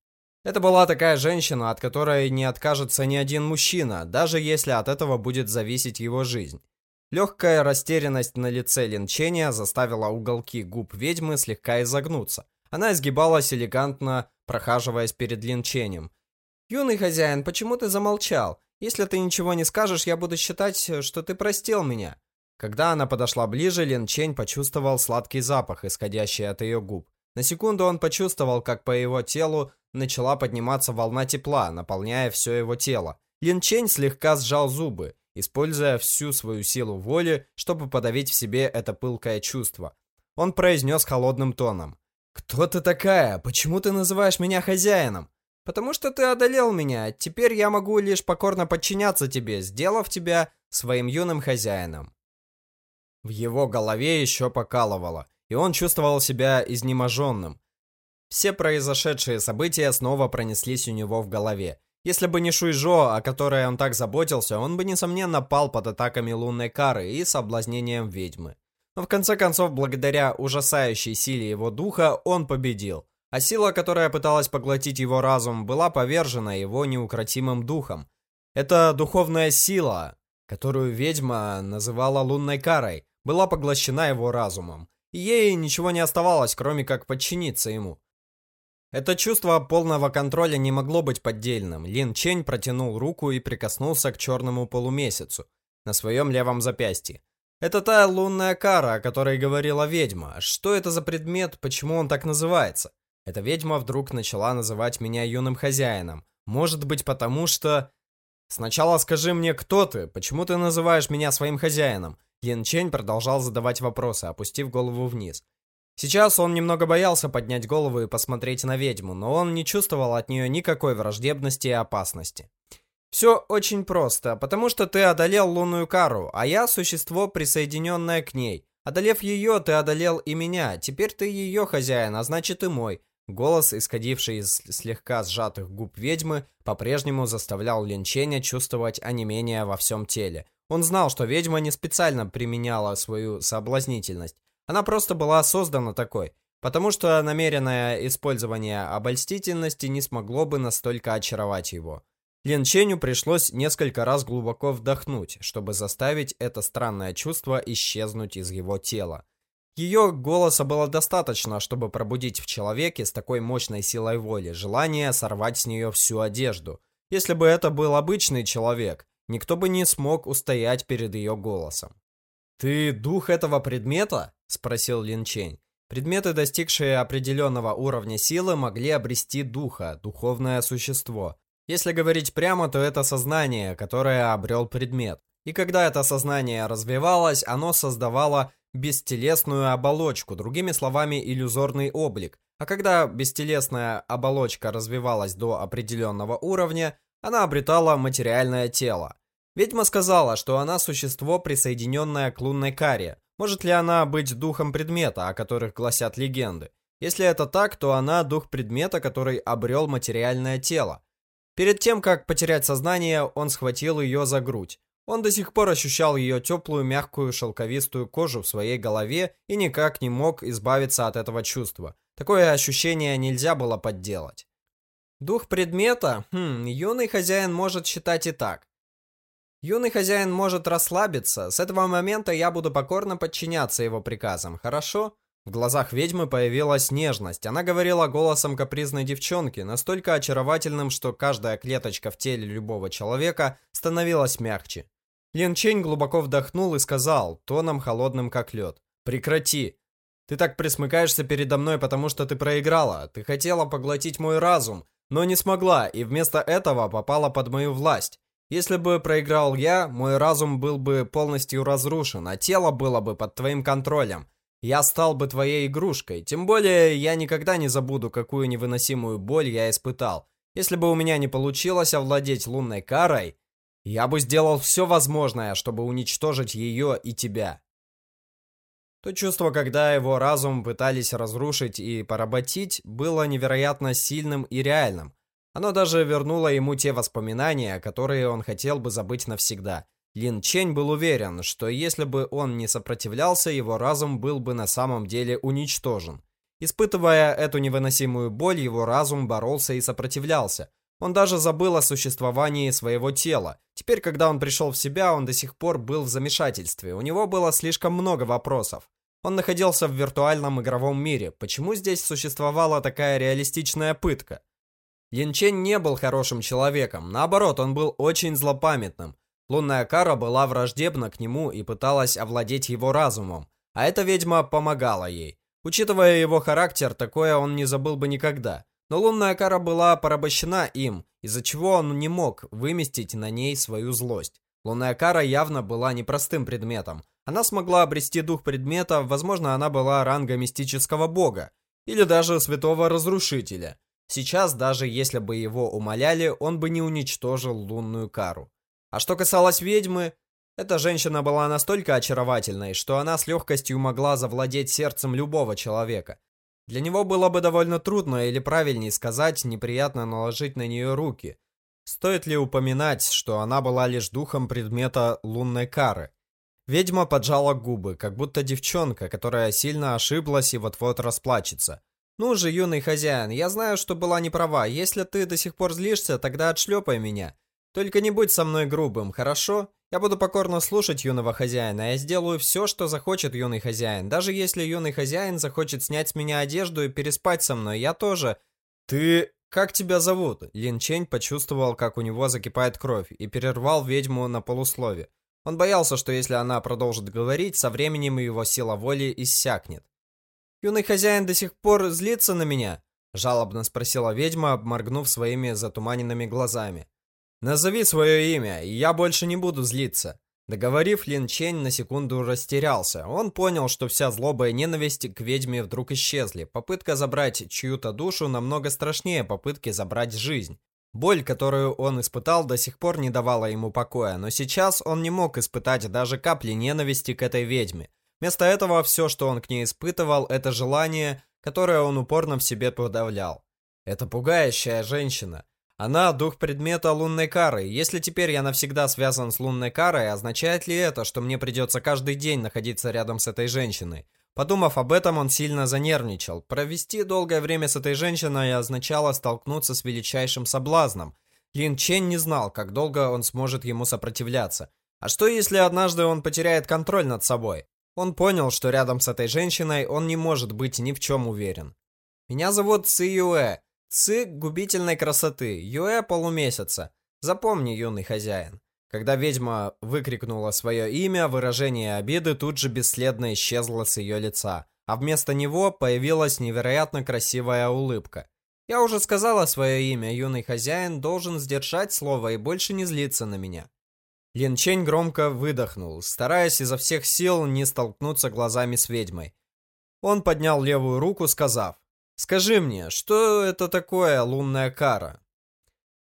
Это была такая женщина, от которой не откажется ни один мужчина, даже если от этого будет зависеть его жизнь. Легкая растерянность на лице Линчения заставила уголки губ ведьмы слегка изогнуться. Она изгибалась элегантно, прохаживаясь перед Линченем. «Юный хозяин, почему ты замолчал? Если ты ничего не скажешь, я буду считать, что ты простил меня». Когда она подошла ближе, Лин Чень почувствовал сладкий запах, исходящий от ее губ. На секунду он почувствовал, как по его телу начала подниматься волна тепла, наполняя все его тело. Лин Чень слегка сжал зубы, используя всю свою силу воли, чтобы подавить в себе это пылкое чувство. Он произнес холодным тоном. «Кто ты такая? Почему ты называешь меня хозяином?» «Потому что ты одолел меня. Теперь я могу лишь покорно подчиняться тебе, сделав тебя своим юным хозяином». В его голове еще покалывало, и он чувствовал себя изнеможенным. Все произошедшие события снова пронеслись у него в голове. Если бы не Шуйжо, о которой он так заботился, он бы, несомненно, пал под атаками лунной кары и соблазнением ведьмы. Но в конце концов, благодаря ужасающей силе его духа, он победил. А сила, которая пыталась поглотить его разум, была повержена его неукротимым духом. Это духовная сила, которую ведьма называла лунной карой, была поглощена его разумом, и ей ничего не оставалось, кроме как подчиниться ему. Это чувство полного контроля не могло быть поддельным. Лин Чень протянул руку и прикоснулся к черному полумесяцу на своем левом запястье. Это та лунная кара, о которой говорила ведьма. Что это за предмет, почему он так называется? Эта ведьма вдруг начала называть меня юным хозяином. Может быть потому, что... Сначала скажи мне, кто ты? Почему ты называешь меня своим хозяином? Лин Чень продолжал задавать вопросы, опустив голову вниз. Сейчас он немного боялся поднять голову и посмотреть на ведьму, но он не чувствовал от нее никакой враждебности и опасности. Все очень просто, потому что ты одолел лунную кару, а я существо, присоединенное к ней. Одолев ее, ты одолел и меня. Теперь ты ее хозяин, а значит и мой. Голос, исходивший из слегка сжатых губ ведьмы, по-прежнему заставлял Линченя чувствовать онемение во всем теле. Он знал, что ведьма не специально применяла свою соблазнительность. Она просто была создана такой, потому что намеренное использование обольстительности не смогло бы настолько очаровать его. Лин Ченю пришлось несколько раз глубоко вдохнуть, чтобы заставить это странное чувство исчезнуть из его тела. Ее голоса было достаточно, чтобы пробудить в человеке с такой мощной силой воли желание сорвать с нее всю одежду. Если бы это был обычный человек, никто бы не смог устоять перед ее голосом. «Ты дух этого предмета?» – спросил Лин Чень. Предметы, достигшие определенного уровня силы, могли обрести духа, духовное существо. Если говорить прямо, то это сознание, которое обрел предмет. И когда это сознание развивалось, оно создавало бестелесную оболочку, другими словами, иллюзорный облик. А когда бестелесная оболочка развивалась до определенного уровня, она обретала материальное тело. Ведьма сказала, что она существо, присоединенное к лунной каре. Может ли она быть духом предмета, о которых гласят легенды? Если это так, то она дух предмета, который обрел материальное тело. Перед тем, как потерять сознание, он схватил ее за грудь. Он до сих пор ощущал ее теплую, мягкую, шелковистую кожу в своей голове и никак не мог избавиться от этого чувства. Такое ощущение нельзя было подделать. Дух предмета? Хм, юный хозяин может считать и так. Юный хозяин может расслабиться. С этого момента я буду покорно подчиняться его приказам, хорошо? В глазах ведьмы появилась нежность. Она говорила голосом капризной девчонки, настолько очаровательным, что каждая клеточка в теле любого человека становилась мягче. Лин Чень глубоко вдохнул и сказал, тоном холодным как лед. «Прекрати! Ты так присмыкаешься передо мной, потому что ты проиграла. Ты хотела поглотить мой разум, но не смогла, и вместо этого попала под мою власть. Если бы проиграл я, мой разум был бы полностью разрушен, а тело было бы под твоим контролем. Я стал бы твоей игрушкой. Тем более, я никогда не забуду, какую невыносимую боль я испытал. Если бы у меня не получилось овладеть лунной карой, я бы сделал все возможное, чтобы уничтожить ее и тебя. То чувство, когда его разум пытались разрушить и поработить, было невероятно сильным и реальным. Оно даже вернуло ему те воспоминания, которые он хотел бы забыть навсегда. Лин Чень был уверен, что если бы он не сопротивлялся, его разум был бы на самом деле уничтожен. Испытывая эту невыносимую боль, его разум боролся и сопротивлялся. Он даже забыл о существовании своего тела. Теперь, когда он пришел в себя, он до сих пор был в замешательстве. У него было слишком много вопросов. Он находился в виртуальном игровом мире. Почему здесь существовала такая реалистичная пытка? Лин Чен не был хорошим человеком. Наоборот, он был очень злопамятным. Лунная кара была враждебна к нему и пыталась овладеть его разумом. А эта ведьма помогала ей. Учитывая его характер, такое он не забыл бы никогда. Но лунная кара была порабощена им, из-за чего он не мог выместить на ней свою злость. Лунная кара явно была непростым предметом. Она смогла обрести дух предмета, возможно, она была ранга мистического бога, или даже святого разрушителя. Сейчас, даже если бы его умоляли, он бы не уничтожил лунную кару. А что касалось ведьмы, эта женщина была настолько очаровательной, что она с легкостью могла завладеть сердцем любого человека. Для него было бы довольно трудно или правильнее сказать, неприятно наложить на нее руки. Стоит ли упоминать, что она была лишь духом предмета лунной кары? Ведьма поджала губы, как будто девчонка, которая сильно ошиблась и вот-вот расплачется. «Ну же, юный хозяин, я знаю, что была не права. Если ты до сих пор злишься, тогда отшлепай меня. Только не будь со мной грубым, хорошо? Я буду покорно слушать юного хозяина. Я сделаю все, что захочет юный хозяин. Даже если юный хозяин захочет снять с меня одежду и переспать со мной, я тоже... Ты... Как тебя зовут? Лин Чень почувствовал, как у него закипает кровь, и перервал ведьму на полуслове. Он боялся, что если она продолжит говорить, со временем его сила воли иссякнет. «Юный хозяин до сих пор злится на меня?» Жалобно спросила ведьма, обморгнув своими затуманенными глазами. «Назови свое имя, и я больше не буду злиться». Договорив, Лин Чень на секунду растерялся. Он понял, что вся злоба и ненависть к ведьме вдруг исчезли. Попытка забрать чью-то душу намного страшнее попытки забрать жизнь. Боль, которую он испытал, до сих пор не давала ему покоя, но сейчас он не мог испытать даже капли ненависти к этой ведьме. Вместо этого все, что он к ней испытывал, это желание, которое он упорно в себе подавлял. Это пугающая женщина. Она дух предмета лунной кары. Если теперь я навсегда связан с лунной карой, означает ли это, что мне придется каждый день находиться рядом с этой женщиной? Подумав об этом, он сильно занервничал. Провести долгое время с этой женщиной означало столкнуться с величайшим соблазном. Лин Чен не знал, как долго он сможет ему сопротивляться. А что если однажды он потеряет контроль над собой? Он понял, что рядом с этой женщиной он не может быть ни в чем уверен. «Меня зовут Ци Юэ. Ци губительной красоты, Юэ полумесяца. Запомни, юный хозяин. Когда ведьма выкрикнула свое имя, выражение обиды тут же бесследно исчезло с ее лица, а вместо него появилась невероятно красивая улыбка. Я уже сказала свое имя, юный хозяин должен сдержать слово и больше не злиться на меня. Лин Чень громко выдохнул, стараясь изо всех сил не столкнуться глазами с ведьмой. Он поднял левую руку, сказав, Скажи мне, что это такое лунная кара?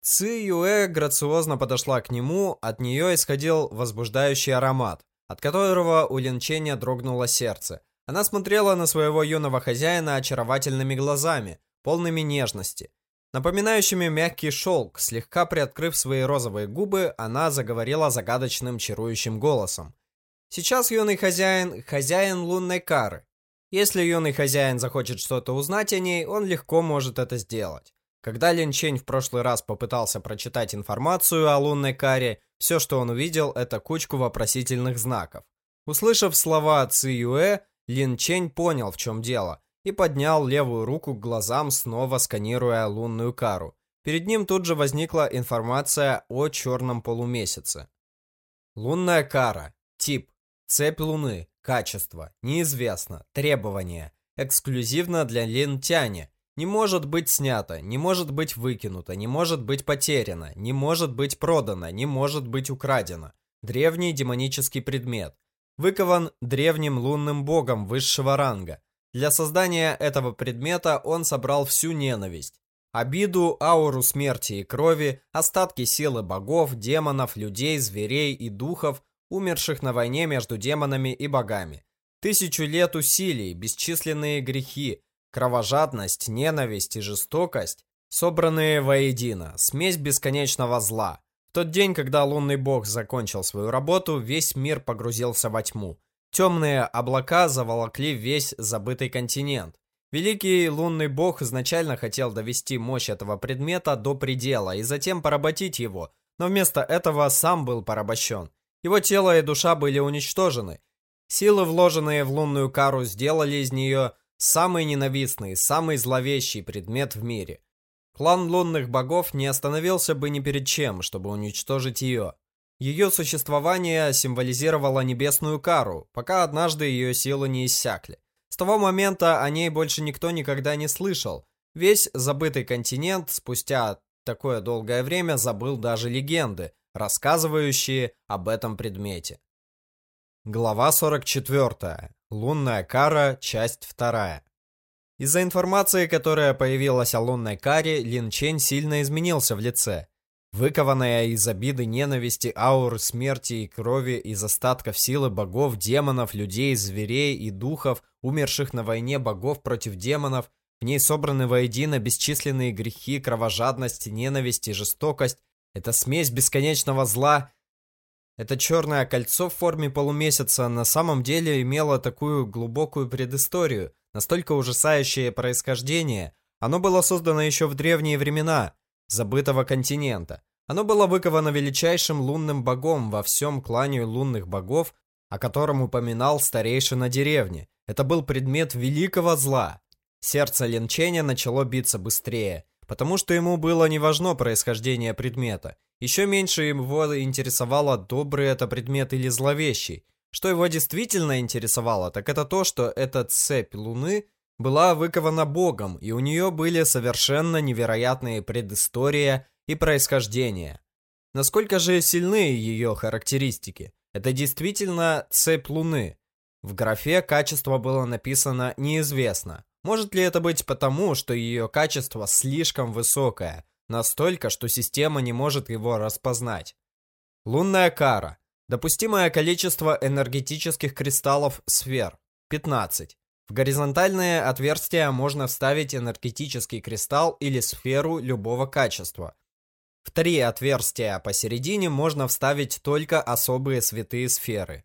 Ци Юэ грациозно подошла к нему, от нее исходил возбуждающий аромат, от которого у Линченя дрогнуло сердце. Она смотрела на своего юного хозяина очаровательными глазами, полными нежности. Напоминающими мягкий шелк, слегка приоткрыв свои розовые губы, она заговорила загадочным чарующим голосом. «Сейчас юный хозяин – хозяин лунной кары. Если юный хозяин захочет что-то узнать о ней, он легко может это сделать. Когда Лин Чень в прошлый раз попытался прочитать информацию о лунной каре, все, что он увидел, это кучку вопросительных знаков. Услышав слова Ци Юэ, Лин Чень понял, в чем дело, и поднял левую руку к глазам, снова сканируя лунную кару. Перед ним тут же возникла информация о черном полумесяце. Лунная кара. Тип. Цепь Луны. Качество. Неизвестно. Требования. Эксклюзивно для лентяне. Не может быть снято, не может быть выкинуто, не может быть потеряно, не может быть продано, не может быть украдено. Древний демонический предмет. Выкован древним лунным богом высшего ранга. Для создания этого предмета он собрал всю ненависть. Обиду, ауру смерти и крови, остатки силы богов, демонов, людей, зверей и духов, умерших на войне между демонами и богами. Тысячу лет усилий, бесчисленные грехи, кровожадность, ненависть и жестокость, собранные воедино, смесь бесконечного зла. В тот день, когда лунный бог закончил свою работу, весь мир погрузился во тьму. Темные облака заволокли весь забытый континент. Великий лунный бог изначально хотел довести мощь этого предмета до предела и затем поработить его, но вместо этого сам был порабощен. Его тело и душа были уничтожены. Силы, вложенные в лунную кару, сделали из нее самый ненавистный, самый зловещий предмет в мире. Клан лунных богов не остановился бы ни перед чем, чтобы уничтожить ее. Ее существование символизировало небесную кару, пока однажды ее силы не иссякли. С того момента о ней больше никто никогда не слышал. Весь забытый континент спустя такое долгое время забыл даже легенды, рассказывающие об этом предмете. Глава 44. Лунная кара, часть 2. Из-за информации, которая появилась о лунной каре, Лин Чень сильно изменился в лице. Выкованная из обиды, ненависти, аур, смерти и крови, из остатков силы богов, демонов, людей, зверей и духов, умерших на войне богов против демонов, в ней собраны воедино бесчисленные грехи, кровожадность, ненависть и жестокость. Это смесь бесконечного зла. Это черное кольцо в форме полумесяца на самом деле имело такую глубокую предысторию, настолько ужасающее происхождение. Оно было создано еще в древние времена – забытого континента. Оно было выковано величайшим лунным богом во всем клане лунных богов, о котором упоминал старейшина деревни. Это был предмет великого зла. Сердце Линченя начало биться быстрее, потому что ему было не важно происхождение предмета. Еще меньше его интересовало, добрый это предмет или зловещий. Что его действительно интересовало, так это то, что эта цепь луны была выкована богом, и у нее были совершенно невероятные предыстория и происхождение. Насколько же сильны ее характеристики? Это действительно цепь Луны. В графе качество было написано «неизвестно». Может ли это быть потому, что ее качество слишком высокое, настолько, что система не может его распознать? Лунная кара. Допустимое количество энергетических кристаллов сфер – 15. В горизонтальное отверстие можно вставить энергетический кристалл или сферу любого качества. В три отверстия посередине можно вставить только особые святые сферы.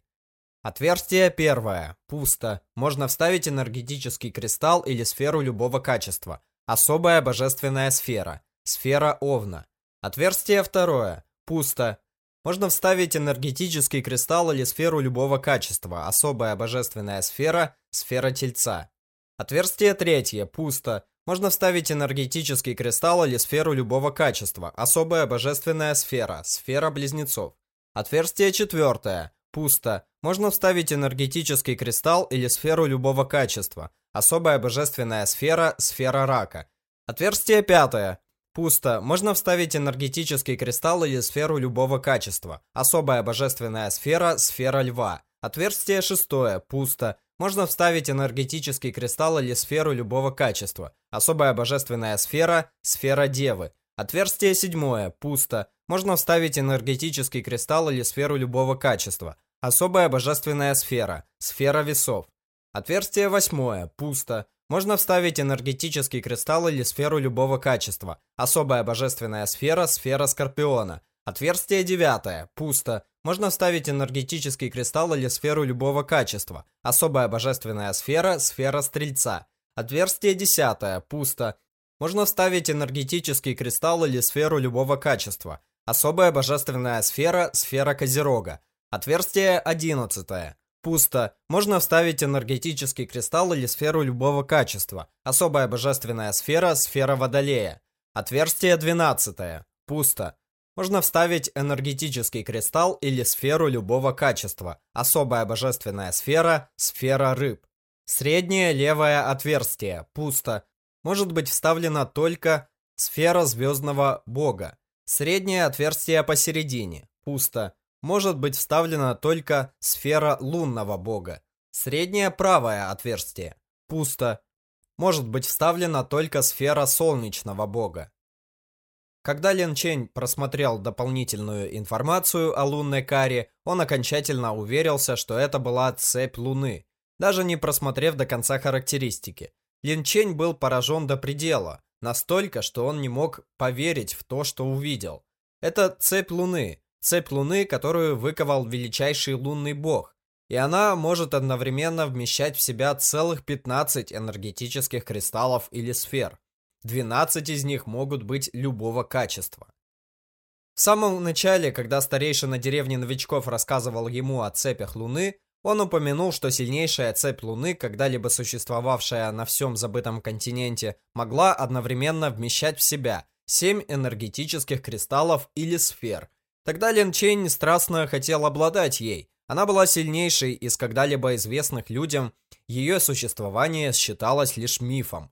Отверстие первое. Пусто. Можно вставить энергетический кристалл или сферу любого качества. Особая божественная сфера. Сфера Овна. Отверстие второе. Пусто. Можно вставить энергетический кристалл или сферу любого качества. Особая божественная сфера – сфера Тельца. Отверстие третье. Пусто. Можно вставить энергетический кристалл или сферу любого качества. Особая божественная сфера – сфера Близнецов. Отверстие четвертое. Пусто. Можно вставить энергетический кристалл или сферу любого качества. Особая божественная сфера – сфера Рака. Отверстие пятое. Пусто. Можно вставить энергетический кристалл или сферу любого качества. Особая божественная сфера – сфера льва. Отверстие шестое. Пусто. Можно вставить энергетический кристалл или сферу любого качества. Особая божественная сфера – сфера девы. Отверстие седьмое. Пусто. Можно вставить энергетический кристалл или сферу любого качества. Особая божественная сфера – сфера весов. Отверстие восьмое. Пусто. Можно вставить энергетический кристалл или сферу любого качества. Особая божественная сфера – сфера Скорпиона. Отверстие девятое. Пусто. Можно вставить энергетический кристалл или сферу любого качества. Особая божественная сфера – сфера Стрельца. Отверстие десятое. Пусто. Можно вставить энергетический кристалл или сферу любого качества. Особая божественная сфера – сфера Козерога. Отверстие одиннадцатое. Пусто. Можно вставить энергетический кристалл или сферу любого качества. Особая божественная сфера – сфера Водолея. Отверстие 12. Пусто. Можно вставить энергетический кристалл или сферу любого качества. Особая божественная сфера – сфера рыб. Среднее левое отверстие. Пусто. Может быть вставлена только сфера звездного бога. Среднее отверстие посередине. Пусто может быть вставлена только сфера лунного бога. Среднее правое отверстие. Пусто. Может быть вставлена только сфера солнечного бога. Когда Лен Чень просмотрел дополнительную информацию о лунной каре, он окончательно уверился, что это была цепь Луны, даже не просмотрев до конца характеристики. Лин Чень был поражен до предела, настолько, что он не мог поверить в то, что увидел. Это цепь Луны, Цепь Луны, которую выковал величайший лунный бог. и она может одновременно вмещать в себя целых 15 энергетических кристаллов или сфер. 12 из них могут быть любого качества. В самом начале, когда старейшина деревни новичков рассказывал ему о цепях Луны, он упомянул, что сильнейшая цепь Луны, когда-либо существовавшая на всем забытом континенте, могла одновременно вмещать в себя 7 энергетических кристаллов или сфер. Тогда Лин Чень страстно хотел обладать ей. Она была сильнейшей из когда-либо известных людям, ее существование считалось лишь мифом.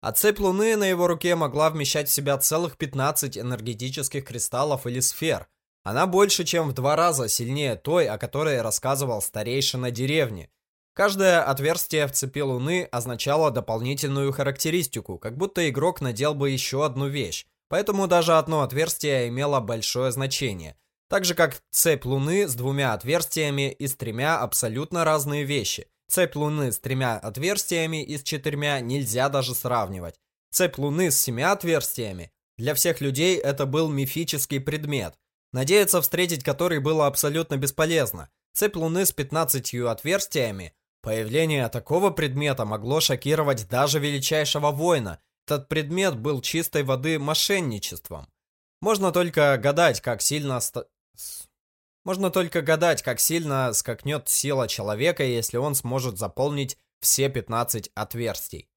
А цепь Луны на его руке могла вмещать в себя целых 15 энергетических кристаллов или сфер. Она больше, чем в два раза сильнее той, о которой рассказывал старейшина деревни. Каждое отверстие в цепи Луны означало дополнительную характеристику, как будто игрок надел бы еще одну вещь. Поэтому даже одно отверстие имело большое значение. Так же как цепь Луны с двумя отверстиями и с тремя абсолютно разные вещи. Цепь Луны с тремя отверстиями и с четырьмя нельзя даже сравнивать. Цепь Луны с семя отверстиями. Для всех людей это был мифический предмет, надеяться встретить который было абсолютно бесполезно. Цепь Луны с 15 отверстиями. Появление такого предмета могло шокировать даже величайшего воина. Этот предмет был чистой воды мошенничеством. Можно только гадать, как сильно можно только гадать, как сильно скакнет сила человека, если он сможет заполнить все 15 отверстий.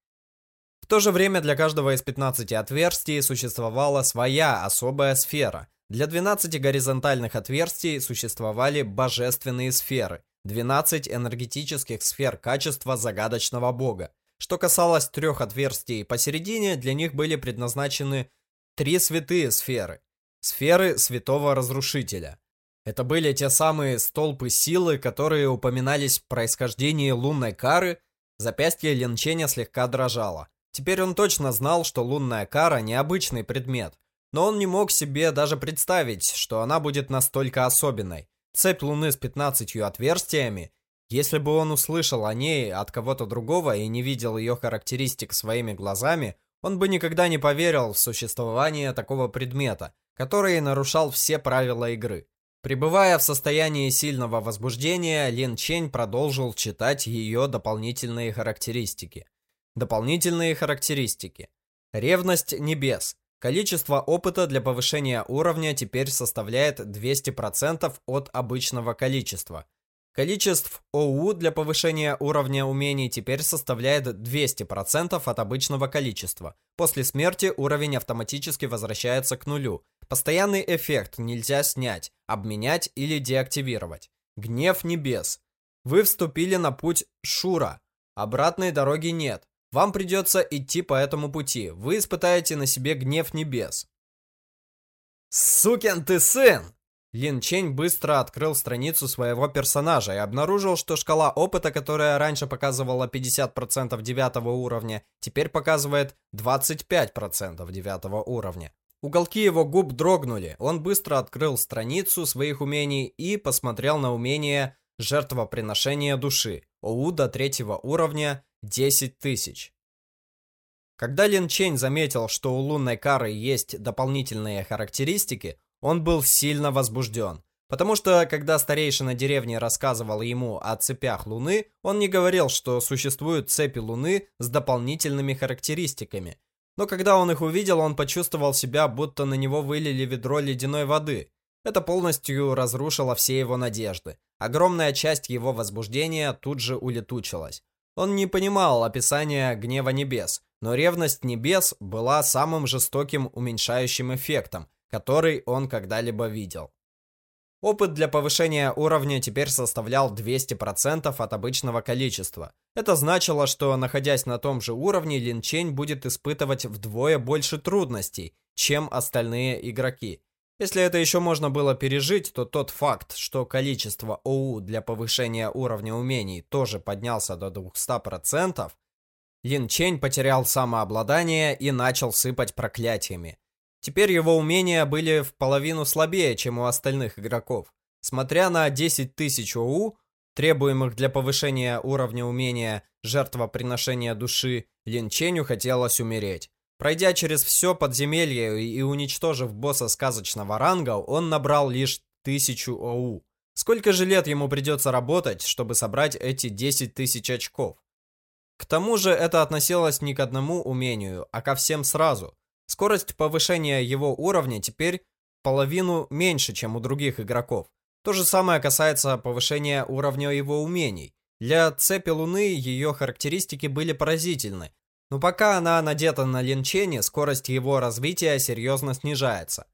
В то же время для каждого из 15 отверстий существовала своя особая сфера. Для 12 горизонтальных отверстий существовали божественные сферы, 12 энергетических сфер качества загадочного бога. Что касалось трех отверстий посередине, для них были предназначены три святые сферы. Сферы святого разрушителя. Это были те самые столпы силы, которые упоминались в происхождении лунной кары. Запястье Линченя слегка дрожало. Теперь он точно знал, что лунная кара необычный предмет, но он не мог себе даже представить, что она будет настолько особенной. Цепь луны с 15 отверстиями. Если бы он услышал о ней от кого-то другого и не видел ее характеристик своими глазами, он бы никогда не поверил в существование такого предмета, который нарушал все правила игры. Пребывая в состоянии сильного возбуждения, Лин Чень продолжил читать ее дополнительные характеристики. Дополнительные характеристики. Ревность небес. Количество опыта для повышения уровня теперь составляет 200% от обычного количества. Количество ОУ для повышения уровня умений теперь составляет 200% от обычного количества. После смерти уровень автоматически возвращается к нулю. Постоянный эффект нельзя снять, обменять или деактивировать. Гнев небес. Вы вступили на путь Шура. Обратной дороги нет. Вам придется идти по этому пути. Вы испытаете на себе гнев небес. «Сукин ты сын!» Лин Чень быстро открыл страницу своего персонажа и обнаружил, что шкала опыта, которая раньше показывала 50% девятого уровня, теперь показывает 25% девятого уровня. Уголки его губ дрогнули. Он быстро открыл страницу своих умений и посмотрел на умение жертвоприношения души. ОУ до третьего уровня 10 тысяч. Когда Лин Чень заметил, что у лунной кары есть дополнительные характеристики, он был сильно возбужден. Потому что, когда старейшина деревни рассказывал ему о цепях Луны, он не говорил, что существуют цепи Луны с дополнительными характеристиками, но когда он их увидел, он почувствовал себя, будто на него вылили ведро ледяной воды. Это полностью разрушило все его надежды. Огромная часть его возбуждения тут же улетучилась. Он не понимал описания гнева небес, но ревность небес была самым жестоким уменьшающим эффектом, который он когда-либо видел. Опыт для повышения уровня теперь составлял 200% от обычного количества. Это значило, что, находясь на том же уровне, Лин Чень будет испытывать вдвое больше трудностей, чем остальные игроки. Если это еще можно было пережить, то тот факт, что количество ОУ для повышения уровня умений тоже поднялся до 200%, Лин Чень потерял самообладание и начал сыпать проклятиями. Теперь его умения были в половину слабее, чем у остальных игроков. Смотря на 10 тысяч ОУ, требуемых для повышения уровня умения жертвоприношения души, Лин Ченю хотелось умереть. Пройдя через все подземелье и уничтожив босса сказочного ранга, он набрал лишь 1000 ОУ. Сколько же лет ему придется работать, чтобы собрать эти 10 тысяч очков? К тому же это относилось не к одному умению, а ко всем сразу. Скорость повышения его уровня теперь половину меньше, чем у других игроков. То же самое касается повышения уровня его умений. Для цепи Луны ее характеристики были поразительны, но пока она надета на Линчене, скорость его развития серьезно снижается.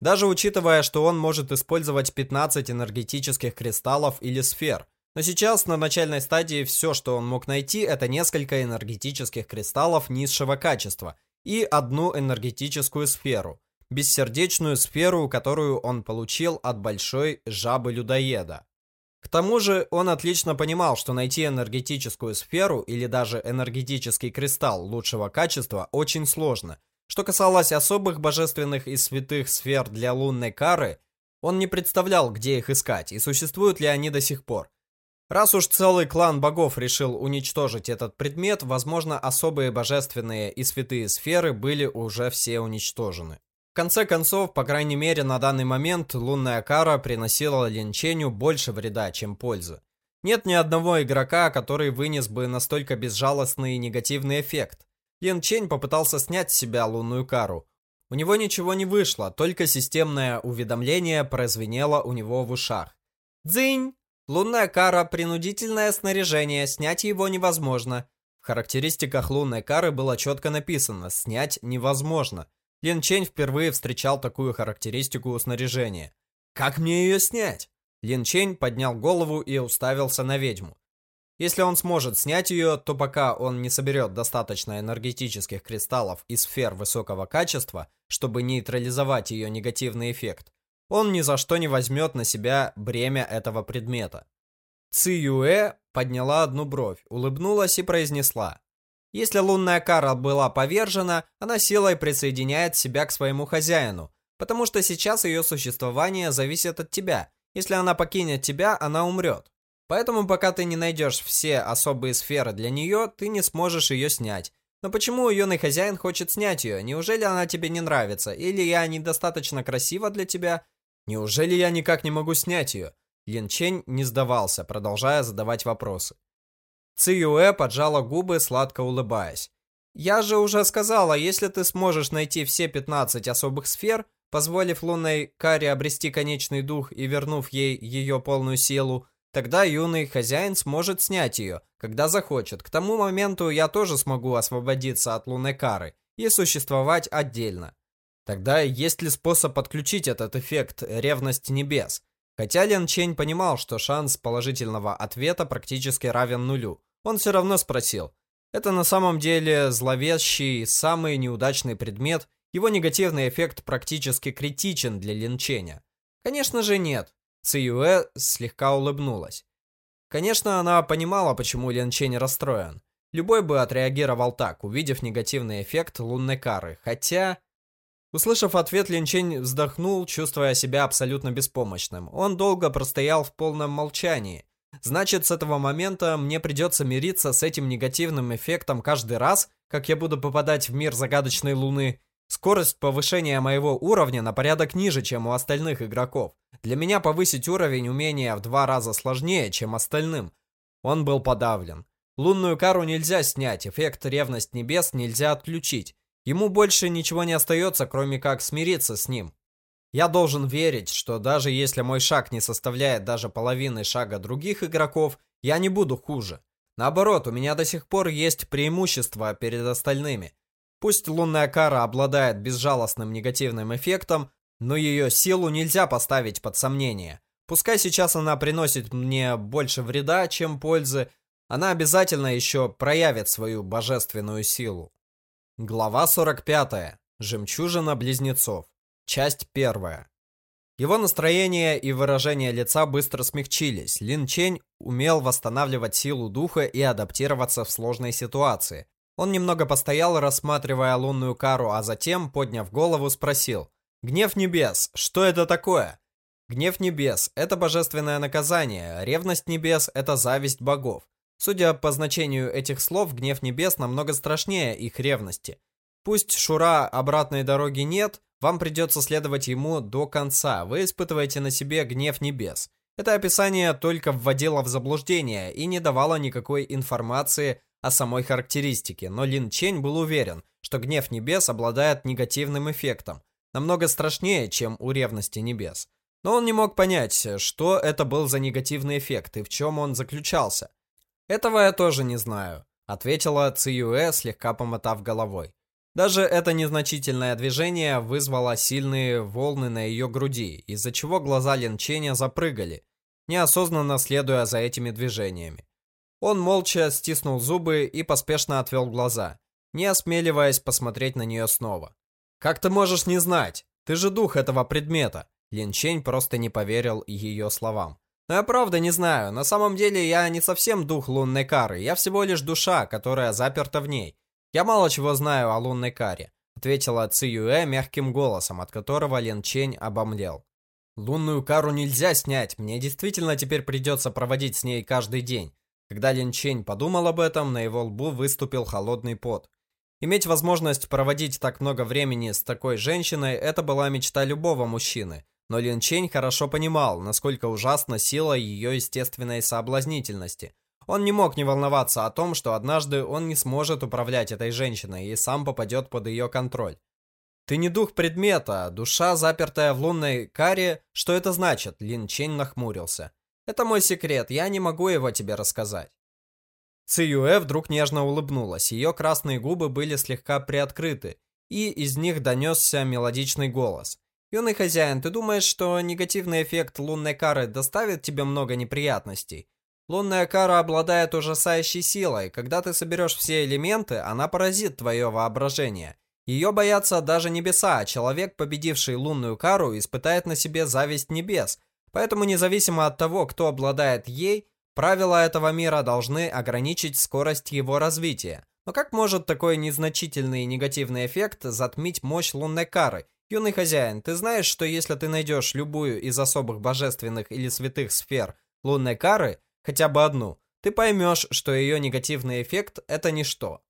Даже учитывая, что он может использовать 15 энергетических кристаллов или сфер, но сейчас на начальной стадии все, что он мог найти, это несколько энергетических кристаллов низшего качества и одну энергетическую сферу, бессердечную сферу, которую он получил от большой жабы-людоеда. К тому же он отлично понимал, что найти энергетическую сферу или даже энергетический кристалл лучшего качества очень сложно. Что касалось особых божественных и святых сфер для лунной кары, он не представлял, где их искать и существуют ли они до сих пор. Раз уж целый клан богов решил уничтожить этот предмет, возможно, особые божественные и святые сферы были уже все уничтожены. В конце концов, по крайней мере на данный момент, лунная кара приносила Линченю больше вреда, чем пользы. Нет ни одного игрока, который вынес бы настолько безжалостный и негативный эффект. Лин Чень попытался снять с себя лунную кару. У него ничего не вышло, только системное уведомление прозвенело у него в ушах. «Дзынь! Лунная кара – принудительное снаряжение, снять его невозможно. В характеристиках лунной кары было четко написано «снять невозможно». Лин Чень впервые встречал такую характеристику у снаряжения. «Как мне ее снять?» Лин Чень поднял голову и уставился на ведьму. Если он сможет снять ее, то пока он не соберет достаточно энергетических кристаллов и сфер высокого качества, чтобы нейтрализовать ее негативный эффект, он ни за что не возьмет на себя бремя этого предмета. Ци Юэ подняла одну бровь, улыбнулась и произнесла. Если лунная кара была повержена, она силой присоединяет себя к своему хозяину, потому что сейчас ее существование зависит от тебя. Если она покинет тебя, она умрет. Поэтому пока ты не найдешь все особые сферы для нее, ты не сможешь ее снять. Но почему юный хозяин хочет снять ее? Неужели она тебе не нравится? Или я недостаточно красива для тебя? Неужели я никак не могу снять ее? Лин Чень не сдавался, продолжая задавать вопросы. Ци Юэ поджала губы, сладко улыбаясь. «Я же уже сказала, если ты сможешь найти все 15 особых сфер, позволив лунной Каре обрести конечный дух и вернув ей ее полную силу, тогда юный хозяин сможет снять ее, когда захочет. К тому моменту я тоже смогу освободиться от лунной Кары и существовать отдельно. Тогда есть ли способ подключить этот эффект ревность небес? Хотя Лен Чень понимал, что шанс положительного ответа практически равен нулю, он все равно спросил. Это на самом деле зловещий, самый неудачный предмет, его негативный эффект практически критичен для Лин Ченя. Конечно же нет. Циюэ слегка улыбнулась. Конечно, она понимала, почему Лен Чень расстроен. Любой бы отреагировал так, увидев негативный эффект лунной кары, хотя... Услышав ответ, Линчень вздохнул, чувствуя себя абсолютно беспомощным. Он долго простоял в полном молчании. Значит, с этого момента мне придется мириться с этим негативным эффектом каждый раз, как я буду попадать в мир загадочной луны. Скорость повышения моего уровня на порядок ниже, чем у остальных игроков. Для меня повысить уровень умения в два раза сложнее, чем остальным. Он был подавлен. Лунную кару нельзя снять, эффект ревность небес нельзя отключить. Ему больше ничего не остается, кроме как смириться с ним. Я должен верить, что даже если мой шаг не составляет даже половины шага других игроков, я не буду хуже. Наоборот, у меня до сих пор есть преимущество перед остальными. Пусть лунная кара обладает безжалостным негативным эффектом, но ее силу нельзя поставить под сомнение. Пускай сейчас она приносит мне больше вреда, чем пользы, она обязательно еще проявит свою божественную силу. Глава 45. Жемчужина близнецов. Часть 1. Его настроение и выражение лица быстро смягчились. Лин Чень умел восстанавливать силу духа и адаптироваться в сложной ситуации. Он немного постоял, рассматривая лунную кару, а затем, подняв голову, спросил. «Гнев небес, что это такое?» Гнев небес – это божественное наказание, ревность небес – это зависть богов. Судя по значению этих слов, гнев небес намного страшнее их ревности. Пусть Шура обратной дороги нет, вам придется следовать ему до конца. Вы испытываете на себе гнев небес. Это описание только вводило в заблуждение и не давало никакой информации о самой характеристике, но Лин Чень был уверен, что гнев небес обладает негативным эффектом, намного страшнее, чем у ревности небес. Но он не мог понять, что это был за негативный эффект и в чем он заключался. «Этого я тоже не знаю», — ответила Циюэ, слегка помотав головой. Даже это незначительное движение вызвало сильные волны на ее груди, из-за чего глаза Лин Ченя запрыгали, неосознанно следуя за этими движениями. Он молча стиснул зубы и поспешно отвел глаза, не осмеливаясь посмотреть на нее снова. «Как ты можешь не знать? Ты же дух этого предмета!» Лин Чень просто не поверил ее словам. «Но я правда не знаю. На самом деле я не совсем дух лунной кары. Я всего лишь душа, которая заперта в ней. «Я мало чего знаю о лунной каре», — ответила Ци Юэ мягким голосом, от которого Лен Чень обомлел. «Лунную кару нельзя снять, мне действительно теперь придется проводить с ней каждый день». Когда Лин Чень подумал об этом, на его лбу выступил холодный пот. Иметь возможность проводить так много времени с такой женщиной – это была мечта любого мужчины. Но Лин Чень хорошо понимал, насколько ужасна сила ее естественной соблазнительности. Он не мог не волноваться о том, что однажды он не сможет управлять этой женщиной и сам попадет под ее контроль. «Ты не дух предмета, душа, запертая в лунной каре. Что это значит?» Лин Чень нахмурился. «Это мой секрет, я не могу его тебе рассказать». Ци Юэ вдруг нежно улыбнулась. Ее красные губы были слегка приоткрыты, и из них донесся мелодичный голос. «Юный хозяин, ты думаешь, что негативный эффект лунной кары доставит тебе много неприятностей? Лунная кара обладает ужасающей силой. Когда ты соберешь все элементы, она поразит твое воображение. Ее боятся даже небеса, а человек, победивший лунную кару, испытает на себе зависть небес. Поэтому независимо от того, кто обладает ей, правила этого мира должны ограничить скорость его развития. Но как может такой незначительный негативный эффект затмить мощь лунной кары? Юный хозяин, ты знаешь, что если ты найдешь любую из особых божественных или святых сфер лунной кары, хотя бы одну, ты поймешь, что ее негативный эффект – это ничто.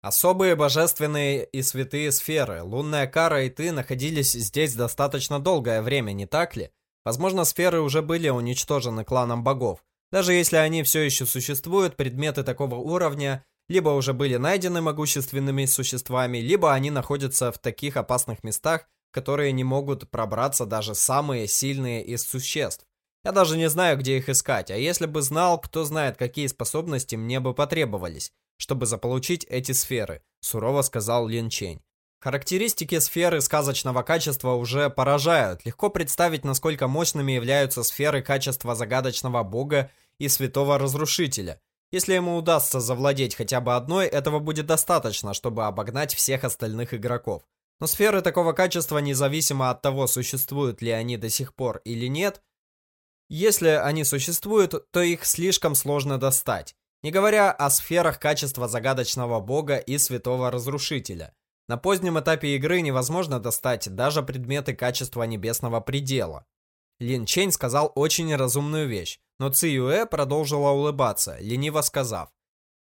Особые божественные и святые сферы, лунная кара и ты находились здесь достаточно долгое время, не так ли? Возможно, сферы уже были уничтожены кланом богов. Даже если они все еще существуют, предметы такого уровня либо уже были найдены могущественными существами, либо они находятся в таких опасных местах, которые не могут пробраться даже самые сильные из существ. Я даже не знаю, где их искать, а если бы знал, кто знает, какие способности мне бы потребовались, чтобы заполучить эти сферы, сурово сказал Лин Чень. Характеристики сферы сказочного качества уже поражают. Легко представить, насколько мощными являются сферы качества загадочного бога и святого разрушителя. Если ему удастся завладеть хотя бы одной, этого будет достаточно, чтобы обогнать всех остальных игроков. Но сферы такого качества, независимо от того, существуют ли они до сих пор или нет, если они существуют, то их слишком сложно достать, не говоря о сферах качества загадочного бога и святого разрушителя. На позднем этапе игры невозможно достать даже предметы качества небесного предела. Лин Чень сказал очень разумную вещь, но Ци Юэ продолжила улыбаться, лениво сказав.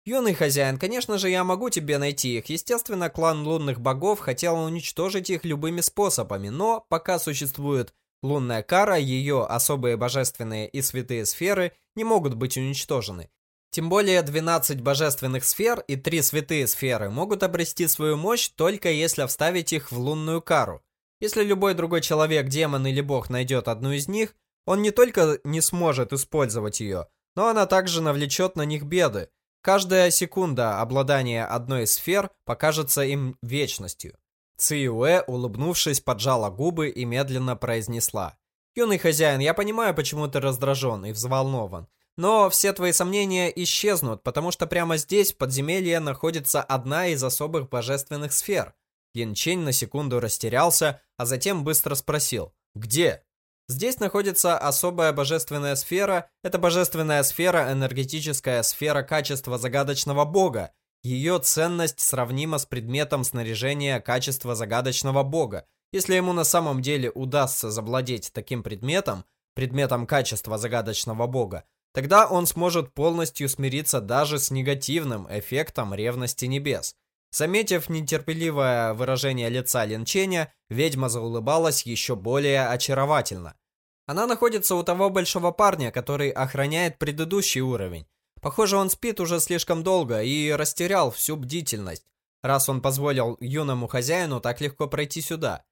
«Юный хозяин, конечно же, я могу тебе найти их. Естественно, клан лунных богов хотел уничтожить их любыми способами, но пока существует Лунная кара, ее особые божественные и святые сферы не могут быть уничтожены. Тем более 12 божественных сфер и 3 святые сферы могут обрести свою мощь только если вставить их в лунную кару. Если любой другой человек, демон или бог найдет одну из них, он не только не сможет использовать ее, но она также навлечет на них беды. Каждая секунда обладания одной из сфер покажется им вечностью. Циюэ, улыбнувшись, поджала губы и медленно произнесла. «Юный хозяин, я понимаю, почему ты раздражен и взволнован. Но все твои сомнения исчезнут, потому что прямо здесь, в подземелье, находится одна из особых божественных сфер». Лин Чень на секунду растерялся, а затем быстро спросил. «Где?» Здесь находится особая божественная сфера. Это божественная сфера, энергетическая сфера качества загадочного бога, ее ценность сравнима с предметом снаряжения качества загадочного бога. Если ему на самом деле удастся завладеть таким предметом, предметом качества загадочного бога, тогда он сможет полностью смириться даже с негативным эффектом ревности небес. Заметив нетерпеливое выражение лица Линченя, ведьма заулыбалась еще более очаровательно. Она находится у того большого парня, который охраняет предыдущий уровень. Похоже, он спит уже слишком долго и растерял всю бдительность, раз он позволил юному хозяину так легко пройти сюда.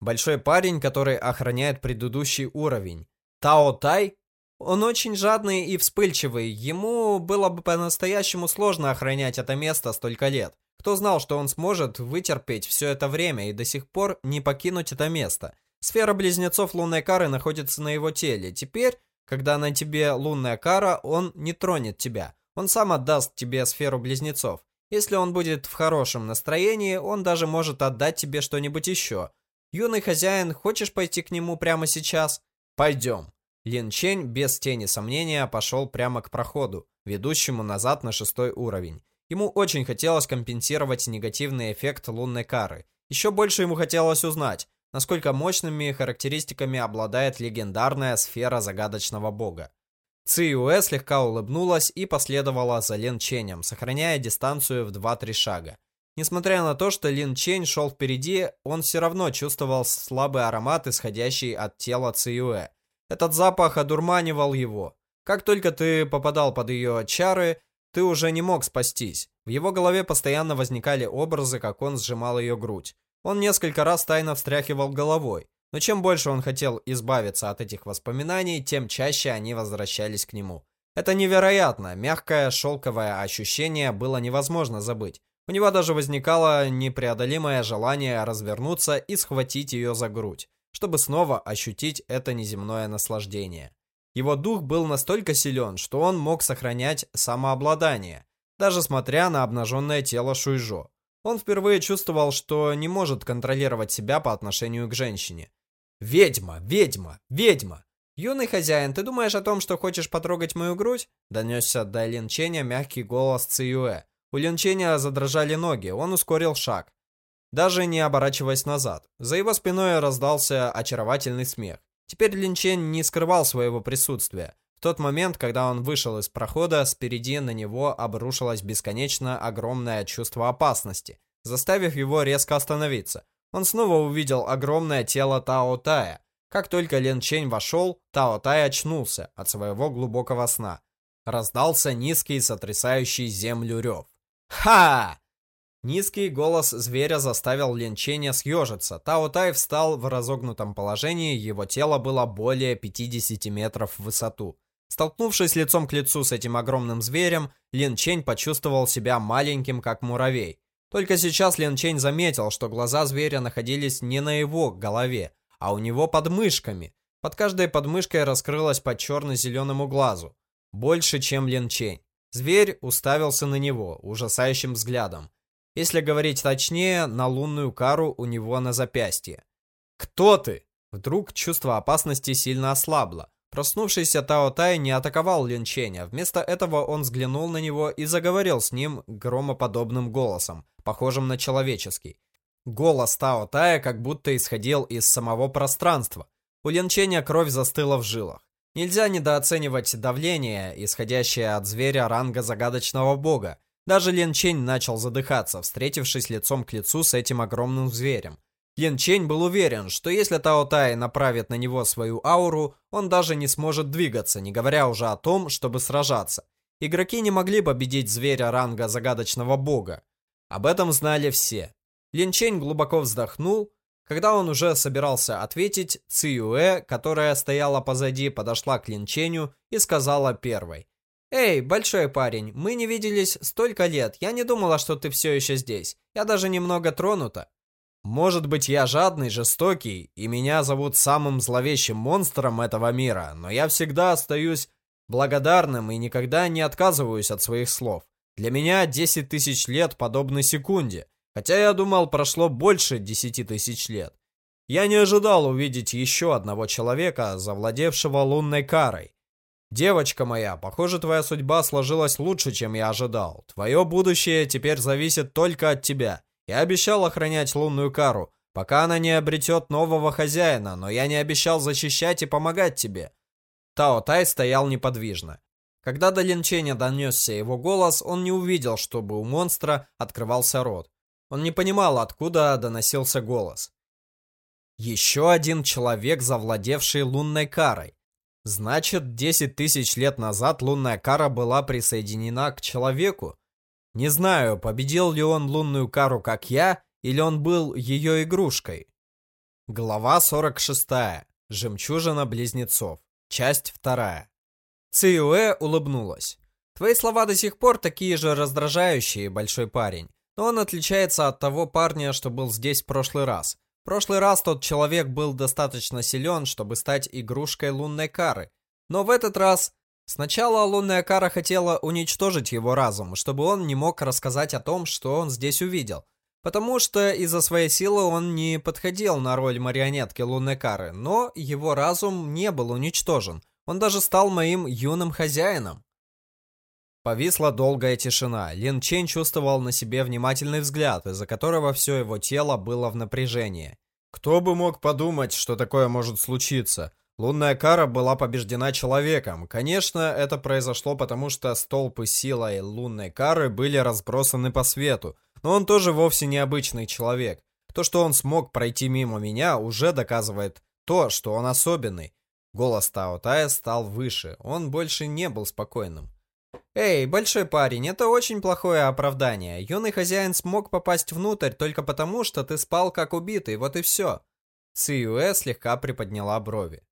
Большой парень, который охраняет предыдущий уровень. Тао Тай? Он очень жадный и вспыльчивый. Ему было бы по-настоящему сложно охранять это место столько лет. Кто знал, что он сможет вытерпеть все это время и до сих пор не покинуть это место? Сфера близнецов лунной кары находится на его теле. Теперь, когда на тебе лунная кара, он не тронет тебя. Он сам отдаст тебе сферу близнецов. Если он будет в хорошем настроении, он даже может отдать тебе что-нибудь еще. Юный хозяин, хочешь пойти к нему прямо сейчас? Пойдем. Лин Чень без тени сомнения пошел прямо к проходу, ведущему назад на шестой уровень. Ему очень хотелось компенсировать негативный эффект лунной кары. Еще больше ему хотелось узнать, насколько мощными характеристиками обладает легендарная сфера загадочного бога. Циюэ слегка улыбнулась и последовала за Лин Ченем, сохраняя дистанцию в 2-3 шага. Несмотря на то, что Лин Чень шел впереди, он все равно чувствовал слабый аромат, исходящий от тела Циюэ. Этот запах одурманивал его. Как только ты попадал под ее чары, ты уже не мог спастись. В его голове постоянно возникали образы, как он сжимал ее грудь. Он несколько раз тайно встряхивал головой, но чем больше он хотел избавиться от этих воспоминаний, тем чаще они возвращались к нему. Это невероятно, мягкое шелковое ощущение было невозможно забыть. У него даже возникало непреодолимое желание развернуться и схватить ее за грудь, чтобы снова ощутить это неземное наслаждение. Его дух был настолько силен, что он мог сохранять самообладание, даже смотря на обнаженное тело Шуйжо. Он впервые чувствовал, что не может контролировать себя по отношению к женщине. «Ведьма! Ведьма! Ведьма!» «Юный хозяин, ты думаешь о том, что хочешь потрогать мою грудь?» Донесся до Линченя мягкий голос Циюэ. У Линченя задрожали ноги, он ускорил шаг, даже не оборачиваясь назад. За его спиной раздался очаровательный смех. Теперь Линчень не скрывал своего присутствия. В тот момент, когда он вышел из прохода, спереди на него обрушилось бесконечно огромное чувство опасности, заставив его резко остановиться. Он снова увидел огромное тело Тао Тая. Как только Лен Чень вошел, Тао Тай очнулся от своего глубокого сна. Раздался низкий, сотрясающий землю рев. «Ха!» Низкий голос зверя заставил Лен Ченя съежиться. Тао Тай встал в разогнутом положении, его тело было более 50 метров в высоту. Столкнувшись лицом к лицу с этим огромным зверем, Лин Чень почувствовал себя маленьким, как муравей. Только сейчас Лин Чень заметил, что глаза зверя находились не на его голове, а у него под мышками. Под каждой подмышкой раскрылась по черно-зеленому глазу. Больше, чем Лин Чень. Зверь уставился на него ужасающим взглядом. Если говорить точнее, на лунную кару у него на запястье. «Кто ты?» Вдруг чувство опасности сильно ослабло. Проснувшийся Тао Тай не атаковал Лин Ченя. Вместо этого он взглянул на него и заговорил с ним громоподобным голосом, похожим на человеческий. Голос Тао Тая как будто исходил из самого пространства. У Лин Ченя кровь застыла в жилах. Нельзя недооценивать давление, исходящее от зверя ранга загадочного бога. Даже Лин Чень начал задыхаться, встретившись лицом к лицу с этим огромным зверем. Лин Чень был уверен, что если Тао Тай направит на него свою ауру, он даже не сможет двигаться, не говоря уже о том, чтобы сражаться. Игроки не могли победить зверя ранга загадочного бога. Об этом знали все. Лин Чень глубоко вздохнул. Когда он уже собирался ответить, Циюэ, которая стояла позади, подошла к Лин Ченю и сказала первой. «Эй, большой парень, мы не виделись столько лет, я не думала, что ты все еще здесь. Я даже немного тронута». Может быть, я жадный, жестокий, и меня зовут самым зловещим монстром этого мира, но я всегда остаюсь благодарным и никогда не отказываюсь от своих слов. Для меня 10 тысяч лет подобны секунде, хотя я думал, прошло больше 10 тысяч лет. Я не ожидал увидеть еще одного человека, завладевшего лунной карой. Девочка моя, похоже, твоя судьба сложилась лучше, чем я ожидал. Твое будущее теперь зависит только от тебя. Я обещал охранять лунную кару, пока она не обретет нового хозяина, но я не обещал защищать и помогать тебе. Тао Тай стоял неподвижно. Когда до Линченя донесся его голос, он не увидел, чтобы у монстра открывался рот. Он не понимал, откуда доносился голос. Еще один человек, завладевший лунной карой. Значит, 10 тысяч лет назад лунная кара была присоединена к человеку. Не знаю, победил ли он лунную кару, как я, или он был ее игрушкой. Глава 46. Жемчужина близнецов. Часть 2. Циюэ улыбнулась. Твои слова до сих пор такие же раздражающие, большой парень. Но он отличается от того парня, что был здесь в прошлый раз. Прошлый раз тот человек был достаточно силен, чтобы стать игрушкой лунной кары. Но в этот раз Сначала лунная кара хотела уничтожить его разум, чтобы он не мог рассказать о том, что он здесь увидел. Потому что из-за своей силы он не подходил на роль марионетки лунной кары, но его разум не был уничтожен. Он даже стал моим юным хозяином. Повисла долгая тишина. Лин Чен чувствовал на себе внимательный взгляд, из-за которого все его тело было в напряжении. Кто бы мог подумать, что такое может случиться? Лунная кара была побеждена человеком. Конечно, это произошло потому, что столпы силой лунной кары были разбросаны по свету. Но он тоже вовсе не обычный человек. То, что он смог пройти мимо меня, уже доказывает то, что он особенный. Голос Тао Тая стал выше. Он больше не был спокойным. «Эй, большой парень, это очень плохое оправдание. Юный хозяин смог попасть внутрь только потому, что ты спал как убитый, вот и все». Циюэ слегка приподняла брови.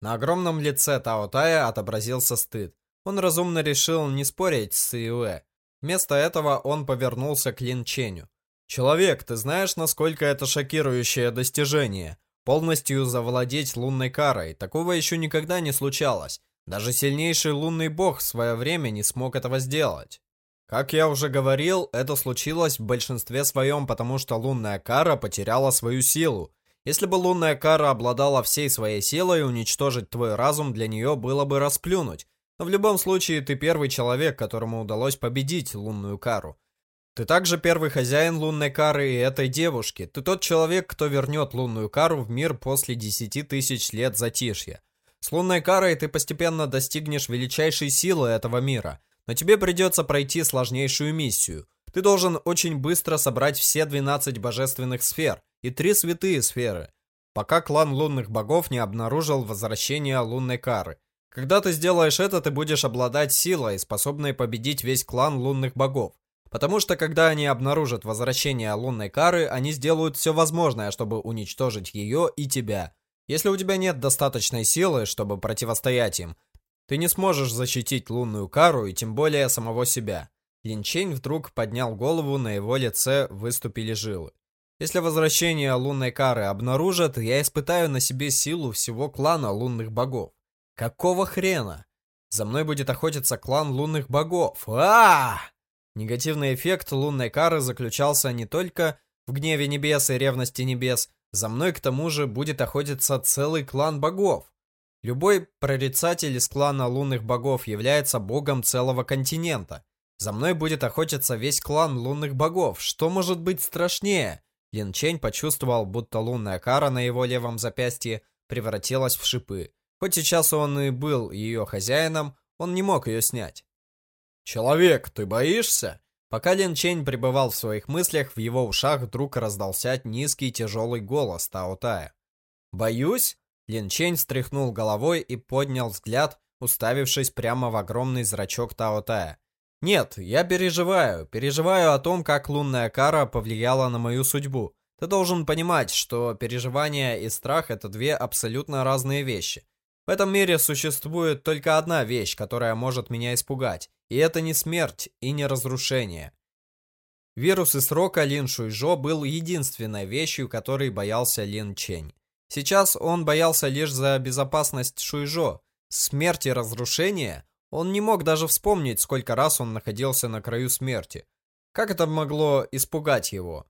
На огромном лице Тао Тая отобразился стыд. Он разумно решил не спорить с Циюэ. Вместо этого он повернулся к Лин Ченю. «Человек, ты знаешь, насколько это шокирующее достижение? Полностью завладеть лунной карой. Такого еще никогда не случалось. Даже сильнейший лунный бог в свое время не смог этого сделать. Как я уже говорил, это случилось в большинстве своем, потому что лунная кара потеряла свою силу. Если бы лунная кара обладала всей своей силой, уничтожить твой разум для нее было бы расплюнуть. Но в любом случае, ты первый человек, которому удалось победить лунную кару. Ты также первый хозяин лунной кары и этой девушки. Ты тот человек, кто вернет лунную кару в мир после 10 тысяч лет затишья. С лунной карой ты постепенно достигнешь величайшей силы этого мира. Но тебе придется пройти сложнейшую миссию. Ты должен очень быстро собрать все 12 божественных сфер и три святые сферы, пока клан лунных богов не обнаружил возвращение лунной кары. Когда ты сделаешь это, ты будешь обладать силой, способной победить весь клан лунных богов. Потому что когда они обнаружат возвращение лунной кары, они сделают все возможное, чтобы уничтожить ее и тебя. Если у тебя нет достаточной силы, чтобы противостоять им, ты не сможешь защитить лунную кару и тем более самого себя. Линчень вдруг поднял голову, на его лице выступили жилы. Если возвращение лунной кары обнаружат, я испытаю на себе силу всего клана лунных богов. Какого хрена? За мной будет охотиться клан лунных богов. а, -а! Негативный эффект лунной кары заключался не только в гневе небес и ревности небес, за мной к тому же будет охотиться целый клан богов. Любой прорицатель из клана лунных богов является богом целого континента. За мной будет охотиться весь клан лунных богов. Что может быть страшнее? Лин Чень почувствовал, будто лунная кара на его левом запястье превратилась в шипы. Хоть сейчас он и был ее хозяином, он не мог ее снять. «Человек, ты боишься?» Пока Лин Чень пребывал в своих мыслях, в его ушах вдруг раздался низкий тяжелый голос Тао Тая. «Боюсь?» Лин Чень стряхнул головой и поднял взгляд, уставившись прямо в огромный зрачок Тао Тая. Нет, я переживаю. Переживаю о том, как лунная кара повлияла на мою судьбу. Ты должен понимать, что переживание и страх это две абсолютно разные вещи. В этом мире существует только одна вещь, которая может меня испугать, и это не смерть и не разрушение. Вирус из рока Лин Шуйжо был единственной вещью, которой боялся Лин Чень. Сейчас он боялся лишь за безопасность Шуйжо. Смерть и разрушение он не мог даже вспомнить, сколько раз он находился на краю смерти. Как это могло испугать его?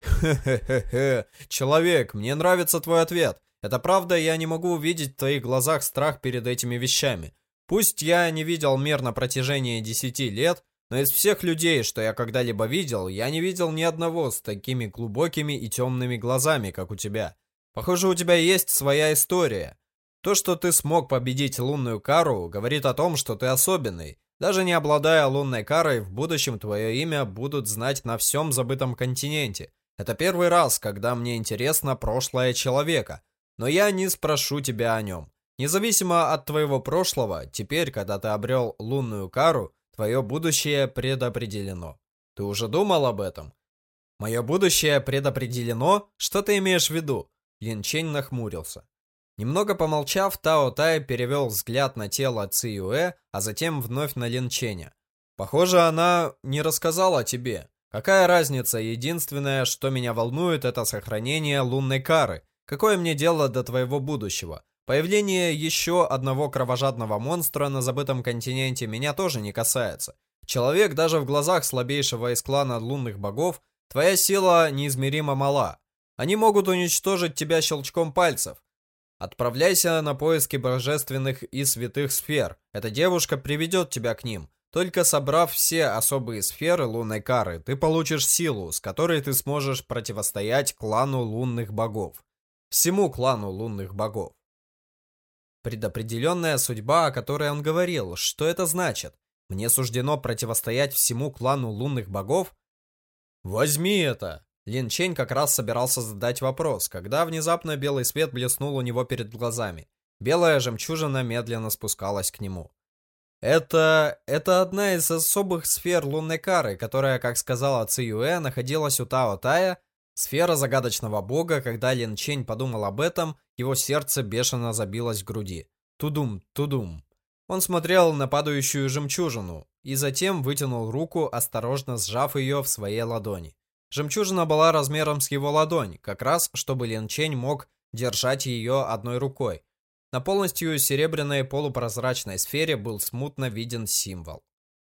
«Хе-хе-хе, человек, мне нравится твой ответ. Это правда, я не могу увидеть в твоих глазах страх перед этими вещами. Пусть я не видел мир на протяжении десяти лет, но из всех людей, что я когда-либо видел, я не видел ни одного с такими глубокими и темными глазами, как у тебя. Похоже, у тебя есть своя история. То, что ты смог победить лунную кару, говорит о том, что ты особенный. Даже не обладая лунной карой, в будущем твое имя будут знать на всем забытом континенте. Это первый раз, когда мне интересно прошлое человека, но я не спрошу тебя о нем. Независимо от твоего прошлого, теперь, когда ты обрел лунную кару, твое будущее предопределено. Ты уже думал об этом? Мое будущее предопределено? Что ты имеешь в виду? Лин Чень нахмурился. Немного помолчав, Тао Тай перевел взгляд на тело Ци Юэ, а затем вновь на Лин Ченя. Похоже, она не рассказала тебе. Какая разница? Единственное, что меня волнует, это сохранение лунной кары. Какое мне дело до твоего будущего? Появление еще одного кровожадного монстра на забытом континенте меня тоже не касается. Человек даже в глазах слабейшего из клана лунных богов, твоя сила неизмеримо мала. Они могут уничтожить тебя щелчком пальцев. Отправляйся на поиски божественных и святых сфер. Эта девушка приведет тебя к ним. Только собрав все особые сферы лунной кары, ты получишь силу, с которой ты сможешь противостоять клану лунных богов. Всему клану лунных богов. Предопределенная судьба, о которой он говорил, что это значит? Мне суждено противостоять всему клану лунных богов? Возьми это! Лин Чень как раз собирался задать вопрос, когда внезапно белый свет блеснул у него перед глазами. Белая жемчужина медленно спускалась к нему. Это... это одна из особых сфер лунной кары, которая, как сказала Ци Юэ, находилась у Тао Тая. Сфера загадочного бога, когда Лин Чень подумал об этом, его сердце бешено забилось в груди. Тудум, тудум. Он смотрел на падающую жемчужину и затем вытянул руку, осторожно сжав ее в своей ладони. Жемчужина была размером с его ладонь, как раз, чтобы Лин Чень мог держать ее одной рукой. На полностью серебряной полупрозрачной сфере был смутно виден символ.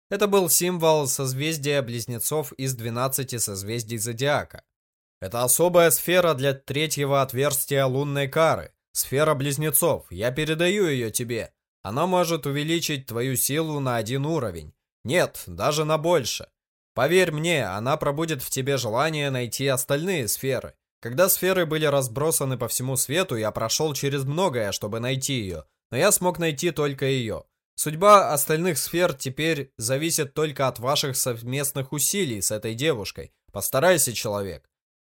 Это был символ созвездия близнецов из 12 созвездий Зодиака. Это особая сфера для третьего отверстия лунной кары. Сфера близнецов. Я передаю ее тебе. Она может увеличить твою силу на один уровень. Нет, даже на больше. Поверь мне, она пробудет в тебе желание найти остальные сферы. Когда сферы были разбросаны по всему свету, я прошел через многое, чтобы найти ее, но я смог найти только ее. Судьба остальных сфер теперь зависит только от ваших совместных усилий с этой девушкой. Постарайся, человек.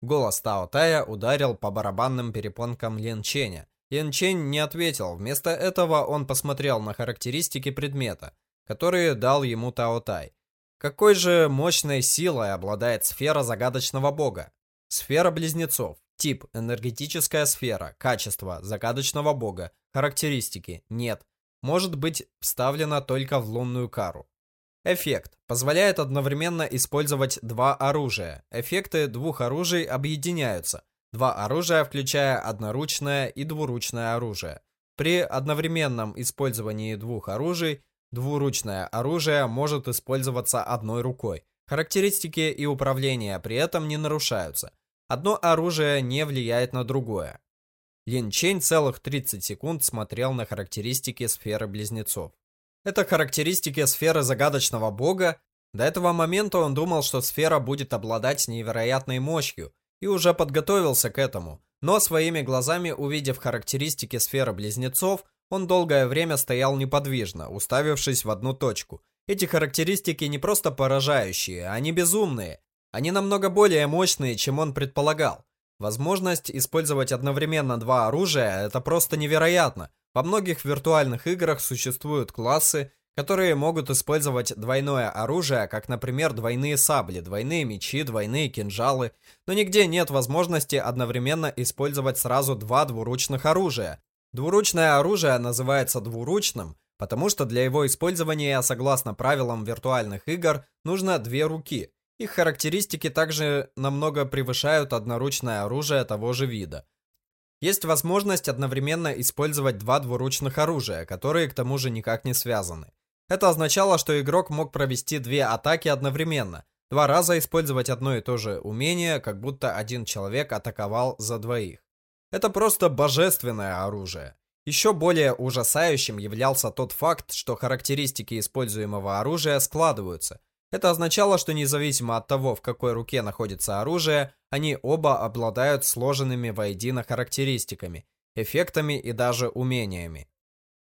Голос Тао Тая ударил по барабанным перепонкам Лен Ченя. Лен Чень не ответил, вместо этого он посмотрел на характеристики предмета, которые дал ему Тао Тай. Какой же мощной силой обладает сфера загадочного бога? Сфера близнецов. Тип – энергетическая сфера. Качество – загадочного бога. Характеристики – нет. Может быть вставлена только в лунную кару. Эффект. Позволяет одновременно использовать два оружия. Эффекты двух оружий объединяются. Два оружия, включая одноручное и двуручное оружие. При одновременном использовании двух оружий, двуручное оружие может использоваться одной рукой. Характеристики и управление при этом не нарушаются. Одно оружие не влияет на другое. Лин Чень целых 30 секунд смотрел на характеристики сферы близнецов. Это характеристики сферы загадочного бога. До этого момента он думал, что сфера будет обладать невероятной мощью, и уже подготовился к этому. Но своими глазами, увидев характеристики сферы близнецов, он долгое время стоял неподвижно, уставившись в одну точку. Эти характеристики не просто поражающие, они безумные. Они намного более мощные, чем он предполагал. Возможность использовать одновременно два оружия – это просто невероятно. Во многих виртуальных играх существуют классы, которые могут использовать двойное оружие, как, например, двойные сабли, двойные мечи, двойные кинжалы, но нигде нет возможности одновременно использовать сразу два двуручных оружия. Двуручное оружие называется двуручным, потому что для его использования, согласно правилам виртуальных игр, нужно две руки. Их характеристики также намного превышают одноручное оружие того же вида. Есть возможность одновременно использовать два двуручных оружия, которые к тому же никак не связаны. Это означало, что игрок мог провести две атаки одновременно, два раза использовать одно и то же умение, как будто один человек атаковал за двоих. Это просто божественное оружие. Еще более ужасающим являлся тот факт, что характеристики используемого оружия складываются. Это означало, что независимо от того, в какой руке находится оружие, они оба обладают сложенными воедино характеристиками, эффектами и даже умениями.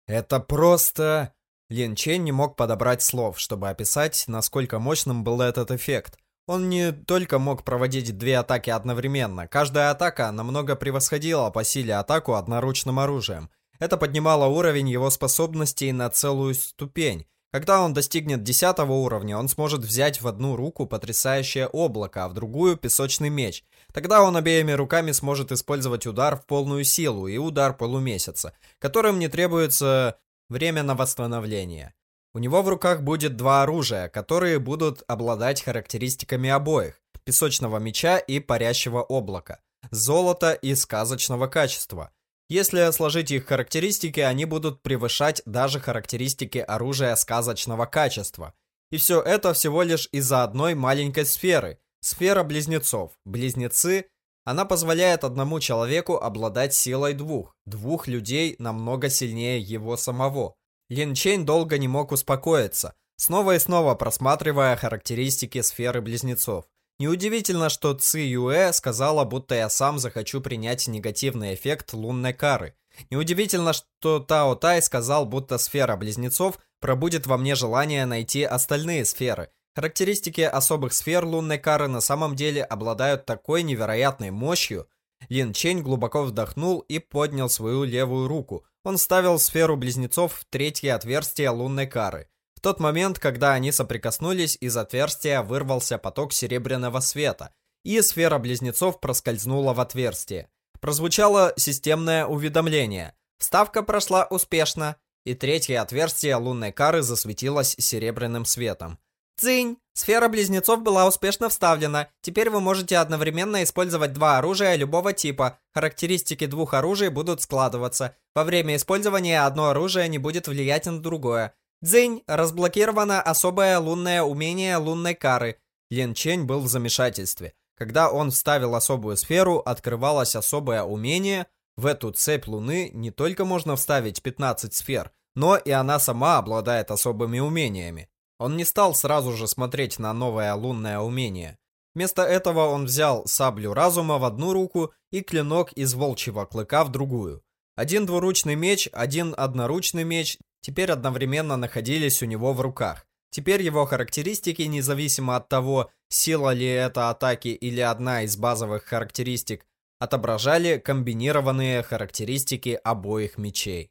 Это просто... Лин Чен не мог подобрать слов, чтобы описать, насколько мощным был этот эффект. Он не только мог проводить две атаки одновременно, каждая атака намного превосходила по силе атаку одноручным оружием. Это поднимало уровень его способностей на целую ступень. Когда он достигнет 10 уровня, он сможет взять в одну руку потрясающее облако, а в другую песочный меч. Тогда он обеими руками сможет использовать удар в полную силу и удар полумесяца, которым не требуется время на восстановление. У него в руках будет два оружия, которые будут обладать характеристиками обоих – песочного меча и парящего облака, золота и сказочного качества. Если сложить их характеристики, они будут превышать даже характеристики оружия сказочного качества. И все это всего лишь из-за одной маленькой сферы – сфера близнецов. Близнецы – она позволяет одному человеку обладать силой двух, двух людей намного сильнее его самого – Лин Чень долго не мог успокоиться, снова и снова просматривая характеристики сферы близнецов. Неудивительно, что Ци Юэ сказала, будто я сам захочу принять негативный эффект лунной кары. Неудивительно, что Тао Тай сказал, будто сфера близнецов пробудет во мне желание найти остальные сферы. Характеристики особых сфер лунной кары на самом деле обладают такой невероятной мощью. Лин Чень глубоко вдохнул и поднял свою левую руку, он ставил сферу близнецов в третье отверстие лунной кары. Тот момент, когда они соприкоснулись, из отверстия вырвался поток серебряного света, и сфера близнецов проскользнула в отверстие. Прозвучало системное уведомление. Вставка прошла успешно, и третье отверстие лунной кары засветилось серебряным светом. Цинь! Сфера близнецов была успешно вставлена. Теперь вы можете одновременно использовать два оружия любого типа. Характеристики двух оружий будут складываться. Во время использования одно оружие не будет влиять на другое. Цзинь, разблокировано особое лунное умение лунной кары. Лин Чень был в замешательстве. Когда он вставил особую сферу, открывалось особое умение. В эту цепь луны не только можно вставить 15 сфер, но и она сама обладает особыми умениями. Он не стал сразу же смотреть на новое лунное умение. Вместо этого он взял саблю разума в одну руку и клинок из волчьего клыка в другую. Один двуручный меч, один одноручный меч теперь одновременно находились у него в руках. Теперь его характеристики, независимо от того, сила ли это атаки или одна из базовых характеристик, отображали комбинированные характеристики обоих мечей.